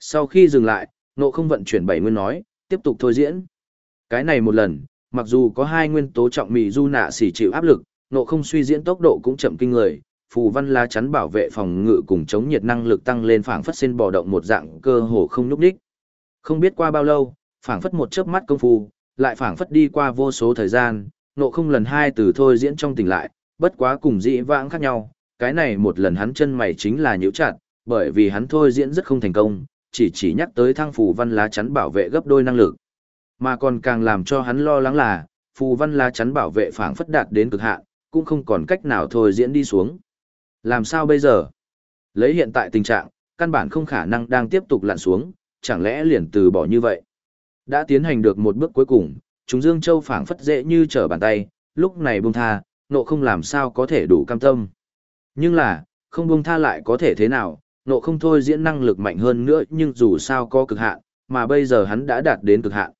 Sau khi dừng lại, nộ không vận chuyển bảy nguyên nói, tiếp tục thôi diễn. Cái này một lần, mặc dù có hai nguyên tố trọng mì du nạ xỉ chịu áp lực, nộ không suy diễn tốc độ cũng chậm kinh người, phù văn lá chắn bảo vệ phòng ngự cùng chống nhiệt năng lực tăng lên phảng phất xin bò động một dạng cơ hồ không nhúc đích. Không biết qua bao lâu, phảng phất một chớp mắt công phu, lại phảng phất đi qua vô số thời gian, nộ không lần hai từ thôi diễn trong tỉnh lại, bất quá cùng dĩ vãng khác nhau, cái này một lần hắn chân mày chính là nhíu chặt, bởi vì hắn thôi diễn rất không thành công, chỉ chỉ nhắc tới thang phù văn lá chắn bảo vệ gấp đôi năng lực. Mà còn càng làm cho hắn lo lắng là, phù văn lá chắn bảo vệ phảng phất đạt đến cực hạn, cũng không còn cách nào thôi diễn đi xuống. Làm sao bây giờ? Lấy hiện tại tình trạng, căn bản không khả năng đang tiếp tục lặn xuống, chẳng lẽ liền từ bỏ như vậy? Đã tiến hành được một bước cuối cùng, chúng Dương Châu phảng phất dễ như trở bàn tay, lúc này buông tha, nộ không làm sao có thể đủ cam tâm. Nhưng là, không buông tha lại có thể thế nào, nộ không thôi diễn năng lực mạnh hơn nữa nhưng dù sao có cực hạn, mà bây giờ hắn đã đạt đến cực hạn.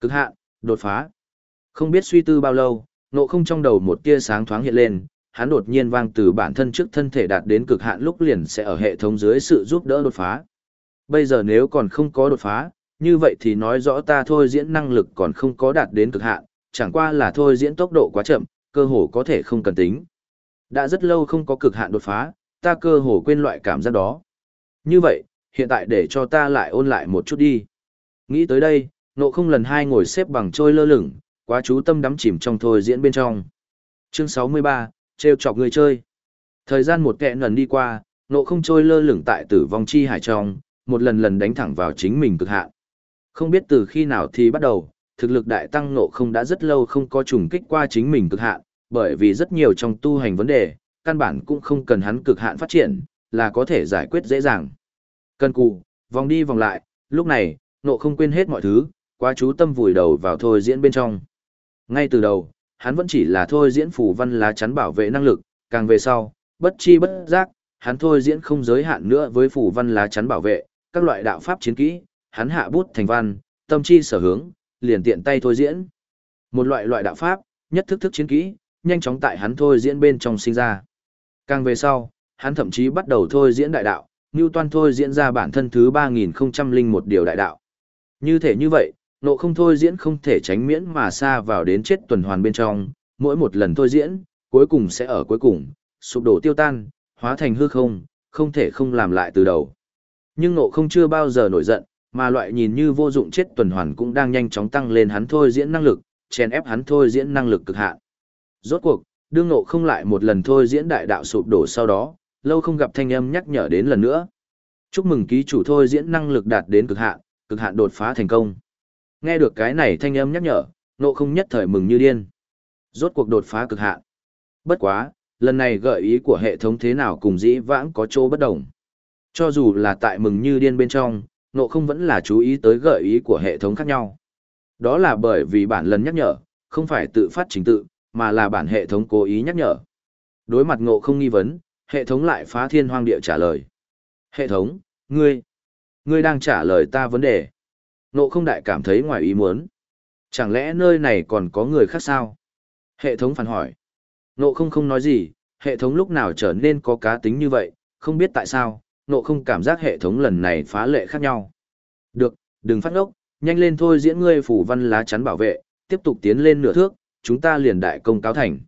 Cực hạn, đột phá. Không biết suy tư bao lâu, nộ không trong đầu một tia sáng thoáng hiện lên, hắn đột nhiên vang từ bản thân trước thân thể đạt đến cực hạn lúc liền sẽ ở hệ thống dưới sự giúp đỡ đột phá. Bây giờ nếu còn không có đột phá, như vậy thì nói rõ ta thôi diễn năng lực còn không có đạt đến cực hạn, chẳng qua là thôi diễn tốc độ quá chậm, cơ hồ có thể không cần tính. Đã rất lâu không có cực hạn đột phá, ta cơ hồ quên loại cảm giác đó. Như vậy, hiện tại để cho ta lại ôn lại một chút đi. Nghĩ tới đây, nộ không lần hai ngồi xếp bằng trôi lơ lửng, quá chú tâm đắm chìm trong thôi diễn bên trong. Chương 63, trêu chọc người chơi. Thời gian một kẹ lần đi qua, nộ không trôi lơ lửng tại tử vong chi hải trong, một lần lần đánh thẳng vào chính mình cực hạn. Không biết từ khi nào thì bắt đầu, thực lực đại tăng nộ không đã rất lâu không có trùng kích qua chính mình cực hạn, bởi vì rất nhiều trong tu hành vấn đề, căn bản cũng không cần hắn cực hạn phát triển, là có thể giải quyết dễ dàng. Cần cù, vòng đi vòng lại, lúc này, nộ không quên hết mọi thứ, quá chú tâm vùi đầu vào thôi diễn bên trong. Ngay từ đầu, hắn vẫn chỉ là thôi diễn phù văn lá chắn bảo vệ năng lực, càng về sau, bất chi bất giác, hắn thôi diễn không giới hạn nữa với phù văn lá chắn bảo vệ, các loại đạo pháp chiến kỹ, hắn hạ bút thành văn, tâm chi sở hướng, liền tiện tay thôi diễn. Một loại loại đạo pháp, nhất thức thức chiến kỹ, nhanh chóng tại hắn thôi diễn bên trong sinh ra. Càng về sau, hắn thậm chí bắt đầu thôi diễn đại đạo, Newton thôi diễn ra bản thân thứ 3001 điều đại đạo. Như thể như vậy, nộ không thôi diễn không thể tránh miễn mà xa vào đến chết tuần hoàn bên trong, mỗi một lần thôi diễn, cuối cùng sẽ ở cuối cùng, sụp đổ tiêu tan, hóa thành hư không, không thể không làm lại từ đầu. Nhưng nộ không chưa bao giờ nổi giận, mà loại nhìn như vô dụng chết tuần hoàn cũng đang nhanh chóng tăng lên hắn thôi diễn năng lực, chèn ép hắn thôi diễn năng lực cực hạn. Rốt cuộc, đương nộ không lại một lần thôi diễn đại đạo sụp đổ sau đó, lâu không gặp thanh âm nhắc nhở đến lần nữa. Chúc mừng ký chủ thôi diễn năng lực đạt đến cực hạn, cực hạn đột phá thành công. Nghe được cái này thanh âm nhắc nhở, nộ không nhất thời mừng như điên. Rốt cuộc đột phá cực hạn. Bất quá, lần này gợi ý của hệ thống thế nào cùng dĩ vãng có chỗ bất đồng. Cho dù là tại mừng như điên bên trong, nộ không vẫn là chú ý tới gợi ý của hệ thống khác nhau. Đó là bởi vì bản lần nhắc nhở, không phải tự phát trình tự, mà là bản hệ thống cố ý nhắc nhở. Đối mặt ngộ không nghi vấn, hệ thống lại phá thiên hoang địa trả lời. Hệ thống, ngươi, ngươi đang trả lời ta vấn đề. Ngộ không đại cảm thấy ngoài ý muốn. Chẳng lẽ nơi này còn có người khác sao? Hệ thống phản hỏi. Ngộ không không nói gì, hệ thống lúc nào trở nên có cá tính như vậy, không biết tại sao, nộ không cảm giác hệ thống lần này phá lệ khác nhau. Được, đừng phát ngốc, nhanh lên thôi diễn ngươi phủ văn lá chắn bảo vệ, tiếp tục tiến lên nửa thước, chúng ta liền đại công cáo thành.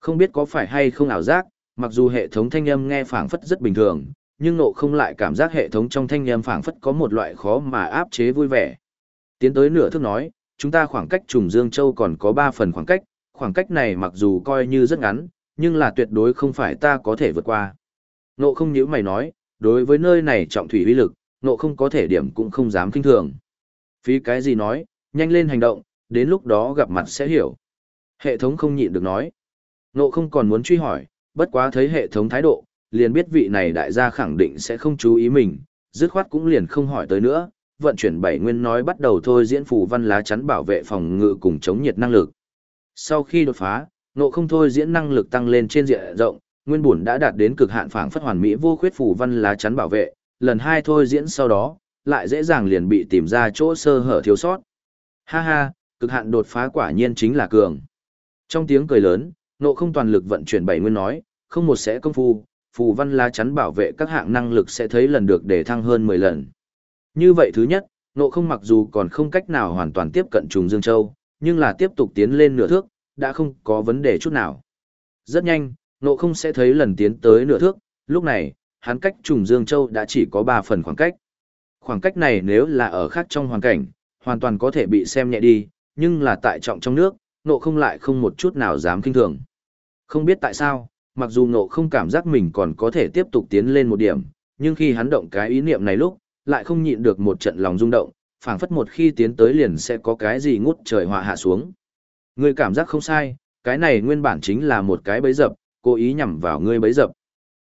Không biết có phải hay không ảo giác, mặc dù hệ thống thanh âm nghe phảng phất rất bình thường, nhưng nộ không lại cảm giác hệ thống trong thanh âm phảng phất có một loại khó mà áp chế vui vẻ. Tiến tới nửa thước nói, chúng ta khoảng cách trùng Dương Châu còn có 3 phần khoảng cách, khoảng cách này mặc dù coi như rất ngắn, nhưng là tuyệt đối không phải ta có thể vượt qua. Nộ không nhíu mày nói, đối với nơi này trọng thủy uy lực, nộ không có thể điểm cũng không dám kinh thường. Phí cái gì nói, nhanh lên hành động, đến lúc đó gặp mặt sẽ hiểu. Hệ thống không nhịn được nói. Nộ không còn muốn truy hỏi, bất quá thấy hệ thống thái độ, liền biết vị này đại gia khẳng định sẽ không chú ý mình, dứt khoát cũng liền không hỏi tới nữa, vận chuyển bảy nguyên nói bắt đầu thôi diễn phù văn lá chắn bảo vệ phòng ngự cùng chống nhiệt năng lực. Sau khi đột phá, nộ không thôi diễn năng lực tăng lên trên diện rộng, nguyên bổn đã đạt đến cực hạn phảng phất hoàn mỹ vô khuyết phù văn lá chắn bảo vệ, lần hai thôi diễn sau đó, lại dễ dàng liền bị tìm ra chỗ sơ hở thiếu sót. Ha ha, cực hạn đột phá quả nhiên chính là cường. Trong tiếng cười lớn, nộ không toàn lực vận chuyển bảy nguyên nói, không một sẽ công phu, phù văn lá chắn bảo vệ các hạng năng lực sẽ thấy lần được để thăng hơn 10 lần. Như vậy thứ nhất, nộ không mặc dù còn không cách nào hoàn toàn tiếp cận trùng Dương Châu, nhưng là tiếp tục tiến lên nửa thước, đã không có vấn đề chút nào. Rất nhanh, nộ không sẽ thấy lần tiến tới nửa thước, lúc này, hắn cách trùng Dương Châu đã chỉ có 3 phần khoảng cách. Khoảng cách này nếu là ở khác trong hoàn cảnh, hoàn toàn có thể bị xem nhẹ đi, nhưng là tại trọng trong nước, nộ không lại không một chút nào dám kinh thường. Không biết tại sao, mặc dù nộ không cảm giác mình còn có thể tiếp tục tiến lên một điểm, nhưng khi hắn động cái ý niệm này lúc, lại không nhịn được một trận lòng rung động, phảng phất một khi tiến tới liền sẽ có cái gì ngút trời họa hạ xuống. Người cảm giác không sai, cái này nguyên bản chính là một cái bẫy dập, cố ý nhằm vào ngươi bấy dập.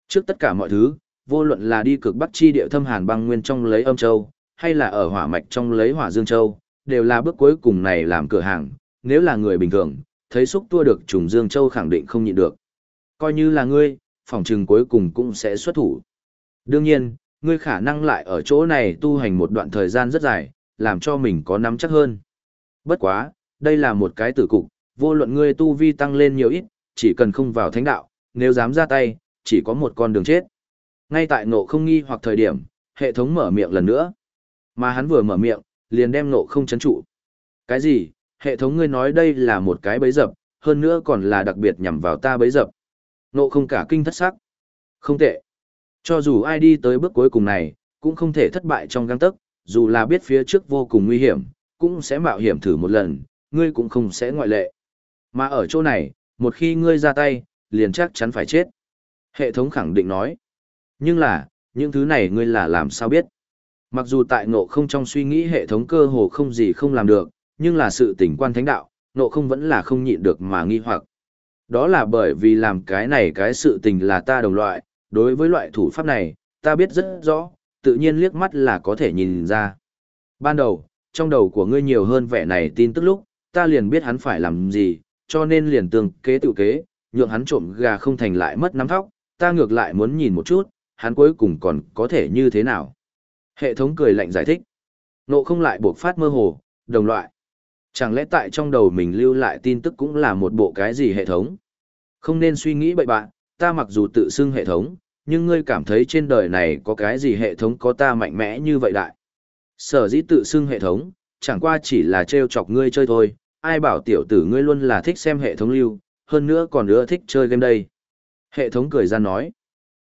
Trước tất cả mọi thứ, vô luận là đi cực bắc chi địa thâm hàn băng nguyên trong lấy âm châu, hay là ở hỏa mạch trong lấy hỏa dương châu, đều là bước cuối cùng này làm cửa hàng, nếu là người bình thường, thấy xúc tua được trùng dương châu khẳng định không nhịn được. Coi như là ngươi, phòng trừng cuối cùng cũng sẽ xuất thủ. Đương nhiên, ngươi khả năng lại ở chỗ này tu hành một đoạn thời gian rất dài, làm cho mình có nắm chắc hơn. Bất quá, đây là một cái tử cục, vô luận ngươi tu vi tăng lên nhiều ít, chỉ cần không vào thánh đạo, nếu dám ra tay, chỉ có một con đường chết. Ngay tại ngộ không nghi hoặc thời điểm, hệ thống mở miệng lần nữa. Mà hắn vừa mở miệng, liền đem ngộ không chấn trụ. Cái gì? Hệ thống ngươi nói đây là một cái bấy dập, hơn nữa còn là đặc biệt nhằm vào ta bấy dập. Ngộ không cả kinh thất sắc. Không tệ. Cho dù ai đi tới bước cuối cùng này, cũng không thể thất bại trong găng tấc, dù là biết phía trước vô cùng nguy hiểm, cũng sẽ mạo hiểm thử một lần, ngươi cũng không sẽ ngoại lệ. Mà ở chỗ này, một khi ngươi ra tay, liền chắc chắn phải chết. Hệ thống khẳng định nói. Nhưng là, những thứ này ngươi là làm sao biết? Mặc dù tại ngộ không trong suy nghĩ hệ thống cơ hồ không gì không làm được, nhưng là sự tỉnh quan thánh đạo, ngộ không vẫn là không nhịn được mà nghi hoặc. Đó là bởi vì làm cái này cái sự tình là ta đồng loại, đối với loại thủ pháp này, ta biết rất rõ, tự nhiên liếc mắt là có thể nhìn ra. Ban đầu, trong đầu của ngươi nhiều hơn vẻ này tin tức lúc, ta liền biết hắn phải làm gì, cho nên liền tương kế tự kế, nhượng hắn trộm gà không thành lại mất nắm thóc, ta ngược lại muốn nhìn một chút, hắn cuối cùng còn có thể như thế nào. Hệ thống cười lạnh giải thích. Nộ không lại buộc phát mơ hồ, đồng loại. Chẳng lẽ tại trong đầu mình lưu lại tin tức cũng là một bộ cái gì hệ thống? Không nên suy nghĩ bậy bạn, ta mặc dù tự xưng hệ thống, nhưng ngươi cảm thấy trên đời này có cái gì hệ thống có ta mạnh mẽ như vậy đại. Sở dĩ tự xưng hệ thống, chẳng qua chỉ là trêu chọc ngươi chơi thôi, ai bảo tiểu tử ngươi luôn là thích xem hệ thống lưu, hơn nữa còn nữa thích chơi game đây. Hệ thống cười ra nói,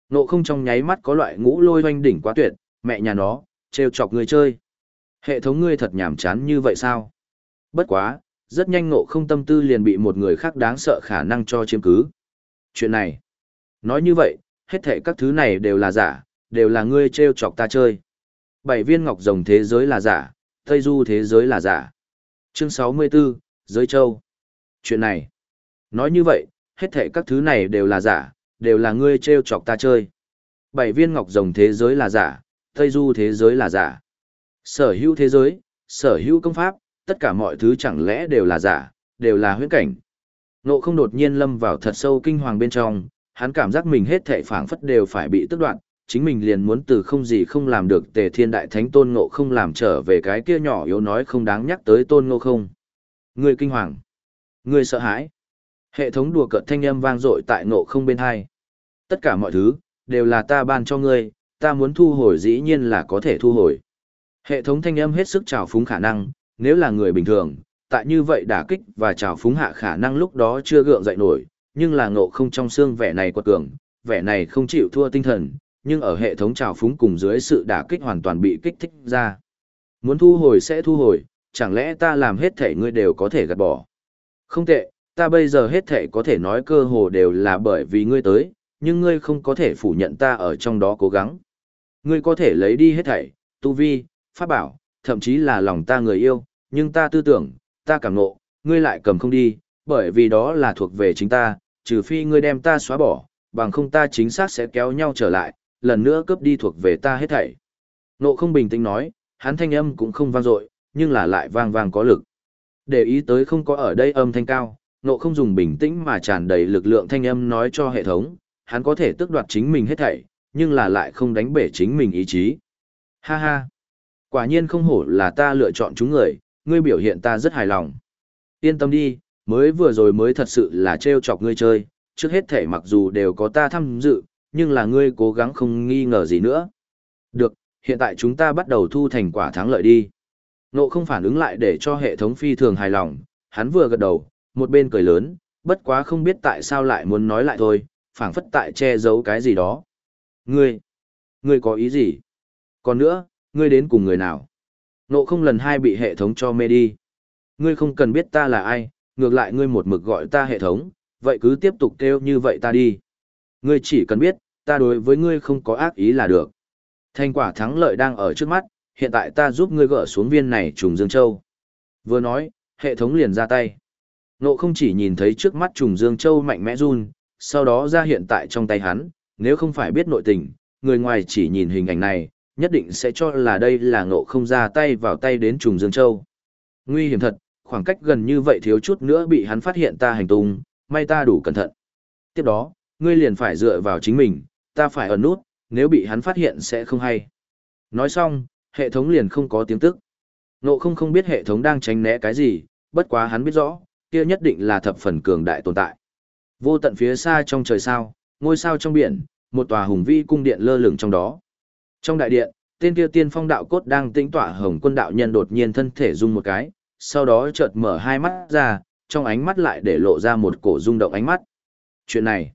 nộ không trong nháy mắt có loại ngũ lôi hoanh đỉnh quá tuyệt, mẹ nhà nó, trêu chọc ngươi chơi. Hệ thống ngươi thật nhảm chán như vậy sao? Bất quá, rất nhanh nộ không tâm tư liền bị một người khác đáng sợ khả năng cho chiếm cứ. Chuyện này, nói như vậy, hết thể các thứ này đều là giả, đều là ngươi trêu chọc ta chơi. Bảy viên ngọc rồng thế giới là giả, Tây Du thế giới là giả. Chương 64, Giới Châu. Chuyện này, nói như vậy, hết thể các thứ này đều là giả, đều là ngươi trêu chọc ta chơi. Bảy viên ngọc rồng thế giới là giả, Tây Du thế giới là giả. Sở hữu thế giới, sở hữu công pháp, tất cả mọi thứ chẳng lẽ đều là giả, đều là huyễn cảnh. Nộ không đột nhiên lâm vào thật sâu kinh hoàng bên trong, hắn cảm giác mình hết thệ phảng phất đều phải bị tức đoạn, chính mình liền muốn từ không gì không làm được tề thiên đại thánh tôn ngộ không làm trở về cái kia nhỏ yếu nói không đáng nhắc tới tôn ngộ không. Người kinh hoàng. Người sợ hãi. Hệ thống đùa cợt thanh âm vang dội tại ngộ không bên hai. Tất cả mọi thứ, đều là ta ban cho ngươi, ta muốn thu hồi dĩ nhiên là có thể thu hồi. Hệ thống thanh âm hết sức trào phúng khả năng, nếu là người bình thường, tại như vậy đả kích và trào phúng hạ khả năng lúc đó chưa gượng dậy nổi, nhưng là ngộ không trong xương vẻ này quật cường, vẻ này không chịu thua tinh thần, nhưng ở hệ thống trào phúng cùng dưới sự đả kích hoàn toàn bị kích thích ra. Muốn thu hồi sẽ thu hồi, chẳng lẽ ta làm hết thể ngươi đều có thể gạt bỏ. Không tệ, ta bây giờ hết thể có thể nói cơ hồ đều là bởi vì ngươi tới, nhưng ngươi không có thể phủ nhận ta ở trong đó cố gắng. Ngươi có thể lấy đi hết thảy, tu vi, pháp bảo, thậm chí là lòng ta người yêu, nhưng ta tư tưởng, ta cảm nộ, ngươi lại cầm không đi, bởi vì đó là thuộc về chính ta, trừ phi ngươi đem ta xóa bỏ, bằng không ta chính xác sẽ kéo nhau trở lại, lần nữa cướp đi thuộc về ta hết thảy. Nộ không bình tĩnh nói, hắn thanh âm cũng không vang dội, nhưng là lại vang vang có lực. Để ý tới không có ở đây âm thanh cao, nộ không dùng bình tĩnh mà tràn đầy lực lượng thanh âm nói cho hệ thống, hắn có thể tước đoạt chính mình hết thảy, nhưng là lại không đánh bể chính mình ý chí. Ha ha! Quả nhiên không hổ là ta lựa chọn chúng người, ngươi biểu hiện ta rất hài lòng. Yên tâm đi, mới vừa rồi mới thật sự là trêu chọc ngươi chơi, trước hết thể mặc dù đều có ta tham dự, nhưng là ngươi cố gắng không nghi ngờ gì nữa. Được, hiện tại chúng ta bắt đầu thu thành quả thắng lợi đi. Nộ không phản ứng lại để cho hệ thống phi thường hài lòng, hắn vừa gật đầu, một bên cười lớn, bất quá không biết tại sao lại muốn nói lại thôi, phảng phất tại che giấu cái gì đó. Ngươi, ngươi có ý gì? Còn nữa, ngươi đến cùng người nào? Nộ không lần hai bị hệ thống cho mê đi. Ngươi không cần biết ta là ai, ngược lại ngươi một mực gọi ta hệ thống, vậy cứ tiếp tục kêu như vậy ta đi. Ngươi chỉ cần biết, ta đối với ngươi không có ác ý là được. Thành quả thắng lợi đang ở trước mắt, hiện tại ta giúp ngươi gỡ xuống viên này trùng Dương Châu. Vừa nói, hệ thống liền ra tay. Nộ không chỉ nhìn thấy trước mắt trùng Dương Châu mạnh mẽ run, sau đó ra hiện tại trong tay hắn, nếu không phải biết nội tình, người ngoài chỉ nhìn hình ảnh này, nhất định sẽ cho là đây là ngộ không ra tay vào tay đến trùng Dương Châu. Nguy hiểm thật, khoảng cách gần như vậy thiếu chút nữa bị hắn phát hiện ta hành tung, may ta đủ cẩn thận. Tiếp đó, ngươi liền phải dựa vào chính mình, ta phải ẩn nút, nếu bị hắn phát hiện sẽ không hay. Nói xong, hệ thống liền không có tiếng tức. Nộ không không biết hệ thống đang tránh né cái gì, bất quá hắn biết rõ, kia nhất định là thập phần cường đại tồn tại. Vô tận phía xa trong trời sao, ngôi sao trong biển, một tòa hùng vĩ cung điện lơ lửng trong đó. Trong đại điện, tên kia tiên phong đạo cốt đang tĩnh tỏa hồng quân đạo nhân đột nhiên thân thể rung một cái, sau đó chợt mở hai mắt ra, trong ánh mắt lại để lộ ra một cổ rung động ánh mắt. Chuyện này,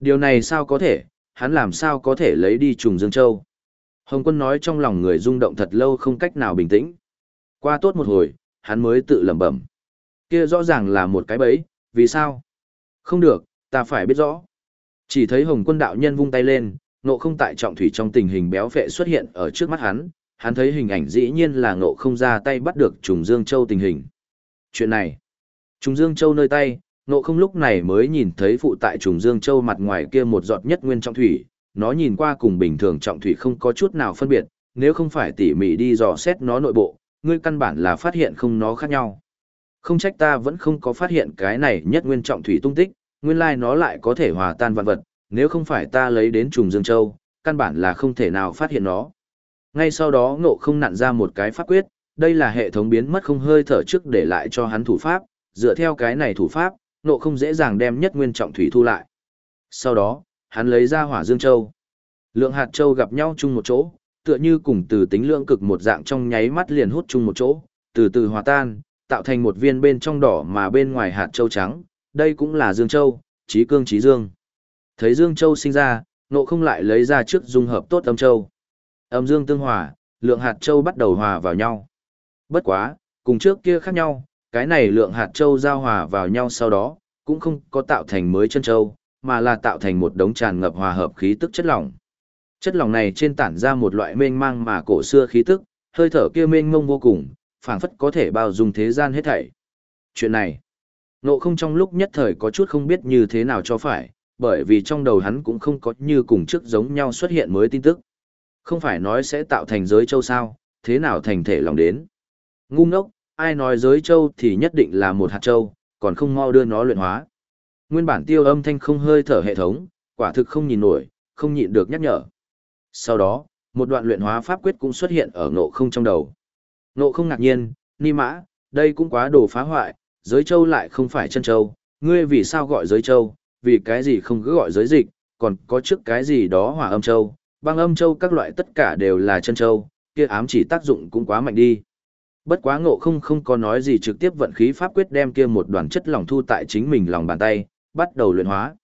điều này sao có thể, hắn làm sao có thể lấy đi trùng Dương Châu? Hồng quân nói trong lòng người rung động thật lâu không cách nào bình tĩnh. Qua tốt một hồi, hắn mới tự lẩm bẩm. Kia rõ ràng là một cái bẫy, vì sao? Không được, ta phải biết rõ. Chỉ thấy Hồng quân đạo nhân vung tay lên, nộ không tại trọng thủy trong tình hình béo phệ xuất hiện ở trước mắt hắn, hắn thấy hình ảnh dĩ nhiên là nộ không ra tay bắt được trùng Dương Châu tình hình. Chuyện này, trùng Dương Châu nơi tay, nộ không lúc này mới nhìn thấy phụ tại trùng Dương Châu mặt ngoài kia một giọt nhất nguyên trọng thủy, nó nhìn qua cùng bình thường trọng thủy không có chút nào phân biệt, nếu không phải tỉ mỉ đi dò xét nó nội bộ, ngươi căn bản là phát hiện không nó khác nhau. Không trách ta vẫn không có phát hiện cái này nhất nguyên trọng thủy tung tích, nguyên lai nó lại có thể hòa tan vạn vật, nếu không phải ta lấy đến trùng Dương Châu, căn bản là không thể nào phát hiện nó. Ngay sau đó ngộ không nặn ra một cái pháp quyết, đây là hệ thống biến mất không hơi thở trước để lại cho hắn thủ pháp, dựa theo cái này thủ pháp, ngộ không dễ dàng đem nhất nguyên trọng thủy thu lại. Sau đó, hắn lấy ra hỏa dương châu. Lượng hạt châu gặp nhau chung một chỗ, tựa như cùng từ tính lượng cực một dạng trong nháy mắt liền hút chung một chỗ, từ từ hòa tan, tạo thành một viên bên trong đỏ mà bên ngoài hạt châu trắng, đây cũng là dương châu, trí cương trí dương. Thấy Dương Châu sinh ra, nộ không lại lấy ra trước dung hợp tốt âm châu. Âm dương tương hòa, lượng hạt châu bắt đầu hòa vào nhau. Bất quá, cùng trước kia khác nhau, cái này lượng hạt châu giao hòa vào nhau sau đó, cũng không có tạo thành mới chân châu, mà là tạo thành một đống tràn ngập hòa hợp khí tức chất lỏng. Chất lỏng này trên tản ra một loại mênh mang mà cổ xưa khí tức, hơi thở kia mênh mông vô cùng, phảng phất có thể bao dung thế gian hết thảy. Chuyện này, nộ không trong lúc nhất thời có chút không biết như thế nào cho phải, bởi vì trong đầu hắn cũng không có như cùng trước giống nhau xuất hiện mới tin tức. Không phải nói sẽ tạo thành giới châu sao, thế nào thành thể lòng đến. Ngu ngốc, ai nói giới châu thì nhất định là một hạt châu, còn không mau đưa nó luyện hóa. Nguyên bản tiêu âm thanh không hơi thở hệ thống, quả thực không nhìn nổi, không nhịn được nhắc nhở. Sau đó, một đoạn luyện hóa pháp quyết cũng xuất hiện ở ngộ không trong đầu. Nộ không ngạc nhiên, ni mã, đây cũng quá đồ phá hoại, giới châu lại không phải chân châu, Ngươi vì sao gọi giới châu, vì cái gì không cứ gọi giới dịch, còn có trước cái gì đó hỏa âm châu, băng âm châu các loại tất cả đều là chân châu, kia ám chỉ tác dụng cũng quá mạnh đi. Bất quá ngộ không không có nói gì trực tiếp vận khí pháp quyết đem kia một đoàn chất lỏng thu tại chính mình lòng bàn tay, bắt đầu luyện hóa.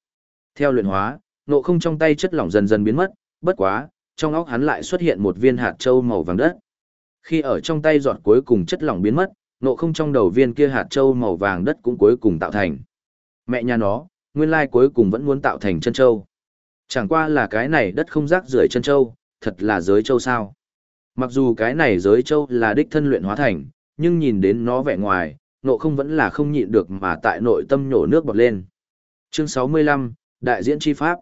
Theo luyện hóa, ngộ không trong tay chất lỏng dần dần biến mất, bất quá, trong óc hắn lại xuất hiện một viên hạt châu màu vàng đất. Khi ở trong tay giọt cuối cùng chất lỏng biến mất, nộ không trong đầu viên kia hạt châu màu vàng đất cũng cuối cùng tạo thành. Mẹ nhà nó, nguyên lai cuối cùng vẫn muốn tạo thành chân châu. Chẳng qua là cái này đất không rác rưởi chân châu, thật là giới châu sao. Mặc dù cái này giới châu là đích thân luyện hóa thành, nhưng nhìn đến nó vẻ ngoài, nộ không vẫn là không nhịn được mà tại nội tâm nhổ nước bọt lên. Chương 65, Đại diễn chi pháp.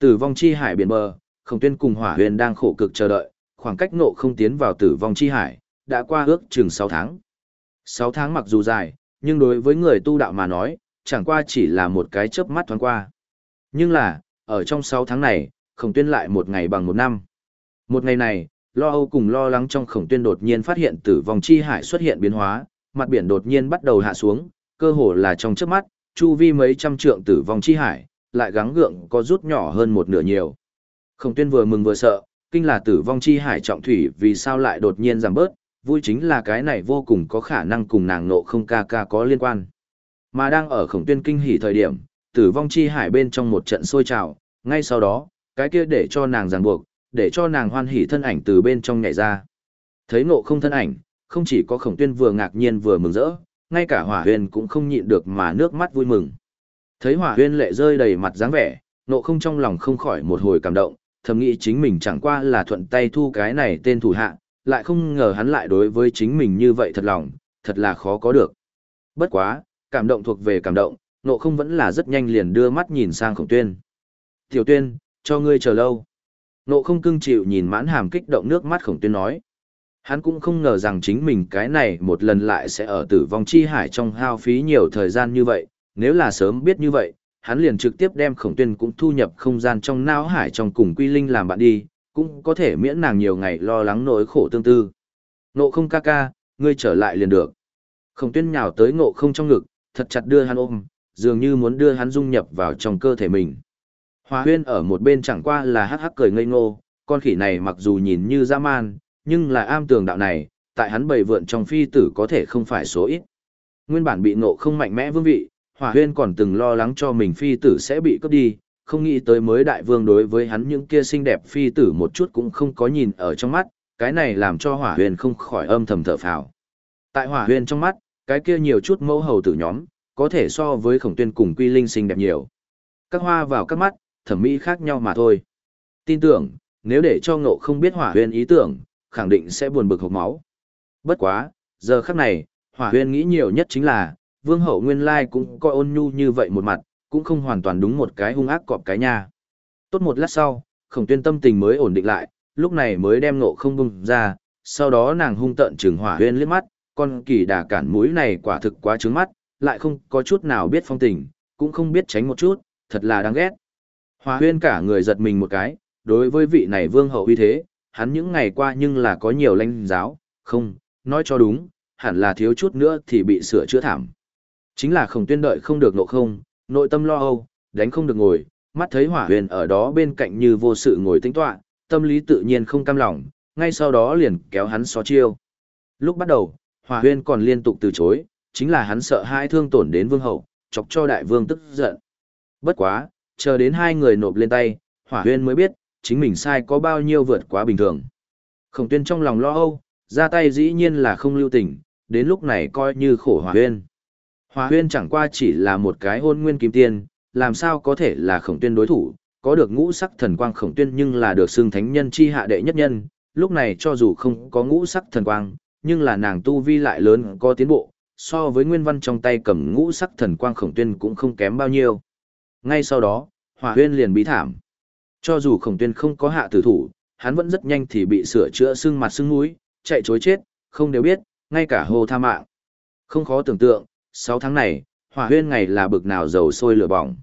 Tử vong chi hải biển bờ, Khổng Tuyên cùng Hỏa Huyền đang khổ cực chờ đợi, khoảng cách nộ không tiến vào tử vong chi hải, đã qua ước chừng 6 tháng. 6 tháng mặc dù dài, nhưng đối với người tu đạo mà nói, chẳng qua chỉ là một cái chớp mắt thoáng qua. Nhưng là, ở trong 6 tháng này, Khổng Tuyên lại một ngày bằng một năm. Một ngày này, lo âu cùng lo lắng trong khổng tuyên đột nhiên phát hiện tử vong chi hải xuất hiện biến hóa, mặt biển đột nhiên bắt đầu hạ xuống, cơ hồ là trong chớp mắt, chu vi mấy trăm trượng tử vong chi hải, lại gắng gượng có rút nhỏ hơn một nửa nhiều. Khổng tuyên vừa mừng vừa sợ, kinh là tử vong chi hải trọng thủy vì sao lại đột nhiên giảm bớt, vui chính là cái này vô cùng có khả năng cùng nàng nộ không ca ca có liên quan. Mà đang ở khổng tuyên kinh hỉ thời điểm, tử vong chi hải bên trong một trận sôi trào, ngay sau đó, cái kia để cho nàng ràng buộc, để cho nàng hoan hỉ thân ảnh từ bên trong nhảy ra. Thấy nộ không thân ảnh, không chỉ có khổng tuyên vừa ngạc nhiên vừa mừng rỡ, ngay cả hỏa huyền cũng không nhịn được mà nước mắt vui mừng. Thấy hỏa huyền lệ rơi đầy mặt dáng vẻ, nộ không trong lòng không khỏi một hồi cảm động, thầm nghĩ chính mình chẳng qua là thuận tay thu cái này tên thủ hạ, lại không ngờ hắn lại đối với chính mình như vậy thật lòng, thật là khó có được. Bất quá, cảm động thuộc về cảm động, nộ không vẫn là rất nhanh liền đưa mắt nhìn sang khổng tuyên. Tiểu tuyên, cho ngươi chờ lâu. Nộ không cưng chịu nhìn mãn hàm kích động nước mắt khổng tuyên nói. Hắn cũng không ngờ rằng chính mình cái này một lần lại sẽ ở tử vong chi hải trong hao phí nhiều thời gian như vậy, nếu là sớm biết như vậy, hắn liền trực tiếp đem khổng tuyên cũng thu nhập không gian trong não hải trong cùng quy linh làm bạn đi, cũng có thể miễn nàng nhiều ngày lo lắng nỗi khổ tương tư. Nộ không ca ca, ngươi trở lại liền được. Khổng tuyên nhào tới ngộ không trong ngực, thật chặt đưa hắn ôm, dường như muốn đưa hắn dung nhập vào trong cơ thể mình. Hòa huyên ở một bên chẳng qua là hắc hắc cười ngây ngô, con khỉ này mặc dù nhìn như dã man, nhưng là am tường đạo này, tại hắn bầy vượn trong phi tử có thể không phải số ít. Nguyên bản bị nộ không mạnh mẽ vương vị, Hòa huyên còn từng lo lắng cho mình phi tử sẽ bị cướp đi, không nghĩ tới mới đại vương đối với hắn những kia xinh đẹp phi tử một chút cũng không có nhìn ở trong mắt, cái này làm cho hỏa Huyên không khỏi âm thầm thở phào. Tại hỏa Huyên trong mắt, cái kia nhiều chút mẫu hầu tử nhóm, có thể so với khổng tuyên cùng quy linh xinh đẹp nhiều. Các hoa vào các mắt, thẩm mỹ khác nhau mà thôi. Tin tưởng, nếu để cho ngộ không biết hỏa huyên ý tưởng, khẳng định sẽ buồn bực hộp máu. Bất quá, giờ khắc này, hỏa huyên nghĩ nhiều nhất chính là, vương hậu nguyên lai cũng coi ôn nhu như vậy một mặt, cũng không hoàn toàn đúng một cái hung ác cọp cái nha. Tốt một lát sau, khổng tuyên tâm tình mới ổn định lại, lúc này mới đem nộ không bung ra, sau đó nàng hung tận trừng hỏa huyên liếc mắt, con kỳ đà cản mũi này quả thực quá trướng mắt, lại không có chút nào biết phong tình, cũng không biết tránh một chút, thật là đáng ghét. Hỏa huyên cả người giật mình một cái, đối với vị này vương hậu uy thế, hắn những ngày qua nhưng là có nhiều lãnh giáo, không, nói cho đúng, hẳn là thiếu chút nữa thì bị sửa chữa thảm. Chính là khổng tuyên đợi không được nộ không, nội tâm lo âu, đánh không được ngồi, mắt thấy hỏa huyền ở đó bên cạnh như vô sự ngồi tính tọa, tâm lý tự nhiên không cam lòng, ngay sau đó liền kéo hắn xó chiêu. Lúc bắt đầu, hỏa huyền còn liên tục từ chối, chính là hắn sợ hai thương tổn đến vương hậu, chọc cho đại vương tức giận. Bất quá, chờ đến hai người nộp lên tay, hỏa huyên mới biết, chính mình sai có bao nhiêu vượt quá bình thường. Khổng tuyên trong lòng lo âu, ra tay dĩ nhiên là không lưu tình, đến lúc này coi như khổ hỏa huyên. Hỏa huyên chẳng qua chỉ là một cái hôn nguyên kim tiên, làm sao có thể là khổng tuyên đối thủ, có được ngũ sắc thần quang khổng tuyên nhưng là được xưng thánh nhân chi hạ đệ nhất nhân, lúc này cho dù không có ngũ sắc thần quang, nhưng là nàng tu vi lại lớn có tiến bộ, so với nguyên văn trong tay cầm ngũ sắc thần quang khổng tuyên cũng không kém bao nhiêu. Ngay sau đó, hỏa huyên liền bí thảm. Cho dù khổng tuyên không có hạ tử thủ, hắn vẫn rất nhanh thì bị sửa chữa xương mặt xương mũi, chạy chối chết, không đều biết, ngay cả hồ tha mạng. Không khó tưởng tượng, 6 tháng này, hỏa huyên ngày là bực nào dầu sôi lửa bỏng.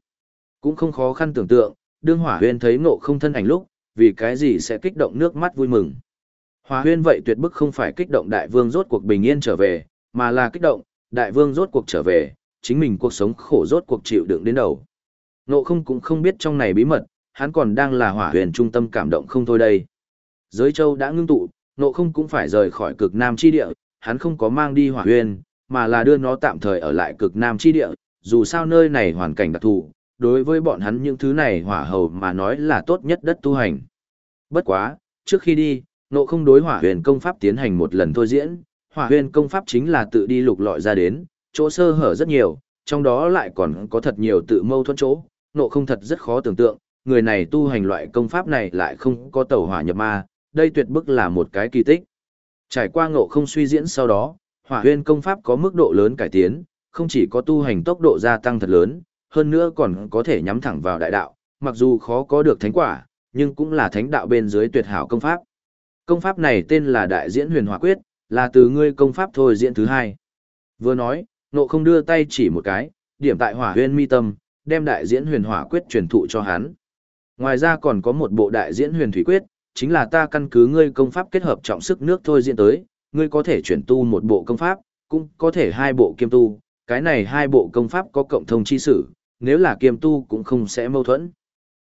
Cũng không khó khăn tưởng tượng, đương hỏa huyên thấy ngộ không thân ảnh lúc, vì cái gì sẽ kích động nước mắt vui mừng. Hỏa huyên vậy tuyệt bức không phải kích động đại vương rốt cuộc bình yên trở về, mà là kích động, đại vương rốt cuộc trở về, chính mình cuộc sống khổ rốt cuộc chịu đựng đến đầu. Nộ không cũng không biết trong này bí mật, hắn còn đang là hỏa huyền trung tâm cảm động không thôi đây. Giới châu đã ngưng tụ, nộ không cũng phải rời khỏi cực nam chi địa, hắn không có mang đi hỏa huyền, mà là đưa nó tạm thời ở lại cực nam chi địa, dù sao nơi này hoàn cảnh đặc thù, đối với bọn hắn những thứ này hỏa hầu mà nói là tốt nhất đất tu hành. Bất quá, trước khi đi, nộ không đối hỏa huyền công pháp tiến hành một lần thôi diễn, hỏa huyền công pháp chính là tự đi lục lọi ra đến, chỗ sơ hở rất nhiều, trong đó lại còn có thật nhiều tự mâu thuẫn chỗ, nộ không thật rất khó tưởng tượng, người này tu hành loại công pháp này lại không có tẩu hỏa nhập ma, đây tuyệt bức là một cái kỳ tích. Trải qua ngộ không suy diễn sau đó, hỏa huyên công pháp có mức độ lớn cải tiến, không chỉ có tu hành tốc độ gia tăng thật lớn, hơn nữa còn có thể nhắm thẳng vào đại đạo, mặc dù khó có được thánh quả, nhưng cũng là thánh đạo bên dưới tuyệt hảo công pháp. Công pháp này tên là Đại Diễn Huyền Hỏa Quyết, là từ ngươi công pháp thôi diễn thứ hai. Vừa nói, nộ không đưa tay chỉ một cái, điểm tại hỏa huyên mi tâm, đem Đại Diễn Huyền Hỏa Quyết truyền thụ cho hắn. Ngoài ra còn có một bộ Đại Diễn Huyền Thủy Quyết, chính là ta căn cứ ngươi công pháp kết hợp trọng sức nước thôi diễn tới, ngươi có thể chuyển tu một bộ công pháp, cũng có thể hai bộ kiêm tu, cái này hai bộ công pháp có cộng thông chi sử, nếu là kiêm tu cũng không sẽ mâu thuẫn.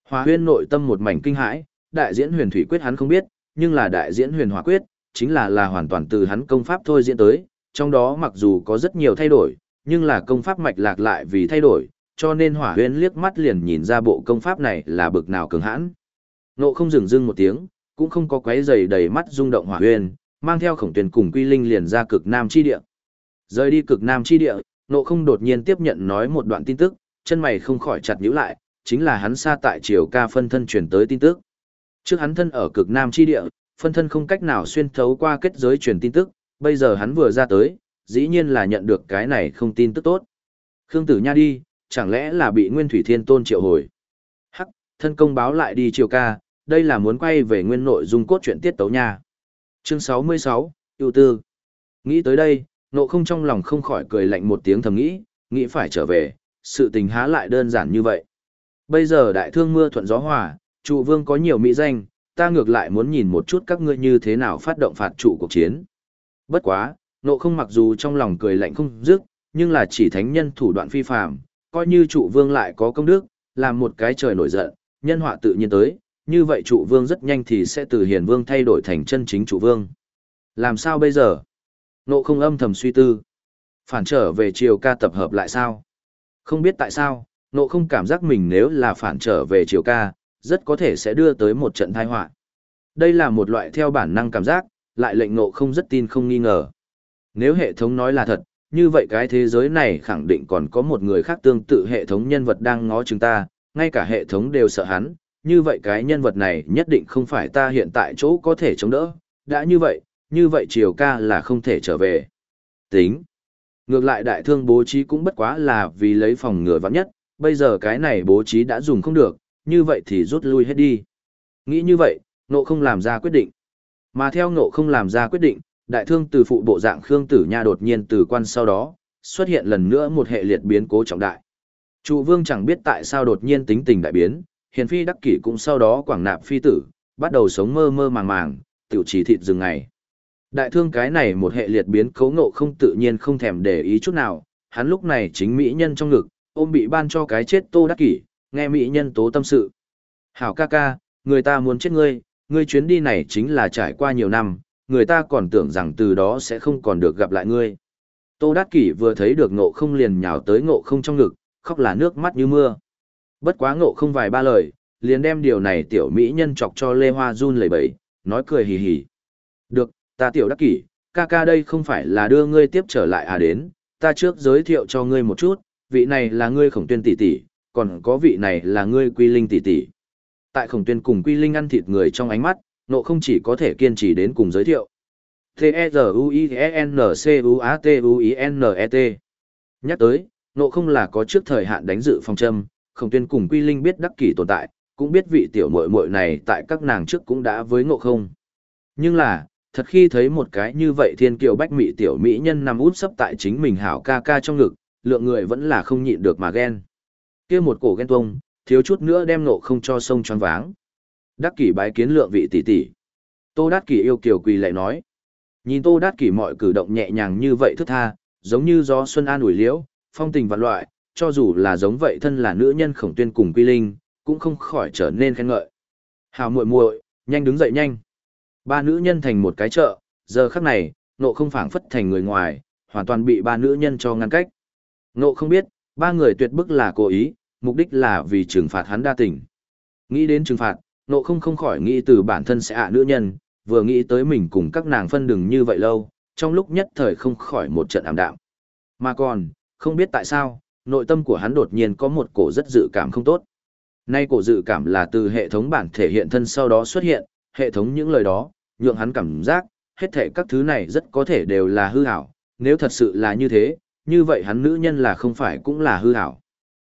Hòa huyên nội tâm một mảnh kinh hãi, đại diễn huyền thủy quyết hắn không biết, nhưng là đại diễn huyền hòa quyết, chính là là hoàn toàn từ hắn công pháp thôi diễn tới, trong đó mặc dù có rất nhiều thay đổi, nhưng là công pháp mạch lạc lại vì thay đổi, cho nên hỏa huyên liếc mắt liền nhìn ra bộ công pháp này là bực nào cường hãn. Nộ không dừng dưng một tiếng, cũng không có quấy giày đầy mắt rung động hỏa huyên, mang theo khổng tuyển cùng quy linh liền ra cực nam chi địa. Rời đi cực nam chi địa, nộ không đột nhiên tiếp nhận nói một đoạn tin tức, chân mày không khỏi chặt nhíu lại, chính là hắn xa tại triều ca phân thân truyền tới tin tức. Trước hắn thân ở cực nam chi địa, phân thân không cách nào xuyên thấu qua kết giới truyền tin tức, bây giờ hắn vừa ra tới, dĩ nhiên là nhận được cái này không tin tức tốt. Khương Tử Nha đi, chẳng lẽ là bị Nguyên Thủy Thiên Tôn triệu hồi? Hắc, thân công báo lại đi triều ca, đây là muốn quay về nguyên nội dung cốt truyện tiết tấu nha. Chương 66, ưu tư. Nghĩ tới đây, nộ không trong lòng không khỏi cười lạnh một tiếng thầm nghĩ, nghĩ phải trở về, sự tình há lại đơn giản như vậy. Bây giờ đại thương mưa thuận gió hòa, trụ vương có nhiều mỹ danh, ta ngược lại muốn nhìn một chút các ngươi như thế nào phát động phạt trụ cuộc chiến. Bất quá, nộ không mặc dù trong lòng cười lạnh không dứt, nhưng là chỉ thánh nhân thủ đoạn phi phàm, coi như trụ vương lại có công đức, làm một cái trời nổi giận, nhân họa tự nhiên tới, như vậy trụ vương rất nhanh thì sẽ từ hiền vương thay đổi thành chân chính trụ vương. Làm sao bây giờ? Nộ không âm thầm suy tư. Phản trở về triều ca tập hợp lại sao? Không biết tại sao, nộ không cảm giác mình nếu là phản trở về triều ca, rất có thể sẽ đưa tới một trận tai họa. Đây là một loại theo bản năng cảm giác, lại lệnh nộ không rất tin không nghi ngờ. Nếu hệ thống nói là thật, như vậy cái thế giới này khẳng định còn có một người khác tương tự hệ thống nhân vật đang ngó chúng ta, ngay cả hệ thống đều sợ hắn, như vậy cái nhân vật này nhất định không phải ta hiện tại chỗ có thể chống đỡ, đã như vậy, như vậy triều ca là không thể trở về. Tính. Ngược lại đại thương bố trí cũng bất quá là vì lấy phòng ngừa vắng nhất, bây giờ cái này bố trí đã dùng không được, như vậy thì rút lui hết đi. Nghĩ như vậy, nộ không làm ra quyết định. Mà theo nộ không làm ra quyết định, đại thương từ phụ bộ dạng Khương Tử Nha đột nhiên từ quan sau đó, xuất hiện lần nữa một hệ liệt biến cố trọng đại. Trụ vương chẳng biết tại sao đột nhiên tính tình đại biến, hiền phi đắc kỷ cũng sau đó quảng nạp phi tử, bắt đầu sống mơ mơ màng màng, tiểu chỉ thịt rừng ngày. Đại thương cái này một hệ liệt biến cấu ngộ không tự nhiên không thèm để ý chút nào, hắn lúc này chính mỹ nhân trong ngực, ôm bị ban cho cái chết tô đắc kỷ, nghe mỹ nhân tố tâm sự. Hảo ca ca, người ta muốn chết ngươi, ngươi chuyến đi này chính là trải qua nhiều năm, người ta còn tưởng rằng từ đó sẽ không còn được gặp lại ngươi. Tô Đắc Kỷ vừa thấy được ngộ không liền nhào tới ngộ không trong ngực, khóc là nước mắt như mưa. Bất quá ngộ không vài ba lời, liền đem điều này tiểu mỹ nhân chọc cho Lê Hoa run lẩy bẩy, nói cười hì hì. Được, ta tiểu đắc kỷ, ca ca đây không phải là đưa ngươi tiếp trở lại à đến, ta trước giới thiệu cho ngươi một chút, vị này là ngươi khổng tuyên tỷ tỷ, còn có vị này là ngươi quy linh tỷ tỷ. Tại khổng tuyên cùng quy linh ăn thịt người trong ánh mắt, nộ không chỉ có thể kiên trì đến cùng giới thiệu. T-E-Z-U-I-N-C-U-A-T-U-I-N-E-T Nhắc tới, nộ không là có trước thời hạn đánh dự phòng châm, khổng tuyên cùng quy linh biết đắc kỷ tồn tại, cũng biết vị tiểu muội muội này tại các nàng trước cũng đã với ngộ không. Nhưng là, thật khi thấy một cái như vậy thiên kiều bách mỹ tiểu mỹ nhân nằm út sấp tại chính mình hảo ca ca trong ngực, lượng người vẫn là không nhịn được mà ghen. kia một cổ ghen tuông, thiếu chút nữa đem nộ không cho sông choáng váng. Đắc kỷ bái kiến lượng vị tỷ tỷ. Tô Đắc kỷ yêu kiều quỳ lại nói. Nhìn Tô Đắc kỷ mọi cử động nhẹ nhàng như vậy thức tha, giống như gió xuân an ủi liễu, phong tình vạn loại, cho dù là giống vậy thân là nữ nhân khổng tuyên cùng quy linh, cũng không khỏi trở nên khen ngợi. Hào muội muội, nhanh đứng dậy nhanh. Ba nữ nhân thành một cái chợ, giờ khắc này, nộ không phảng phất thành người ngoài, hoàn toàn bị ba nữ nhân cho ngăn cách. Nộ không biết, ba người tuyệt bức là cố ý, mục đích là vì trừng phạt hắn đa tình. Nghĩ đến trừng phạt, nộ không không khỏi nghĩ từ bản thân sẽ ạ nữ nhân, vừa nghĩ tới mình cùng các nàng phân đừng như vậy lâu, trong lúc nhất thời không khỏi một trận ảm đạm. Mà còn, không biết tại sao, nội tâm của hắn đột nhiên có một cổ rất dự cảm không tốt. Nay cổ dự cảm là từ hệ thống bản thể hiện thân sau đó xuất hiện, hệ thống những lời đó, nhượng hắn cảm giác, hết thể các thứ này rất có thể đều là hư ảo, nếu thật sự là như thế, như vậy hắn nữ nhân là không phải cũng là hư ảo.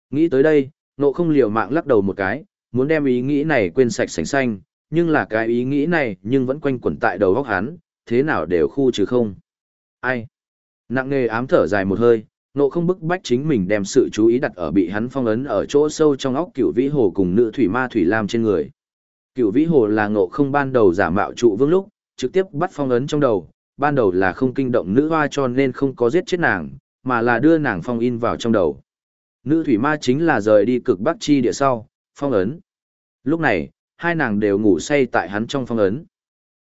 Nghĩ tới đây, nộ không liều mạng lắc đầu một cái, muốn đem ý nghĩ này quên sạch sành xanh, nhưng là cái ý nghĩ này nhưng vẫn quanh quẩn tại đầu óc hắn, thế nào đều khu trừ không. Ai? Nặng nề ám thở dài một hơi, nộ không bức bách chính mình đem sự chú ý đặt ở bị hắn phong ấn ở chỗ sâu trong óc cửu vĩ hồ cùng nữ thủy ma thủy lam trên người. Cửu vĩ hồ là nộ không ban đầu giả mạo trụ vương lúc, trực tiếp bắt phong ấn trong đầu, ban đầu là không kinh động nữ hoa cho nên không có giết chết nàng, mà là đưa nàng phong in vào trong đầu. Nữ thủy ma chính là rời đi cực bắc chi địa sau, phong ấn. Lúc này, hai nàng đều ngủ say tại hắn trong phong ấn.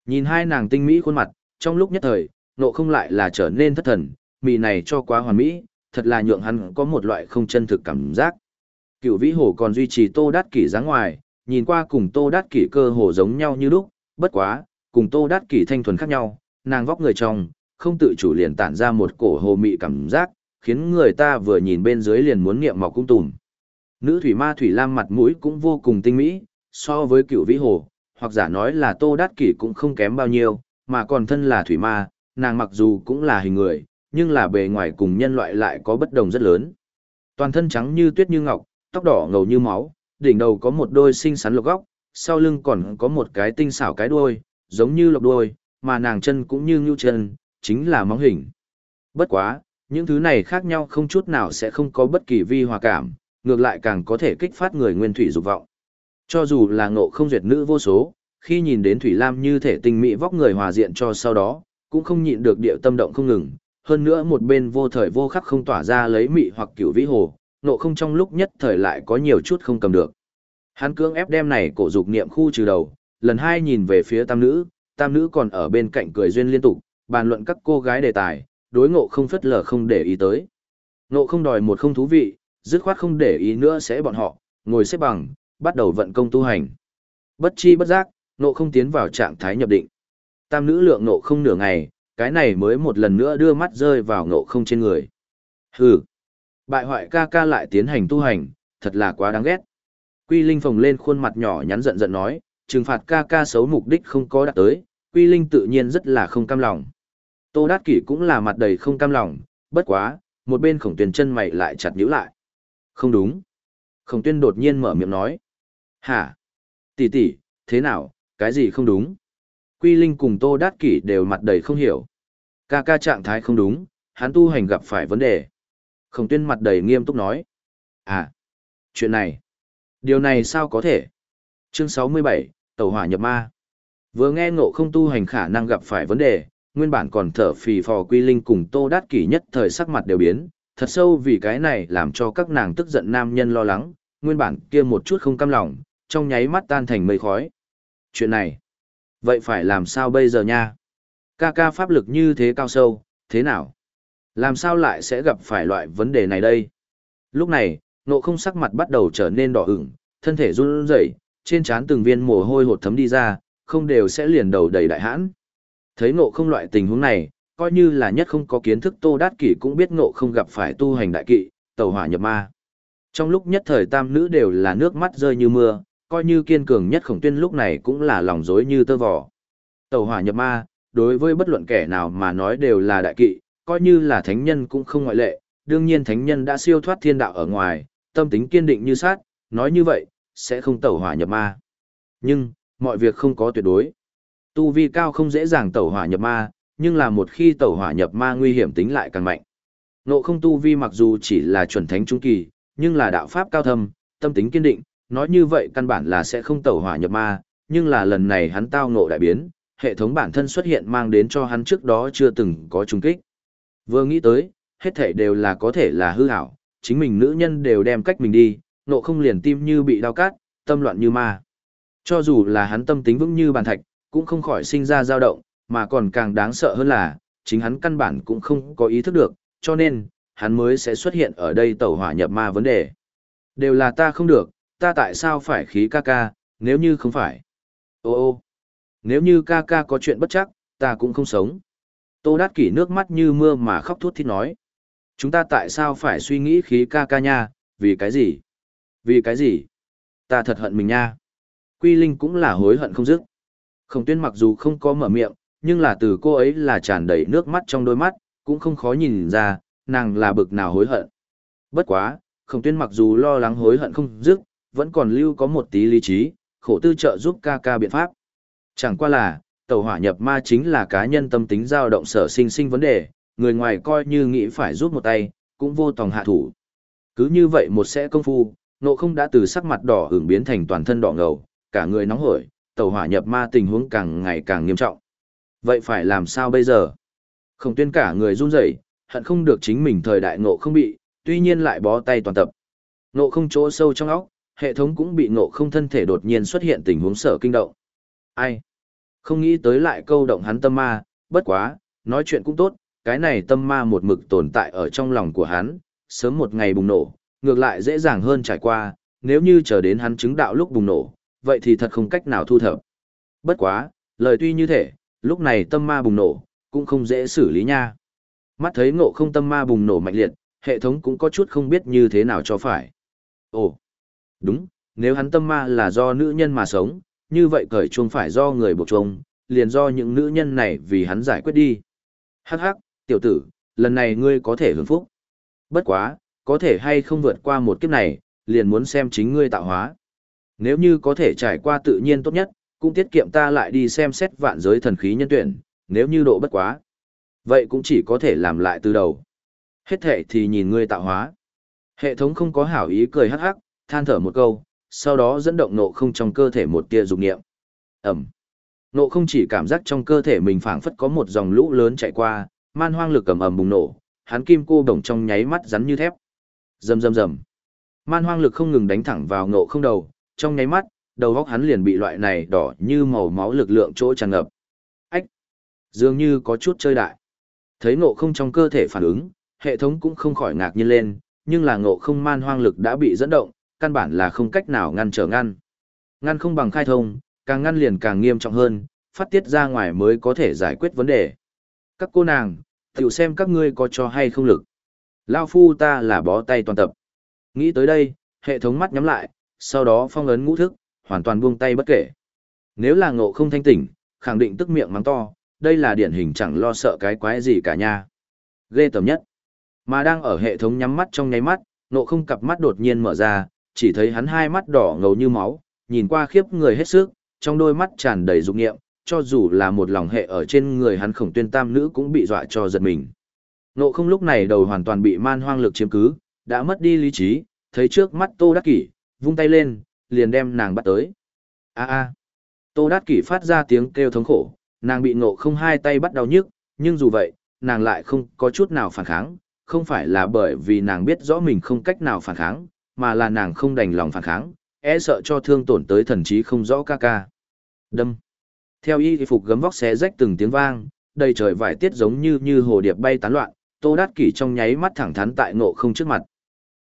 Nhìn hai nàng tinh mỹ khuôn mặt, trong lúc nhất thời, nộ không lại là trở nên thất thần, mì này cho quá hoàn mỹ, thật là nhượng hắn có một loại không chân thực cảm giác. Cựu vĩ hồ còn duy trì tô đát kỷ dáng ngoài, nhìn qua cùng tô đát kỷ cơ hồ giống nhau như lúc, bất quá, cùng tô đát kỷ thanh thuần khác nhau, nàng vóc người trong, không tự chủ liền tản ra một cổ hồ mị cảm giác, khiến người ta vừa nhìn bên dưới liền muốn niệm mọc cung tùm. Nữ thủy ma thủy lam mặt mũi cũng vô cùng tinh mỹ, so với cựu vĩ hồ, hoặc giả nói là tô đát kỷ cũng không kém bao nhiêu, mà còn thân là thủy ma, nàng mặc dù cũng là hình người, nhưng là bề ngoài cùng nhân loại lại có bất đồng rất lớn. Toàn thân trắng như tuyết như ngọc, tóc đỏ ngầu như máu, đỉnh đầu có một đôi xinh xắn lộc góc, sau lưng còn có một cái tinh xảo cái đuôi, giống như lộc đuôi, mà nàng chân cũng như ngưu chân, chính là móng hình. Bất quá, những thứ này khác nhau không chút nào sẽ không có bất kỳ vi hòa cảm, ngược lại càng có thể kích phát người nguyên thủy dục vọng. Cho dù là ngộ không duyệt nữ vô số, khi nhìn đến Thủy Lam như thể tình mỹ vóc người hòa diện cho sau đó, cũng không nhịn được điệu tâm động không ngừng, hơn nữa một bên vô thời vô khắc không tỏa ra lấy mị hoặc cửu vĩ hồ, nộ không trong lúc nhất thời lại có nhiều chút không cầm được. Hắn cưỡng ép đem này cổ dục niệm khu trừ đầu, lần hai nhìn về phía tam nữ, tam nữ còn ở bên cạnh cười duyên liên tục, bàn luận các cô gái đề tài, đối ngộ không phất lờ không để ý tới. Ngộ không đòi một không thú vị, dứt khoát không để ý nữa sẽ bọn họ, ngồi xếp bằng, bắt đầu vận công tu hành. Bất chi bất giác, ngộ không tiến vào trạng thái nhập định. Tam nữ lượng ngộ không nửa ngày, cái này mới một lần nữa đưa mắt rơi vào ngộ không trên người. Hừ, bại hoại ca ca lại tiến hành tu hành, thật là quá đáng ghét. Quy Linh phồng lên khuôn mặt nhỏ nhắn giận giận nói, trừng phạt ca ca xấu mục đích không có đạt tới, Quy Linh tự nhiên rất là không cam lòng. Tô Đát Kỷ cũng là mặt đầy không cam lòng, bất quá, một bên khổng tuyên chân mày lại chặt nhíu lại. Không đúng. Khổng tuyên đột nhiên mở miệng nói. Hả? Tỷ tỷ, thế nào, cái gì không đúng? Quy Linh cùng Tô Đát Kỷ đều mặt đầy không hiểu. Ca ca trạng thái không đúng, hắn tu hành gặp phải vấn đề. Khổng tuyên mặt đầy nghiêm túc nói. À, chuyện này. Điều này sao có thể? Chương 67, Tẩu hỏa nhập ma. Vừa nghe ngộ không tu hành khả năng gặp phải vấn đề, nguyên bản còn thở phì phò quy linh cùng tô đát kỷ nhất thời sắc mặt đều biến, thật sâu vì cái này làm cho các nàng tức giận nam nhân lo lắng, nguyên bản kia một chút không cam lòng, trong nháy mắt tan thành mây khói. Chuyện này, vậy phải làm sao bây giờ nha? Ca ca pháp lực như thế cao sâu, thế nào? Làm sao lại sẽ gặp phải loại vấn đề này đây? Lúc này, nộ không sắc mặt bắt đầu trở nên đỏ ửng, thân thể run rẩy, trên trán từng viên mồ hôi hột thấm đi ra, không đều sẽ liền đầu đầy đại hãn. Thấy nộ không loại tình huống này, coi như là nhất không có kiến thức tô đát kỷ cũng biết nộ không gặp phải tu hành đại kỵ, tàu hỏa nhập ma. Trong lúc nhất thời tam nữ đều là nước mắt rơi như mưa, coi như kiên cường nhất khổng tuyên lúc này cũng là lòng dối như tơ vò. Tàu hỏa nhập ma, đối với bất luận kẻ nào mà nói đều là đại kỵ, coi như là thánh nhân cũng không ngoại lệ, đương nhiên thánh nhân đã siêu thoát thiên đạo ở ngoài, tâm tính kiên định như sát, nói như vậy, sẽ không tẩu hỏa nhập ma. Nhưng, mọi việc không có tuyệt đối. Tu vi cao không dễ dàng tẩu hỏa nhập ma, nhưng là một khi tẩu hỏa nhập ma nguy hiểm tính lại càng mạnh. Nộ không tu vi mặc dù chỉ là chuẩn thánh trung kỳ, nhưng là đạo pháp cao thâm, tâm tính kiên định, nói như vậy căn bản là sẽ không tẩu hỏa nhập ma, nhưng là lần này hắn tao ngộ đại biến, hệ thống bản thân xuất hiện mang đến cho hắn trước đó chưa từng có trùng kích. Vừa nghĩ tới, hết thảy đều là có thể là hư ảo chính mình nữ nhân đều đem cách mình đi, nộ không liền tim như bị đau cắt tâm loạn như ma. Cho dù là hắn tâm tính vững như bàn thạch, cũng không khỏi sinh ra dao động, mà còn càng đáng sợ hơn là, chính hắn căn bản cũng không có ý thức được, cho nên, hắn mới sẽ xuất hiện ở đây tẩu hỏa nhập ma vấn đề. Đều là ta không được, ta tại sao phải khí ca ca, nếu như không phải. Ô ô, nếu như ca ca có chuyện bất chắc, ta cũng không sống. Tô Đát Kỷ nước mắt như mưa mà khóc thút thít nói. Chúng ta tại sao phải suy nghĩ khí ca ca nha, vì cái gì? Vì cái gì? Ta thật hận mình nha. Quy Linh cũng là hối hận không dứt. Khổng tuyên mặc dù không có mở miệng, nhưng là từ cô ấy là tràn đầy nước mắt trong đôi mắt, cũng không khó nhìn ra, nàng là bực nào hối hận. Bất quá, khổng tuyên mặc dù lo lắng hối hận không dứt, vẫn còn lưu có một tí lý trí, khổ tư trợ giúp ca ca biện pháp. Chẳng qua là, tàu hỏa nhập ma chính là cá nhân tâm tính dao động sở sinh sinh vấn đề, người ngoài coi như nghĩ phải giúp một tay, cũng vô tòng hạ thủ. Cứ như vậy một sẽ công phu, nộ không đã từ sắc mặt đỏ hưởng biến thành toàn thân đỏ ngầu, cả người nóng hổi, tàu hỏa nhập ma tình huống càng ngày càng nghiêm trọng. Vậy phải làm sao bây giờ? Không tuyên cả người run rẩy, hận không được chính mình thời đại ngộ không bị, tuy nhiên lại bó tay toàn tập. Ngộ không chỗ sâu trong óc, hệ thống cũng bị ngộ không thân thể đột nhiên xuất hiện tình huống sở kinh động. Ai? Không nghĩ tới lại câu động hắn tâm ma, bất quá, nói chuyện cũng tốt, cái này tâm ma một mực tồn tại ở trong lòng của hắn, sớm một ngày bùng nổ, ngược lại dễ dàng hơn trải qua, nếu như chờ đến hắn chứng đạo lúc bùng nổ, vậy thì thật không cách nào thu thập. Bất quá, lời tuy như thế, lúc này tâm ma bùng nổ, cũng không dễ xử lý nha. Mắt thấy ngộ không tâm ma bùng nổ mạnh liệt, hệ thống cũng có chút không biết như thế nào cho phải. Ồ, đúng, nếu hắn tâm ma là do nữ nhân mà sống, như vậy cởi chuông phải do người buộc chuông, liền do những nữ nhân này vì hắn giải quyết đi. Hắc hắc, tiểu tử, lần này ngươi có thể hưởng phúc. Bất quá, có thể hay không vượt qua một kiếp này, liền muốn xem chính ngươi tạo hóa. Nếu như có thể trải qua tự nhiên tốt nhất, cũng tiết kiệm ta lại đi xem xét vạn giới thần khí nhân tuyển, nếu như độ bất quá. Vậy cũng chỉ có thể làm lại từ đầu. Hết thệ thì nhìn ngươi tạo hóa. Hệ thống không có hảo ý cười hắc hắc, than thở một câu, sau đó dẫn động nộ không trong cơ thể một tia dục niệm. Ẩm. Nộ không chỉ cảm giác trong cơ thể mình phảng phất có một dòng lũ lớn chạy qua, man hoang lực ầm ầm bùng nổ, hắn kim cô đồng trong nháy mắt rắn như thép. Rầm rầm rầm. Man hoang lực không ngừng đánh thẳng vào nộ không đầu, trong nháy mắt, đầu góc hắn liền bị loại này đỏ như màu máu lực lượng chỗ tràn ngập. Ách! Dường như có chút chơi đại. Thấy nộ không trong cơ thể phản ứng, hệ thống cũng không khỏi ngạc nhiên lên, nhưng là ngộ không man hoang lực đã bị dẫn động, căn bản là không cách nào ngăn trở ngăn. Ngăn không bằng khai thông, càng ngăn liền càng nghiêm trọng hơn, phát tiết ra ngoài mới có thể giải quyết vấn đề. Các cô nàng, tiểu xem các ngươi có cho hay không lực. Lao phu ta là bó tay toàn tập. Nghĩ tới đây, hệ thống mắt nhắm lại, sau đó phong ấn ngũ thức, hoàn toàn buông tay bất kể. Nếu là ngộ không thanh tỉnh, khẳng định tức miệng mắng to, đây là điển hình chẳng lo sợ cái quái gì cả nha. Ghê tầm nhất. Mà đang ở hệ thống nhắm mắt trong nháy mắt, ngộ không cặp mắt đột nhiên mở ra, chỉ thấy hắn hai mắt đỏ ngầu như máu, nhìn qua khiếp người hết sức, trong đôi mắt tràn đầy dục nghiệm, cho dù là một lòng hệ ở trên người hắn khổng tuyên tam nữ cũng bị dọa cho giật mình. Ngộ không lúc này đầu hoàn toàn bị man hoang lực chiếm cứ, đã mất đi lý trí, thấy trước mắt tô đắc kỷ, vung tay lên, liền đem nàng bắt tới. A a. Tô Đát Kỷ phát ra tiếng kêu thống khổ, nàng bị ngộ không hai tay bắt đau nhức, nhưng dù vậy, nàng lại không có chút nào phản kháng, không phải là bởi vì nàng biết rõ mình không cách nào phản kháng, mà là nàng không đành lòng phản kháng, e sợ cho thương tổn tới thần trí không rõ ca ca. Đâm. Theo y phục gấm vóc xé rách từng tiếng vang, đầy trời vải tiết giống như như hồ điệp bay tán loạn, Tô Đát Kỷ trong nháy mắt thẳng thắn tại ngộ không trước mặt.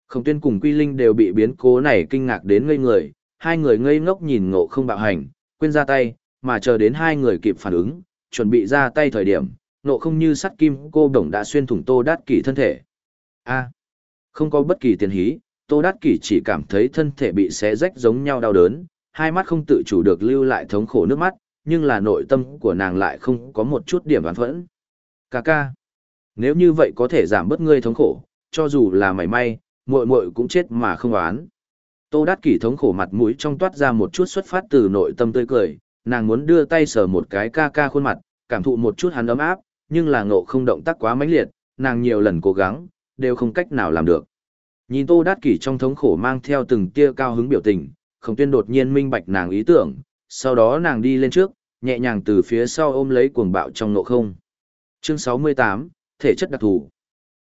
Khổng tuyên cùng Quy Linh đều bị biến cố này kinh ngạc đến ngây người, hai người ngây ngốc nhìn ngộ không bạo hành, quên ra tay, mà chờ đến hai người kịp phản ứng, chuẩn bị ra tay thời điểm, ngộ không như sắt kim cô đồng đã xuyên thủng tô đát kỷ thân thể. a không có bất kỳ tiền hí, tô đát kỷ chỉ cảm thấy thân thể bị xé rách giống nhau đau đớn, hai mắt không tự chủ được lưu lại thống khổ nước mắt, nhưng là nội tâm của nàng lại không có một chút điểm oán phẫn. Cà ca, nếu như vậy có thể giảm bớt ngươi thống khổ, cho dù là mảy may, muội muội cũng chết mà không oán. Tô Đát Kỷ thống khổ mặt mũi trong toát ra một chút xuất phát từ nội tâm tươi cười, nàng muốn đưa tay sờ một cái ca ca khuôn mặt, cảm thụ một chút hắn ấm áp, nhưng là ngộ không động tác quá mãnh liệt, nàng nhiều lần cố gắng, đều không cách nào làm được. Nhìn Tô Đát Kỷ trong thống khổ mang theo từng tia cao hứng biểu tình, không tuyên đột nhiên minh bạch nàng ý tưởng, sau đó nàng đi lên trước, nhẹ nhàng từ phía sau ôm lấy cuồng bạo trong nộ không. Chương 68, Thể chất đặc thù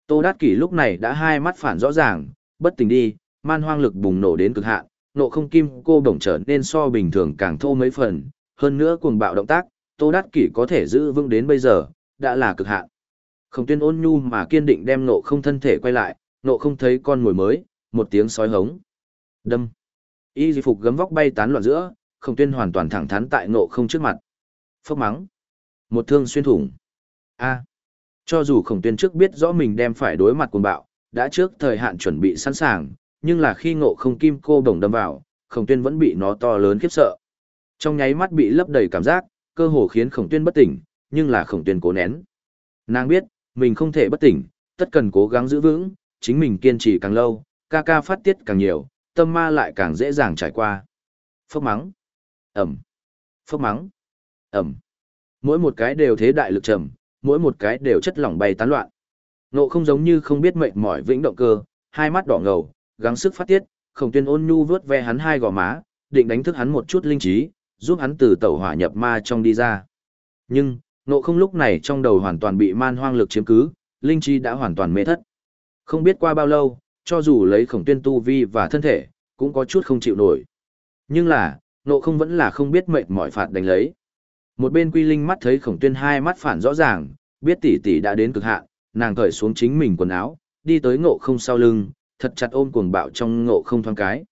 Tô Đát Kỷ lúc này đã hai mắt phản rõ ràng, bất tỉnh đi, man hoang lực bùng nổ đến cực hạn, nộ không kim cô bổng trở nên so bình thường càng thô mấy phần, hơn nữa cuồng bạo động tác, Tô Đát Kỷ có thể giữ vững đến bây giờ, đã là cực hạn. Không tuyên ôn nhu mà kiên định đem nộ không thân thể quay lại, nộ không thấy con mồi mới, một tiếng sói hống. Đâm. Y di phục gấm vóc bay tán loạn giữa, không tuyên hoàn toàn thẳng thắn tại nộ không trước mặt. Phốc mắng. Một thương xuyên thủng. A. Cho dù khổng tuyên trước biết rõ mình đem phải đối mặt cuồng bạo, đã trước thời hạn chuẩn bị sẵn sàng, nhưng là khi ngộ không kim cô bổng đâm vào, khổng tuyên vẫn bị nó to lớn khiếp sợ. Trong nháy mắt bị lấp đầy cảm giác, cơ hồ khiến khổng tuyên bất tỉnh, nhưng là khổng tuyên cố nén. Nàng biết, mình không thể bất tỉnh, tất cần cố gắng giữ vững, chính mình kiên trì càng lâu, ca ca phát tiết càng nhiều, tâm ma lại càng dễ dàng trải qua. Phốc mắng. Ẩm. Phốc mắng. Ẩm. Mỗi một cái đều thế đại lực trầm, mỗi một cái đều chất lỏng bay tán loạn. Nộ không giống như không biết mệt mỏi vĩnh động cơ, hai mắt đỏ ngầu, gắng sức phát tiết, khổng tuyên ôn nhu vớt ve hắn hai gò má, định đánh thức hắn một chút linh trí, giúp hắn từ tẩu hỏa nhập ma trong đi ra. Nhưng, nộ không lúc này trong đầu hoàn toàn bị man hoang lực chiếm cứ, linh trí đã hoàn toàn mê thất. Không biết qua bao lâu, cho dù lấy khổng tuyên tu vi và thân thể, cũng có chút không chịu nổi. Nhưng là, nộ không vẫn là không biết mệt mỏi phạt đánh lấy. Một bên quy linh mắt thấy khổng tuyên hai mắt phản rõ ràng, biết tỷ tỷ đã đến cực hạn, nàng cởi xuống chính mình quần áo, đi tới ngộ không sau lưng, thật chặt ôm cuồng bạo trong ngộ không thoáng cái.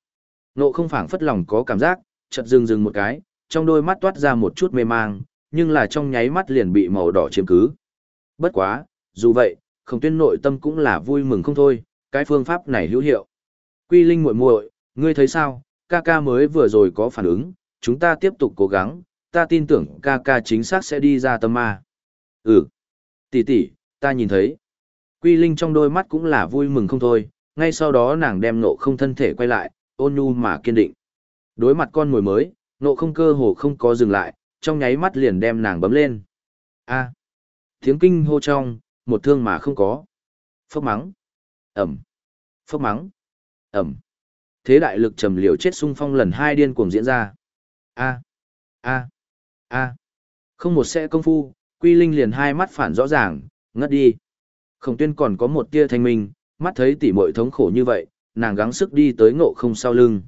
Ngộ không phảng phất lòng có cảm giác, chợt dừng dừng một cái, trong đôi mắt toát ra một chút mê mang, nhưng là trong nháy mắt liền bị màu đỏ chiếm cứ. Bất quá, dù vậy, khổng tuyên nội tâm cũng là vui mừng không thôi, cái phương pháp này hữu hiệu. Quy linh muội muội, ngươi thấy sao, ca ca mới vừa rồi có phản ứng, chúng ta tiếp tục cố gắng, ta tin tưởng ca ca chính xác sẽ đi ra tâm ma. Ừ, tỷ tỷ, ta nhìn thấy. Quy Linh trong đôi mắt cũng là vui mừng không thôi, ngay sau đó nàng đem nộ không thân thể quay lại, ôn nhu mà kiên định. Đối mặt con mồi mới, nộ không cơ hồ không có dừng lại, trong nháy mắt liền đem nàng bấm lên. A. Tiếng kinh hô trong, một thương mà không có. Phốc mắng. Ẩm. Phốc mắng. Ẩm. Thế đại lực trầm liều chết sung phong lần hai điên cuồng diễn ra. A. A. A. Không một xe công phu, Quy Linh liền hai mắt phản rõ ràng, ngất đi. Khổng tuyên còn có một tia thanh minh, mắt thấy tỷ muội thống khổ như vậy, nàng gắng sức đi tới ngộ không sau lưng.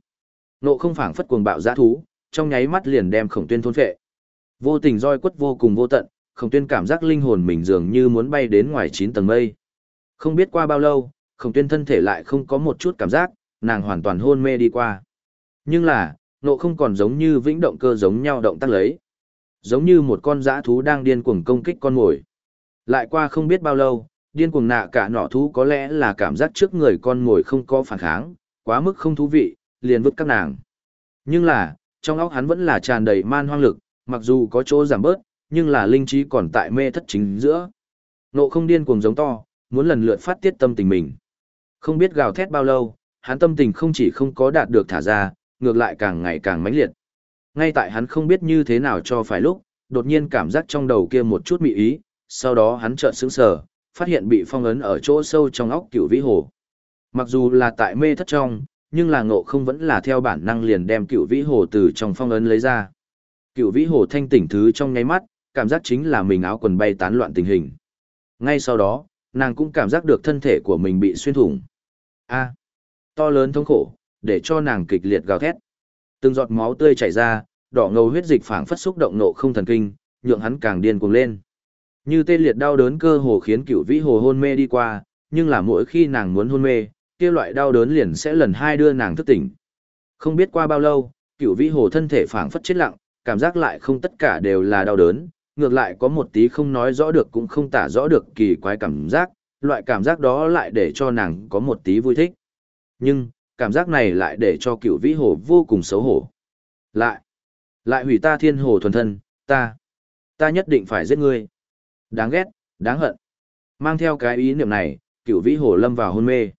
Ngộ không phảng phất cuồng bạo giã thú, trong nháy mắt liền đem khổng tuyên thôn phệ. Vô tình roi quất vô cùng vô tận, khổng tuyên cảm giác linh hồn mình dường như muốn bay đến ngoài chín tầng mây. Không biết qua bao lâu, khổng tuyên thân thể lại không có một chút cảm giác, nàng hoàn toàn hôn mê đi qua. Nhưng là, nộ không còn giống như vĩnh động cơ giống nhau động tác lấy. Giống như một con dã thú đang điên cuồng công kích con mồi. Lại qua không biết bao lâu, điên cuồng nạ cả nọ thú có lẽ là cảm giác trước người con mồi không có phản kháng, quá mức không thú vị, liền vứt các nàng. Nhưng là, trong óc hắn vẫn là tràn đầy man hoang lực, mặc dù có chỗ giảm bớt, nhưng là linh trí còn tại mê thất chính giữa. Nộ không điên cuồng giống to, muốn lần lượt phát tiết tâm tình mình. Không biết gào thét bao lâu, hắn tâm tình không chỉ không có đạt được thả ra, ngược lại càng ngày càng mãnh liệt. Ngay tại hắn không biết như thế nào cho phải lúc, đột nhiên cảm giác trong đầu kia một chút mị ý, sau đó hắn chợt sững sờ, phát hiện bị phong ấn ở chỗ sâu trong óc cửu vĩ hồ. Mặc dù là tại mê thất trong, nhưng là ngộ không vẫn là theo bản năng liền đem cửu vĩ hồ từ trong phong ấn lấy ra. Cửu vĩ hồ thanh tỉnh thứ trong nháy mắt, cảm giác chính là mình áo quần bay tán loạn tình hình. Ngay sau đó, nàng cũng cảm giác được thân thể của mình bị xuyên thủng. A, to lớn thống khổ, để cho nàng kịch liệt gào thét. Từng giọt máu tươi chảy ra, đỏ ngầu huyết dịch phảng phất xúc động nộ không thần kinh, nhượng hắn càng điên cuồng lên. Như tê liệt đau đớn cơ hồ khiến cựu vĩ hồ hôn mê đi qua, nhưng là mỗi khi nàng muốn hôn mê, kia loại đau đớn liền sẽ lần hai đưa nàng thức tỉnh. Không biết qua bao lâu, cựu vĩ hồ thân thể phảng phất chết lặng, cảm giác lại không tất cả đều là đau đớn, ngược lại có một tí không nói rõ được cũng không tả rõ được kỳ quái cảm giác, loại cảm giác đó lại để cho nàng có một tí vui thích. Nhưng, cảm giác này lại để cho cựu vĩ hồ vô cùng xấu hổ. Lại, lại hủy ta thiên hồ thuần thân, ta, ta nhất định phải giết ngươi. Đáng ghét, đáng hận. Mang theo cái ý niệm này, cựu vĩ hồ lâm vào hôn mê.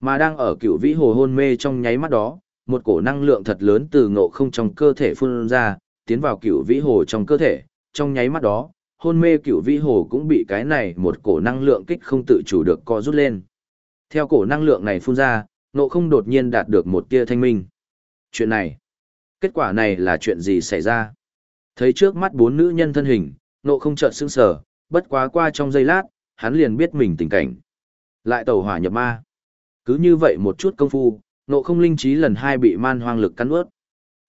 Mà đang ở cựu vĩ hồ hôn mê trong nháy mắt đó, một cổ năng lượng thật lớn từ ngộ không trong cơ thể phun ra, tiến vào cựu vĩ hồ trong cơ thể. Trong nháy mắt đó, hôn mê cựu vĩ hồ cũng bị cái này một cổ năng lượng kích không tự chủ được co rút lên. Theo cổ năng lượng này phun ra, nộ không đột nhiên đạt được một tia thanh minh. Chuyện này, kết quả này là chuyện gì xảy ra? Thấy trước mắt bốn nữ nhân thân hình, nộ không chợt sững sờ, bất quá qua trong giây lát, hắn liền biết mình tình cảnh. Lại tẩu hỏa nhập ma. Cứ như vậy một chút công phu, nộ không linh trí lần hai bị man hoang lực cắn ướt.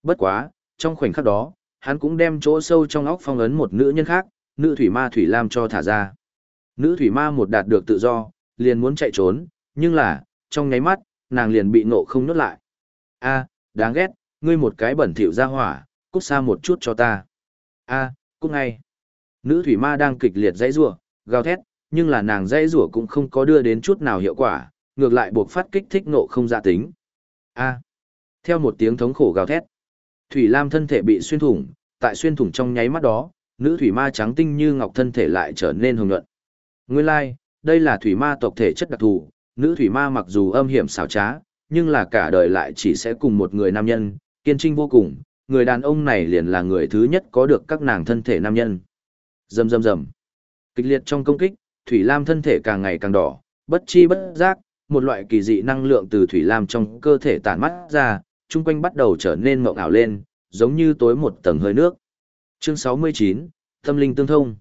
Bất quá, trong khoảnh khắc đó, hắn cũng đem chỗ sâu trong óc phong ấn một nữ nhân khác, nữ thủy ma thủy lam cho thả ra. Nữ thủy ma một đạt được tự do, liền muốn chạy trốn, nhưng là, trong nháy mắt, nàng liền bị nộ không nuốt lại. A, đáng ghét, ngươi một cái bẩn thỉu ra hỏa, cút xa một chút cho ta. A, cút ngay. Nữ thủy ma đang kịch liệt dãy rủa, gào thét, nhưng là nàng dãy rủa cũng không có đưa đến chút nào hiệu quả, ngược lại buộc phát kích thích nộ không dạ tính. A. Theo một tiếng thống khổ gào thét, Thủy Lam thân thể bị xuyên thủng, tại xuyên thủng trong nháy mắt đó, nữ thủy ma trắng tinh như ngọc thân thể lại trở nên hồng nhuận. Nguyên lai, like, đây là thủy ma tộc thể chất đặc thù, nữ thủy ma mặc dù âm hiểm xảo trá, nhưng là cả đời lại chỉ sẽ cùng một người nam nhân, kiên trinh vô cùng, người đàn ông này liền là người thứ nhất có được các nàng thân thể nam nhân. Rầm rầm rầm. Kịch liệt trong công kích, Thủy Lam thân thể càng ngày càng đỏ, bất chi bất giác, một loại kỳ dị năng lượng từ Thủy Lam trong cơ thể tản mắt ra, chung quanh bắt đầu trở nên mộng ảo lên, giống như tối một tầng hơi nước. Chương 69, Tâm linh tương thông.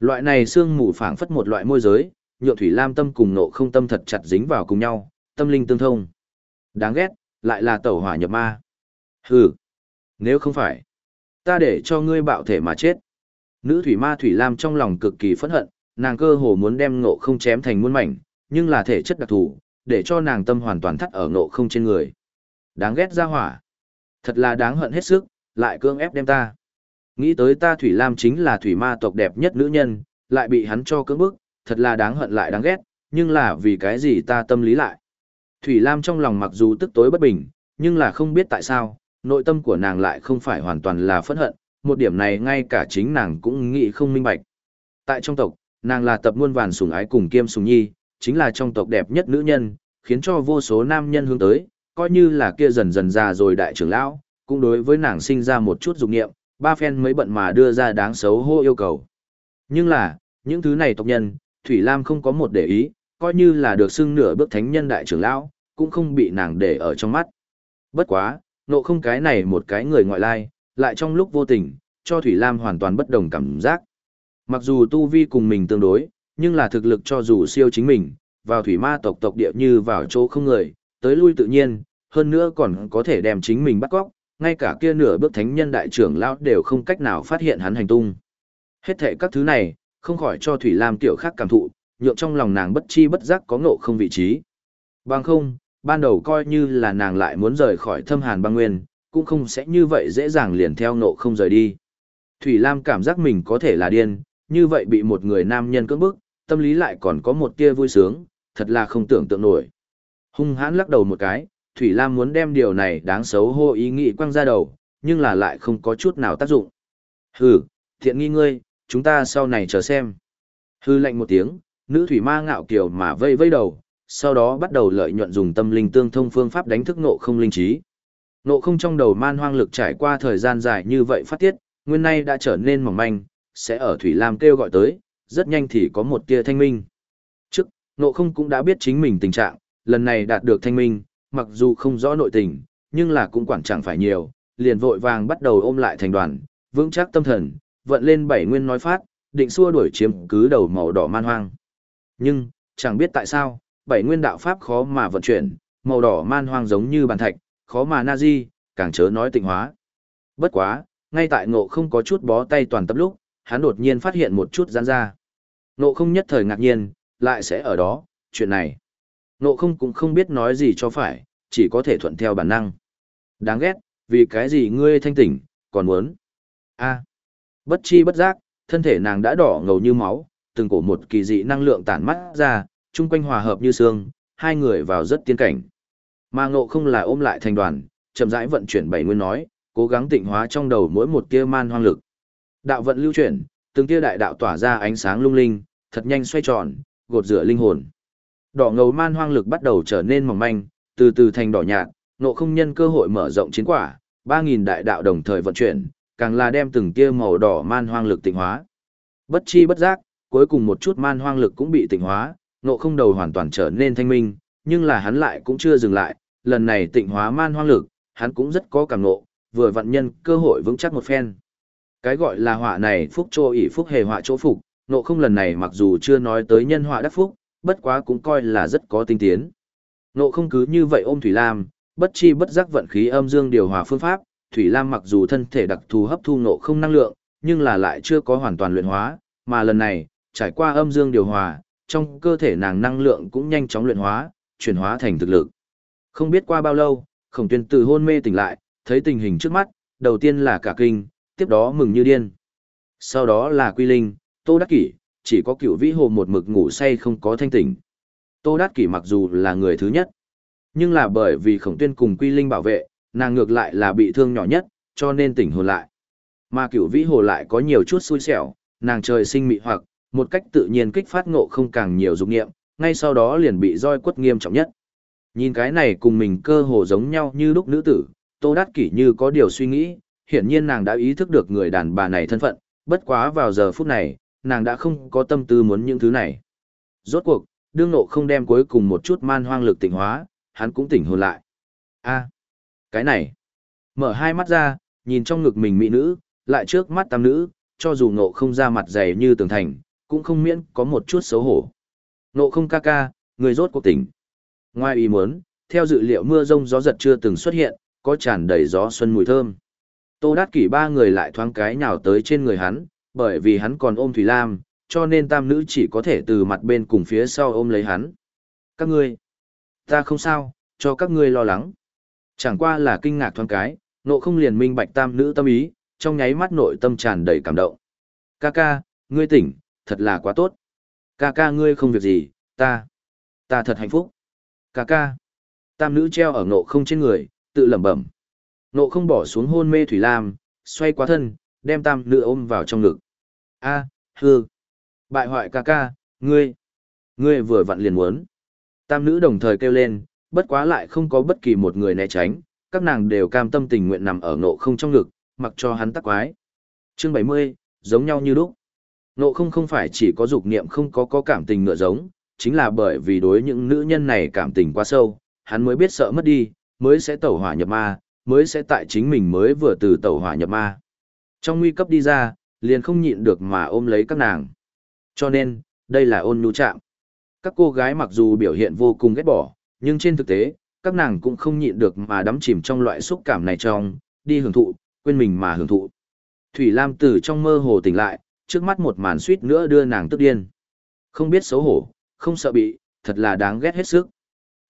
Loại này xương mù phảng phất một loại môi giới, nhượng Thủy Lam tâm cùng nộ không tâm thật chặt dính vào cùng nhau, tâm linh tương thông. Đáng ghét, lại là tẩu hỏa nhập ma. Hừ, nếu không phải, ta để cho ngươi bạo thể mà chết. Nữ thủy ma Thủy Lam trong lòng cực kỳ phẫn hận, nàng cơ hồ muốn đem nộ không chém thành muôn mảnh, nhưng là thể chất đặc thù, để cho nàng tâm hoàn toàn thắt ở nộ không trên người. Đáng ghét ra hỏa. Thật là đáng hận hết sức, lại cương ép đem ta. Nghĩ tới ta Thủy Lam chính là thủy ma tộc đẹp nhất nữ nhân, lại bị hắn cho cưỡng bức, thật là đáng hận lại đáng ghét, nhưng là vì cái gì ta tâm lý lại. Thủy Lam trong lòng mặc dù tức tối bất bình, nhưng là không biết tại sao, nội tâm của nàng lại không phải hoàn toàn là phẫn hận, một điểm này ngay cả chính nàng cũng nghĩ không minh bạch. Tại trong tộc, nàng là tập muôn vàn sủng ái cùng kiêm sủng nhi, chính là trong tộc đẹp nhất nữ nhân, khiến cho vô số nam nhân hướng tới, coi như là kia dần dần già rồi đại trưởng lão, cũng đối với nàng sinh ra một chút dục nghiệm, ba phen mới bận mà đưa ra đáng xấu hô yêu cầu. Nhưng là, những thứ này tộc nhân, Thủy Lam không có một để ý, coi như là được xưng nửa bước thánh nhân đại trưởng lão, cũng không bị nàng để ở trong mắt. Bất quá, nộ không cái này một cái người ngoại lai, lại trong lúc vô tình, cho Thủy Lam hoàn toàn bất đồng cảm giác. Mặc dù tu vi cùng mình tương đối, nhưng là thực lực cho dù siêu chính mình, vào thủy ma tộc tộc địa như vào chỗ không người, tới lui tự nhiên, hơn nữa còn có thể đem chính mình bắt cóc, ngay cả kia nửa bước thánh nhân đại trưởng lão đều không cách nào phát hiện hắn hành tung. Hết thệ các thứ này, không khỏi cho Thủy Lam tiểu khác cảm thụ, nhượng trong lòng nàng bất chi bất giác có ngộ không vị trí. Bằng không, ban đầu coi như là nàng lại muốn rời khỏi thâm hàn băng nguyên, cũng không sẽ như vậy dễ dàng liền theo ngộ không rời đi. Thủy Lam cảm giác mình có thể là điên, như vậy bị một người nam nhân cưỡng bức, tâm lý lại còn có một tia vui sướng, thật là không tưởng tượng nổi. Hung hãn lắc đầu một cái, Thủy Lam muốn đem điều này đáng xấu hô ý nghĩ quăng ra đầu, nhưng là lại không có chút nào tác dụng. Hừ, thiện nghi ngươi, chúng ta sau này chờ xem. Hư lệnh một tiếng, nữ thủy ma ngạo kiều mà vây vây đầu, sau đó bắt đầu lợi nhuận dùng tâm linh tương thông phương pháp đánh thức nộ không linh trí. Nộ không trong đầu man hoang lực trải qua thời gian dài như vậy phát tiết, nguyên nay đã trở nên mỏng manh, sẽ ở Thủy Lam kêu gọi tới, rất nhanh thì có một tia thanh minh. Trước, nộ không cũng đã biết chính mình tình trạng, lần này đạt được thanh minh, mặc dù không rõ nội tình, nhưng là cũng quản chẳng phải nhiều, liền vội vàng bắt đầu ôm lại thành đoàn, vững chắc tâm thần, vận lên bảy nguyên nói phát, định xua đuổi chiếm cứ đầu màu đỏ man hoang. Nhưng, chẳng biết tại sao, bảy nguyên đạo pháp khó mà vận chuyển, màu đỏ man hoang giống như bàn thạch, khó mà na di, càng chớ nói tịnh hóa. Bất quá, ngay tại ngộ không có chút bó tay toàn tập lúc, hắn đột nhiên phát hiện một chút giãn ra. Ngộ không nhất thời ngạc nhiên, lại sẽ ở đó, chuyện này. Nộ không cũng không biết nói gì cho phải, chỉ có thể thuận theo bản năng. Đáng ghét, vì cái gì ngươi thanh tỉnh, còn muốn. a bất chi bất giác, thân thể nàng đã đỏ ngầu như máu, từng cổ một kỳ dị năng lượng tản mắt ra, chung quanh hòa hợp như xương, hai người vào rất tiên cảnh. Mà ngộ không là ôm lại thành đoàn, chậm rãi vận chuyển bảy nguyên nói, cố gắng tịnh hóa trong đầu mỗi một tia man hoang lực. Đạo vận lưu chuyển, từng tia đại đạo tỏa ra ánh sáng lung linh, thật nhanh xoay tròn, gột rửa linh hồn. Đỏ ngầu man hoang lực bắt đầu trở nên mỏng manh, từ từ thành đỏ nhạt, nộ không nhân cơ hội mở rộng chiến quả, 3000 đại đạo đồng thời vận chuyển, càng là đem từng tia màu đỏ man hoang lực tịnh hóa. Bất chi bất giác, cuối cùng một chút man hoang lực cũng bị tịnh hóa, nộ không đầu hoàn toàn trở nên thanh minh, nhưng là hắn lại cũng chưa dừng lại, lần này tịnh hóa man hoang lực, hắn cũng rất có cảm nộ, vừa vận nhân cơ hội vững chắc một phen. Cái gọi là họa này phúc cho ỷ phúc hề họa chỗ phục, nộ không lần này mặc dù chưa nói tới nhân họa đắc phúc, bất quá cũng coi là rất có tinh tiến. Nộ không cứ như vậy ôm Thủy Lam, bất chi bất giác vận khí âm dương điều hòa phương pháp, Thủy Lam mặc dù thân thể đặc thù hấp thu nộ không năng lượng, nhưng là lại chưa có hoàn toàn luyện hóa, mà lần này, trải qua âm dương điều hòa, trong cơ thể nàng năng lượng cũng nhanh chóng luyện hóa, chuyển hóa thành thực lực. Không biết qua bao lâu, khổng tuyên từ hôn mê tỉnh lại, thấy tình hình trước mắt, đầu tiên là cả kinh, tiếp đó mừng như điên. Sau đó là Quy Linh, Tô Đắc Kỷ, chỉ có cựu vĩ hồ một mực ngủ say không có thanh tỉnh. Tô đát Kỷ mặc dù là người thứ nhất, nhưng là bởi vì khổng tuyên cùng Quy Linh bảo vệ, nàng ngược lại là bị thương nhỏ nhất, cho nên tỉnh hồn lại. Mà cựu vĩ hồ lại có nhiều chút xui xẻo, nàng trời sinh mị hoặc, một cách tự nhiên kích phát ngộ không càng nhiều dục nghiệm, ngay sau đó liền bị roi quất nghiêm trọng nhất. Nhìn cái này cùng mình cơ hồ giống nhau như lúc nữ tử, Tô Đát Kỷ như có điều suy nghĩ, hiển nhiên nàng đã ý thức được người đàn bà này thân phận, bất quá vào giờ phút này, nàng đã không có tâm tư muốn những thứ này. Rốt cuộc, đương nộ không đem cuối cùng một chút man hoang lực tỉnh hóa, hắn cũng tỉnh hồn lại. a cái này. Mở hai mắt ra, nhìn trong ngực mình mỹ nữ, lại trước mắt tam nữ, cho dù nộ không ra mặt dày như tường thành, cũng không miễn có một chút xấu hổ. Nộ không ca ca, người rốt cuộc tỉnh. Ngoài ý muốn, theo dự liệu mưa rông gió giật chưa từng xuất hiện, có tràn đầy gió xuân mùi thơm. Tô Đát Kỷ ba người lại thoáng cái nhào tới trên người hắn, bởi vì hắn còn ôm Thủy Lam, cho nên tam nữ chỉ có thể từ mặt bên cùng phía sau ôm lấy hắn. Các ngươi, ta không sao, cho các ngươi lo lắng. Chẳng qua là kinh ngạc thoáng cái, nộ không liền minh bạch tam nữ tâm ý, trong nháy mắt nội tâm tràn đầy cảm động. Ca ca, ngươi tỉnh, thật là quá tốt. Ca ca ngươi không việc gì, ta, ta thật hạnh phúc. Ca ca, tam nữ treo ở nộ không trên người, tự lẩm bẩm. Nộ không bỏ xuống hôn mê Thủy Lam, xoay qua thân, đem tam nữ ôm vào trong ngực. A, hư. Bại hoại ca ca, ngươi, ngươi vừa vặn liền muốn. Tam nữ đồng thời kêu lên, bất quá lại không có bất kỳ một người né tránh, các nàng đều cam tâm tình nguyện nằm ở nộ không trong ngực, mặc cho hắn tắc quái. Chương 70, giống nhau như lúc. Nộ không không phải chỉ có dục niệm không có có cảm tình ngựa giống, chính là bởi vì đối những nữ nhân này cảm tình quá sâu, hắn mới biết sợ mất đi, mới sẽ tẩu hỏa nhập ma, mới sẽ tại chính mình mới vừa từ tẩu hỏa nhập ma. Trong nguy cấp đi ra, liền không nhịn được mà ôm lấy các nàng. Cho nên, đây là ôn nhu chạm. Các cô gái mặc dù biểu hiện vô cùng ghét bỏ, nhưng trên thực tế, các nàng cũng không nhịn được mà đắm chìm trong loại xúc cảm này trong, đi hưởng thụ, quên mình mà hưởng thụ. Thủy Lam từ trong mơ hồ tỉnh lại, trước mắt một màn suýt nữa đưa nàng tức điên. Không biết xấu hổ, không sợ bị, thật là đáng ghét hết sức.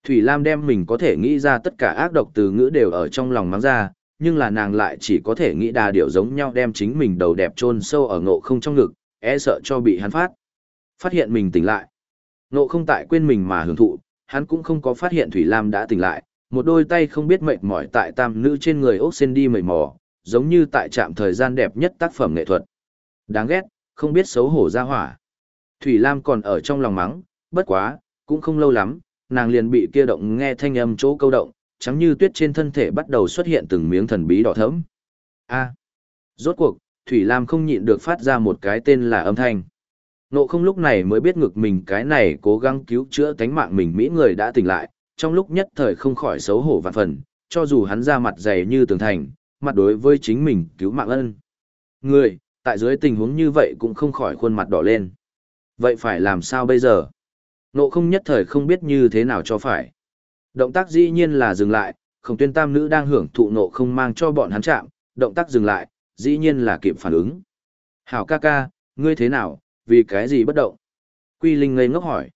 Thủy Lam đem mình có thể nghĩ ra tất cả ác độc từ ngữ đều ở trong lòng mắng ra, nhưng là nàng lại chỉ có thể nghĩ đà điều giống nhau đem chính mình đầu đẹp chôn sâu ở ngộ không trong ngực, e sợ cho bị hắn phát. Phát hiện mình tỉnh lại. Ngộ không tại quên mình mà hưởng thụ, hắn cũng không có phát hiện Thủy Lam đã tỉnh lại, một đôi tay không biết mệt mỏi tại tam nữ trên người ốc sen đi mệt mỏ, giống như tại trạm thời gian đẹp nhất tác phẩm nghệ thuật. Đáng ghét, không biết xấu hổ ra hỏa. Thủy Lam còn ở trong lòng mắng, bất quá, cũng không lâu lắm, nàng liền bị kia động nghe thanh âm chỗ câu động, trắng như tuyết trên thân thể bắt đầu xuất hiện từng miếng thần bí đỏ thẫm. A. Rốt cuộc, Thủy Lam không nhịn được phát ra một cái tên là âm thanh. Nộ không lúc này mới biết ngực mình cái này cố gắng cứu chữa tánh mạng mình Mỹ người đã tỉnh lại, trong lúc nhất thời không khỏi xấu hổ vạn phần, cho dù hắn ra mặt dày như tường thành, mặt đối với chính mình cứu mạng ân. Người, tại dưới tình huống như vậy cũng không khỏi khuôn mặt đỏ lên. Vậy phải làm sao bây giờ? Nộ không nhất thời không biết như thế nào cho phải. Động tác dĩ nhiên là dừng lại, khổng tuyên tam nữ đang hưởng thụ nộ không mang cho bọn hắn chạm, động tác dừng lại, dĩ nhiên là kịp phản ứng. Hảo ca ca, ngươi thế nào, vì cái gì bất động? Quy Linh ngây ngốc hỏi.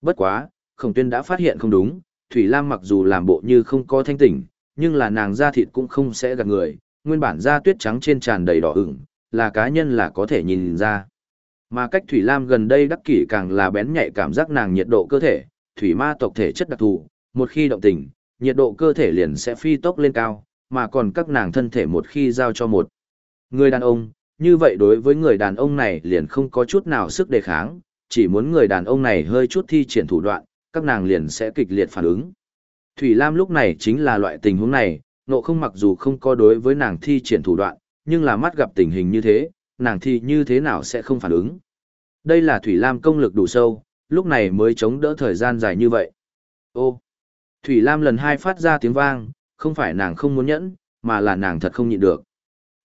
Bất quá, khổng tuyên đã phát hiện không đúng, Thủy Lam mặc dù làm bộ như không có thanh tỉnh, nhưng là nàng da thịt cũng không sẽ gạt người, nguyên bản da tuyết trắng trên tràn đầy đỏ ửng, là cá nhân là có thể nhìn ra. Mà cách Thủy Lam gần đây đắc kỷ càng là bén nhạy cảm giác nàng nhiệt độ cơ thể, thủy ma tộc thể chất đặc thù, một khi động tình, nhiệt độ cơ thể liền sẽ phi tốc lên cao, mà còn các nàng thân thể một khi giao cho một người đàn ông, như vậy đối với người đàn ông này liền không có chút nào sức đề kháng, chỉ muốn người đàn ông này hơi chút thi triển thủ đoạn, các nàng liền sẽ kịch liệt phản ứng. Thủy Lam lúc này chính là loại tình huống này, nộ không mặc dù không có đối với nàng thi triển thủ đoạn, nhưng là mắt gặp tình hình như thế, nàng thì như thế nào sẽ không phản ứng. Đây là Thủy Lam công lực đủ sâu, lúc này mới chống đỡ thời gian dài như vậy. Ô! Thủy Lam lần hai phát ra tiếng vang, không phải nàng không muốn nhẫn, mà là nàng thật không nhịn được.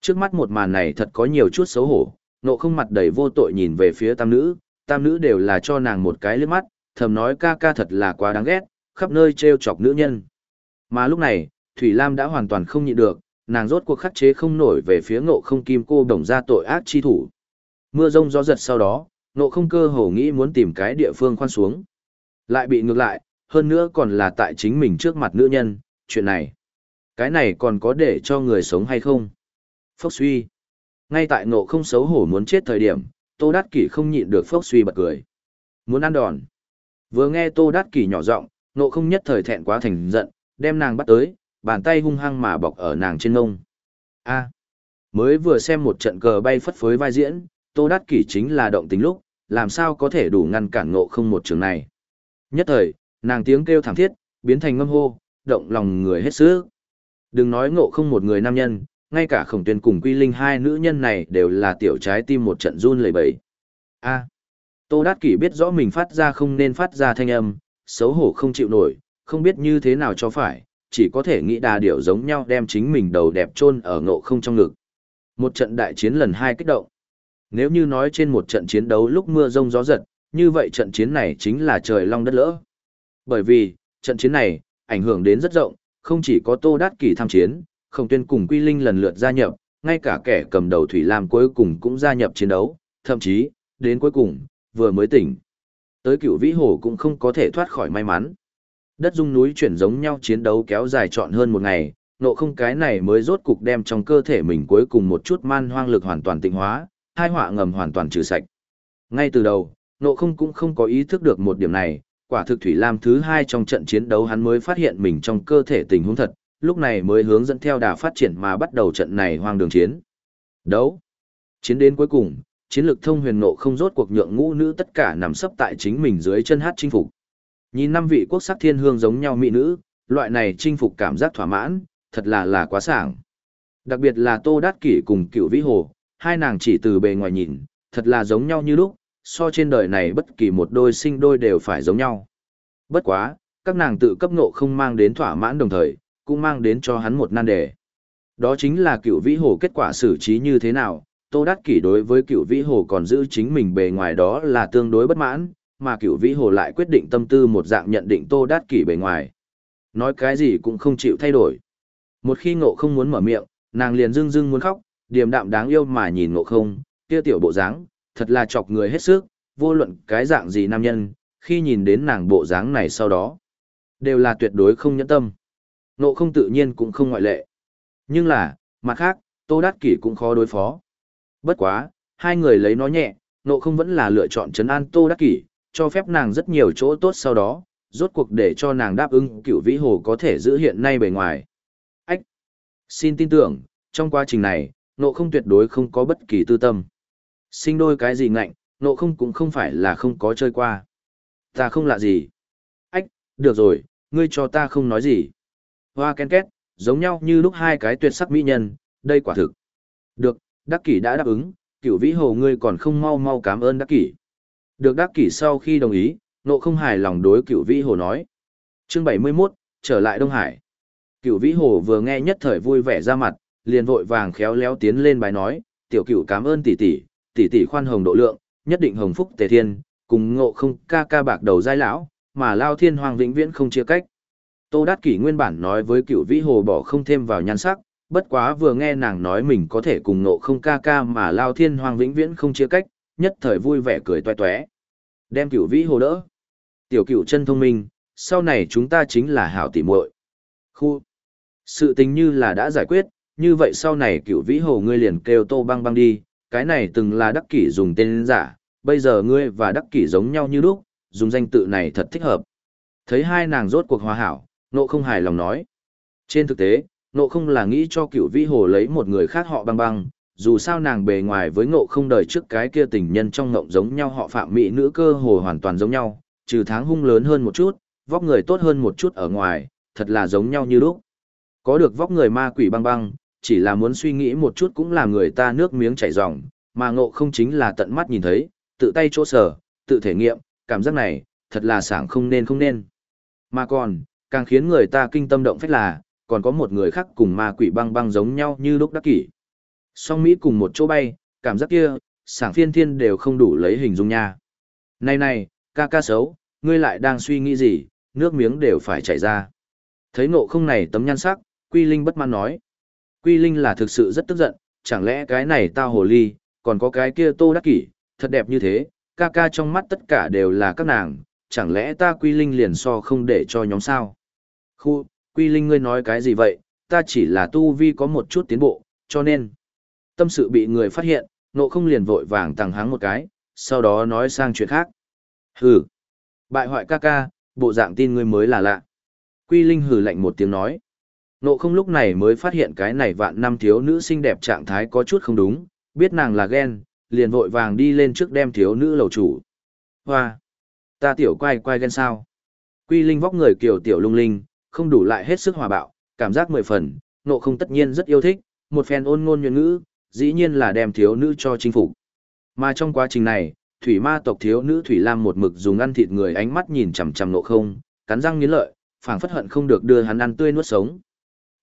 Trước mắt một màn này thật có nhiều chút xấu hổ, nộ không mặt đầy vô tội nhìn về phía tam nữ, tam nữ đều là cho nàng một cái lướt mắt, thầm nói ca ca thật là quá đáng ghét, khắp nơi trêu chọc nữ nhân. Mà lúc này, Thủy Lam đã hoàn toàn không nhịn được, nàng rốt cuộc khắc chế không nổi về phía ngộ không kim cô đồng ra tội ác chi thủ. Mưa rông gió giật sau đó, ngộ không cơ hồ nghĩ muốn tìm cái địa phương khoan xuống. Lại bị ngược lại, hơn nữa còn là tại chính mình trước mặt nữ nhân, chuyện này. Cái này còn có để cho người sống hay không? Phốc suy. Ngay tại ngộ không xấu hổ muốn chết thời điểm, Tô Đát Kỷ không nhịn được phốc suy bật cười. Muốn ăn đòn. Vừa nghe Tô Đát Kỷ nhỏ giọng, ngộ không nhất thời thẹn quá thành giận, đem nàng bắt tới, bàn tay hung hăng mà bọc ở nàng trên ngông. A. mới vừa xem một trận cờ bay phất phới vai diễn, Tô Đát Kỷ chính là động tính lúc, làm sao có thể đủ ngăn cản ngộ không một trường này. Nhất thời, nàng tiếng kêu thảm thiết, biến thành ngâm hô, động lòng người hết sức. Đừng nói ngộ không một người nam nhân, ngay cả khổng tuyên cùng quy linh hai nữ nhân này đều là tiểu trái tim một trận run lẩy bẩy. A. Tô Đát Kỷ biết rõ mình phát ra không nên phát ra thanh âm, xấu hổ không chịu nổi, không biết như thế nào cho phải, chỉ có thể nghĩ đà điểu giống nhau đem chính mình đầu đẹp chôn ở ngộ không trong ngực. Một trận đại chiến lần hai kích động. Nếu như nói trên một trận chiến đấu lúc mưa rông gió giật, như vậy trận chiến này chính là trời long đất lỡ. Bởi vì, trận chiến này, ảnh hưởng đến rất rộng, không chỉ có Tô Đát Kỷ tham chiến, Khổng Tuyên cùng Quy Linh lần lượt gia nhập, ngay cả kẻ cầm đầu Thủy Lam cuối cùng cũng gia nhập chiến đấu, thậm chí, đến cuối cùng, vừa mới tỉnh. Tới cựu vĩ hồ cũng không có thể thoát khỏi may mắn. Đất dung núi chuyển giống nhau chiến đấu kéo dài trọn hơn một ngày, nộ không cái này mới rốt cục đem trong cơ thể mình cuối cùng một chút man hoang lực hoàn toàn tịnh hóa, hai họa ngầm hoàn toàn trừ sạch. Ngay từ đầu, nộ không cũng không có ý thức được một điểm này, quả thực Thủy Lam thứ hai trong trận chiến đấu hắn mới phát hiện mình trong cơ thể tình huống thật, lúc này mới hướng dẫn theo đà phát triển mà bắt đầu trận này hoang đường chiến. Đấu. Chiến đến cuối cùng, chiến lược thông huyền nộ không rốt cuộc nhượng ngũ nữ tất cả nằm sấp tại chính mình dưới chân hát chinh phục. Nhìn năm vị quốc sắc thiên hương giống nhau mỹ nữ, loại này chinh phục cảm giác thỏa mãn, thật là là quá sảng. Đặc biệt là Tô Đát Kỷ cùng Cựu Vĩ Hồ, hai nàng chỉ từ bề ngoài nhìn, thật là giống nhau như lúc, so trên đời này bất kỳ một đôi sinh đôi đều phải giống nhau. Bất quá, các nàng tự cấp ngộ không mang đến thỏa mãn đồng thời, cũng mang đến cho hắn một nan đề. Đó chính là cựu vĩ hồ kết quả xử trí như thế nào, Tô Đát Kỷ đối với cựu vĩ hồ còn giữ chính mình bề ngoài đó là tương đối bất mãn, mà cựu vĩ hồ lại quyết định tâm tư một dạng nhận định Tô Đát Kỷ bề ngoài. Nói cái gì cũng không chịu thay đổi. Một khi ngộ không muốn mở miệng, nàng liền dưng dưng muốn khóc, điềm đạm đáng yêu mà nhìn ngộ không, kia tiểu bộ dáng, thật là chọc người hết sức, vô luận cái dạng gì nam nhân, khi nhìn đến nàng bộ dáng này sau đó, đều là tuyệt đối không nhẫn tâm. nộ không tự nhiên cũng không ngoại lệ. Nhưng là, mặt khác, Tô Đát Kỷ cũng khó đối phó. Bất quá, hai người lấy nó nhẹ, nộ không vẫn là lựa chọn trấn an Tô đát Kỷ, cho phép nàng rất nhiều chỗ tốt sau đó, rốt cuộc để cho nàng đáp ứng cựu vĩ hồ có thể giữ hiện nay bề ngoài. Ách! Xin tin tưởng, trong quá trình này, nộ không tuyệt đối không có bất kỳ tư tâm. Sinh đôi cái gì ngạnh, nộ không cũng không phải là không có chơi qua. Ta không lạ gì. Ách, được rồi, ngươi cho ta không nói gì. Hoa ken két, giống nhau như lúc hai cái tuyệt sắc mỹ nhân, đây quả thực. Được, Đắc kỷ đã đáp ứng, cựu vĩ hồ ngươi còn không mau mau cảm ơn đắc kỷ. Được đắc kỷ sau khi đồng ý, nộ không hài lòng đối cựu vĩ hồ nói. Chương 71, trở lại Đông Hải. Cựu vĩ hồ vừa nghe nhất thời vui vẻ ra mặt, liền vội vàng khéo léo tiến lên bài nói, tiểu cựu cảm ơn tỷ tỷ, tỷ tỷ khoan hồng độ lượng, nhất định hồng phúc tề thiên, cùng ngộ không ca ca bạc đầu giai lão, mà lao thiên hoàng vĩnh viễn không chia cách. Tô Đát Kỷ nguyên bản nói với cựu vĩ hồ bỏ không thêm vào nhan sắc, bất quá vừa nghe nàng nói mình có thể cùng ngộ không ca ca mà lao thiên hoàng vĩnh viễn không chia cách, nhất thời vui vẻ cười toe toé. Đem cửu vĩ hồ đỡ. Tiểu cửu chân thông minh, sau này chúng ta chính là hảo tỉ muội. Khu. Sự tình như là đã giải quyết, như vậy sau này cửu vĩ hồ ngươi liền kêu tô băng băng đi, cái này từng là đắc kỷ dùng tên giả, bây giờ ngươi và đắc kỷ giống nhau như lúc, dùng danh tự này thật thích hợp. Thấy hai nàng rốt cuộc hòa hảo, nộ không hài lòng nói. Trên thực tế, nộ không là nghĩ cho cựu vĩ hồ lấy một người khác họ băng băng, dù sao nàng bề ngoài với ngộ không đời trước cái kia tình nhân trong ngộng giống nhau họ phạm mỹ nữ cơ hồ hoàn toàn giống nhau, trừ tháng hung lớn hơn một chút, vóc người tốt hơn một chút ở ngoài, thật là giống nhau như lúc. Có được vóc người ma quỷ băng băng, chỉ là muốn suy nghĩ một chút cũng làm người ta nước miếng chảy ròng, mà ngộ không chính là tận mắt nhìn thấy, tự tay chỗ sở, tự thể nghiệm, cảm giác này, thật là sảng không nên không nên. Mà còn, càng khiến người ta kinh tâm động phách là, còn có một người khác cùng ma quỷ băng băng giống nhau như lúc đắc kỷ. Song Mỹ cùng một chỗ bay, cảm giác kia, sảng phiên thiên đều không đủ lấy hình dung nha. Này này, ca ca xấu, ngươi lại đang suy nghĩ gì, nước miếng đều phải chảy ra. Thấy ngộ không này tấm nhan sắc, Quy Linh bất mãn nói. Quy Linh là thực sự rất tức giận, chẳng lẽ cái này tao hồ ly, còn có cái kia tô đắc kỷ, thật đẹp như thế, ca ca trong mắt tất cả đều là các nàng, chẳng lẽ ta Quy Linh liền so không để cho nhóm sao? Khu, Quy Linh ngươi nói cái gì vậy, ta chỉ là tu vi có một chút tiến bộ, cho nên, tâm sự bị người phát hiện, nộ không liền vội vàng tăng háng một cái, sau đó nói sang chuyện khác. Hừ, bại hoại ca ca, bộ dạng tin ngươi mới là lạ. Quy Linh hừ lạnh một tiếng nói. Nộ không lúc này mới phát hiện cái này vạn năm thiếu nữ xinh đẹp trạng thái có chút không đúng, biết nàng là ghen, liền vội vàng đi lên trước đem thiếu nữ lầu chủ. Hoa! Ta tiểu quay quay ghen sao? Quy Linh vóc người kiều tiểu lung linh, không đủ lại hết sức hòa bạo, cảm giác mười phần, nộ không tất nhiên rất yêu thích, một phen ôn ngôn nhuận ngữ, dĩ nhiên là đem thiếu nữ cho chinh phục. Mà trong quá trình này, thủy ma tộc thiếu nữ Thủy Lam một mực dùng ăn thịt người ánh mắt nhìn chằm chằm nộ không, cắn răng nghiến lợi, phảng phất hận không được đưa hắn ăn tươi nuốt sống.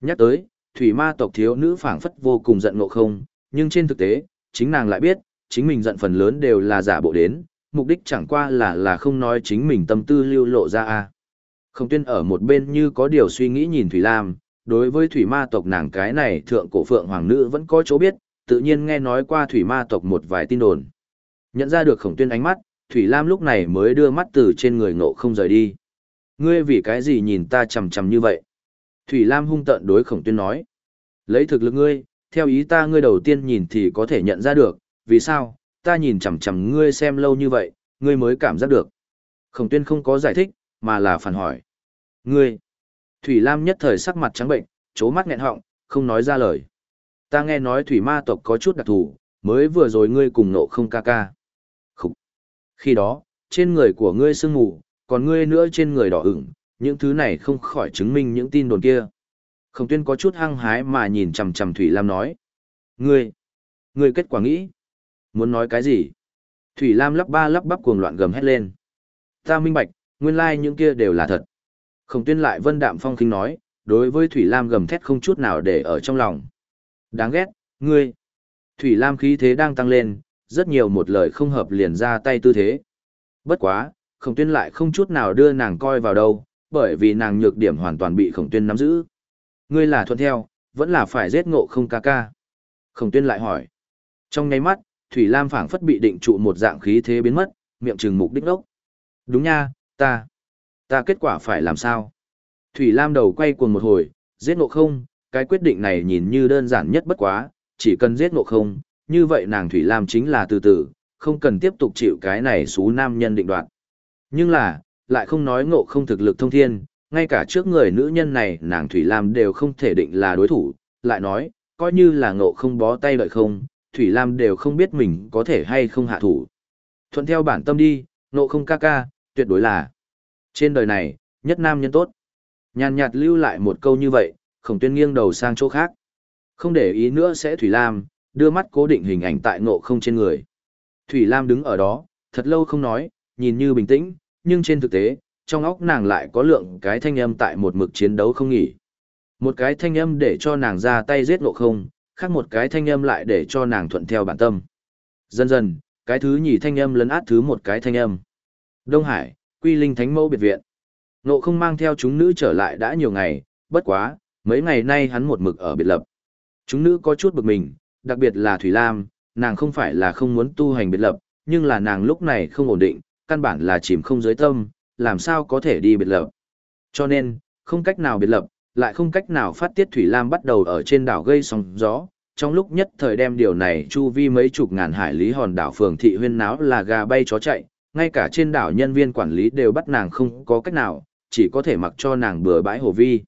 Nhắc tới, thủy ma tộc thiếu nữ phảng phất vô cùng giận nộ không, nhưng trên thực tế, chính nàng lại biết, chính mình giận phần lớn đều là giả bộ đến, mục đích chẳng qua là là không nói chính mình tâm tư lưu lộ ra a. Không tuyên ở một bên như có điều suy nghĩ nhìn Thủy Lam, đối với thủy ma tộc nàng cái này thượng cổ phượng hoàng nữ vẫn có chỗ biết, tự nhiên nghe nói qua thủy ma tộc một vài tin đồn. Nhận ra được khổng tuyên ánh mắt, Thủy Lam lúc này mới đưa mắt từ trên người ngộ không rời đi. Ngươi vì cái gì nhìn ta chằm chằm như vậy? Thủy Lam hung tợn đối khổng tuyên nói. Lấy thực lực ngươi, theo ý ta ngươi đầu tiên nhìn thì có thể nhận ra được, vì sao, ta nhìn chằm chằm ngươi xem lâu như vậy, ngươi mới cảm giác được. Khổng tuyên không có giải thích, mà là phản hỏi. Ngươi! Thủy Lam nhất thời sắc mặt trắng bệnh, chố mắt nghẹn họng, không nói ra lời. Ta nghe nói thủy ma tộc có chút đặc thù, mới vừa rồi ngươi cùng nộ không ca ca. Khúc! Khi đó, trên người của ngươi sương mù, còn ngươi nữa trên người đỏ ửng, những thứ này không khỏi chứng minh những tin đồn kia. Khổng tuyên có chút hăng hái mà nhìn chằm chằm Thủy Lam nói. Ngươi! Ngươi kết quả nghĩ? Muốn nói cái gì? Thủy Lam lắp ba lắp bắp cuồng loạn gầm hét lên. Ta minh bạch, nguyên lai like những kia đều là thật. Khổng tuyên lại vân đạm phong kinh nói, đối với Thủy Lam gầm thét không chút nào để ở trong lòng. Đáng ghét, ngươi. Thủy Lam khí thế đang tăng lên, rất nhiều một lời không hợp liền ra tay tư thế. Bất quá, khổng tuyên lại không chút nào đưa nàng coi vào đâu, bởi vì nàng nhược điểm hoàn toàn bị khổng tuyên nắm giữ. Ngươi là thuận theo, vẫn là phải giết ngộ không ca ca. Khổng tuyên lại hỏi. Trong nháy mắt, Thủy Lam phảng phất bị định trụ một dạng khí thế biến mất, miệng trừng mục đích đốc. Đúng nha, ta. Ta kết quả phải làm sao? Thủy Lam đầu quay cuồng một hồi, giết ngộ không, cái quyết định này nhìn như đơn giản nhất bất quá, chỉ cần giết ngộ không, như vậy nàng Thủy Lam chính là từ từ, không cần tiếp tục chịu cái này xú nam nhân định đoạt. Nhưng là, lại không nói ngộ không thực lực thông thiên, ngay cả trước người nữ nhân này nàng Thủy Lam đều không thể định là đối thủ, lại nói, coi như là ngộ không bó tay đợi không, Thủy Lam đều không biết mình có thể hay không hạ thủ. Thuận theo bản tâm đi, ngộ không ca ca, tuyệt đối là trên đời này, nhất nam nhân tốt. Nhàn nhạt lưu lại một câu như vậy, khổng tuyên nghiêng đầu sang chỗ khác. Không để ý nữa sẽ Thủy Lam, đưa mắt cố định hình ảnh tại ngộ không trên người. Thủy Lam đứng ở đó, thật lâu không nói, nhìn như bình tĩnh, nhưng trên thực tế, trong óc nàng lại có lượng cái thanh âm tại một mực chiến đấu không nghỉ. Một cái thanh âm để cho nàng ra tay giết ngộ không, khác một cái thanh âm lại để cho nàng thuận theo bản tâm. Dần dần, cái thứ nhì thanh âm lấn át thứ một cái thanh âm. Đông Hải, Quy Linh Thánh Mẫu biệt viện. Ngộ không mang theo chúng nữ trở lại đã nhiều ngày, bất quá, mấy ngày nay hắn một mực ở biệt lập. Chúng nữ có chút bực mình, đặc biệt là Thủy Lam, nàng không phải là không muốn tu hành biệt lập, nhưng là nàng lúc này không ổn định, căn bản là chìm không dưới tâm, làm sao có thể đi biệt lập. Cho nên, không cách nào biệt lập, lại không cách nào phát tiết Thủy Lam bắt đầu ở trên đảo gây sóng gió. Trong lúc nhất thời đem điều này chu vi mấy chục ngàn hải lý hòn đảo phường thị huyên náo là gà bay chó chạy, ngay cả trên đảo nhân viên quản lý đều bắt nàng không có cách nào, chỉ có thể mặc cho nàng bừa bãi hồ vi.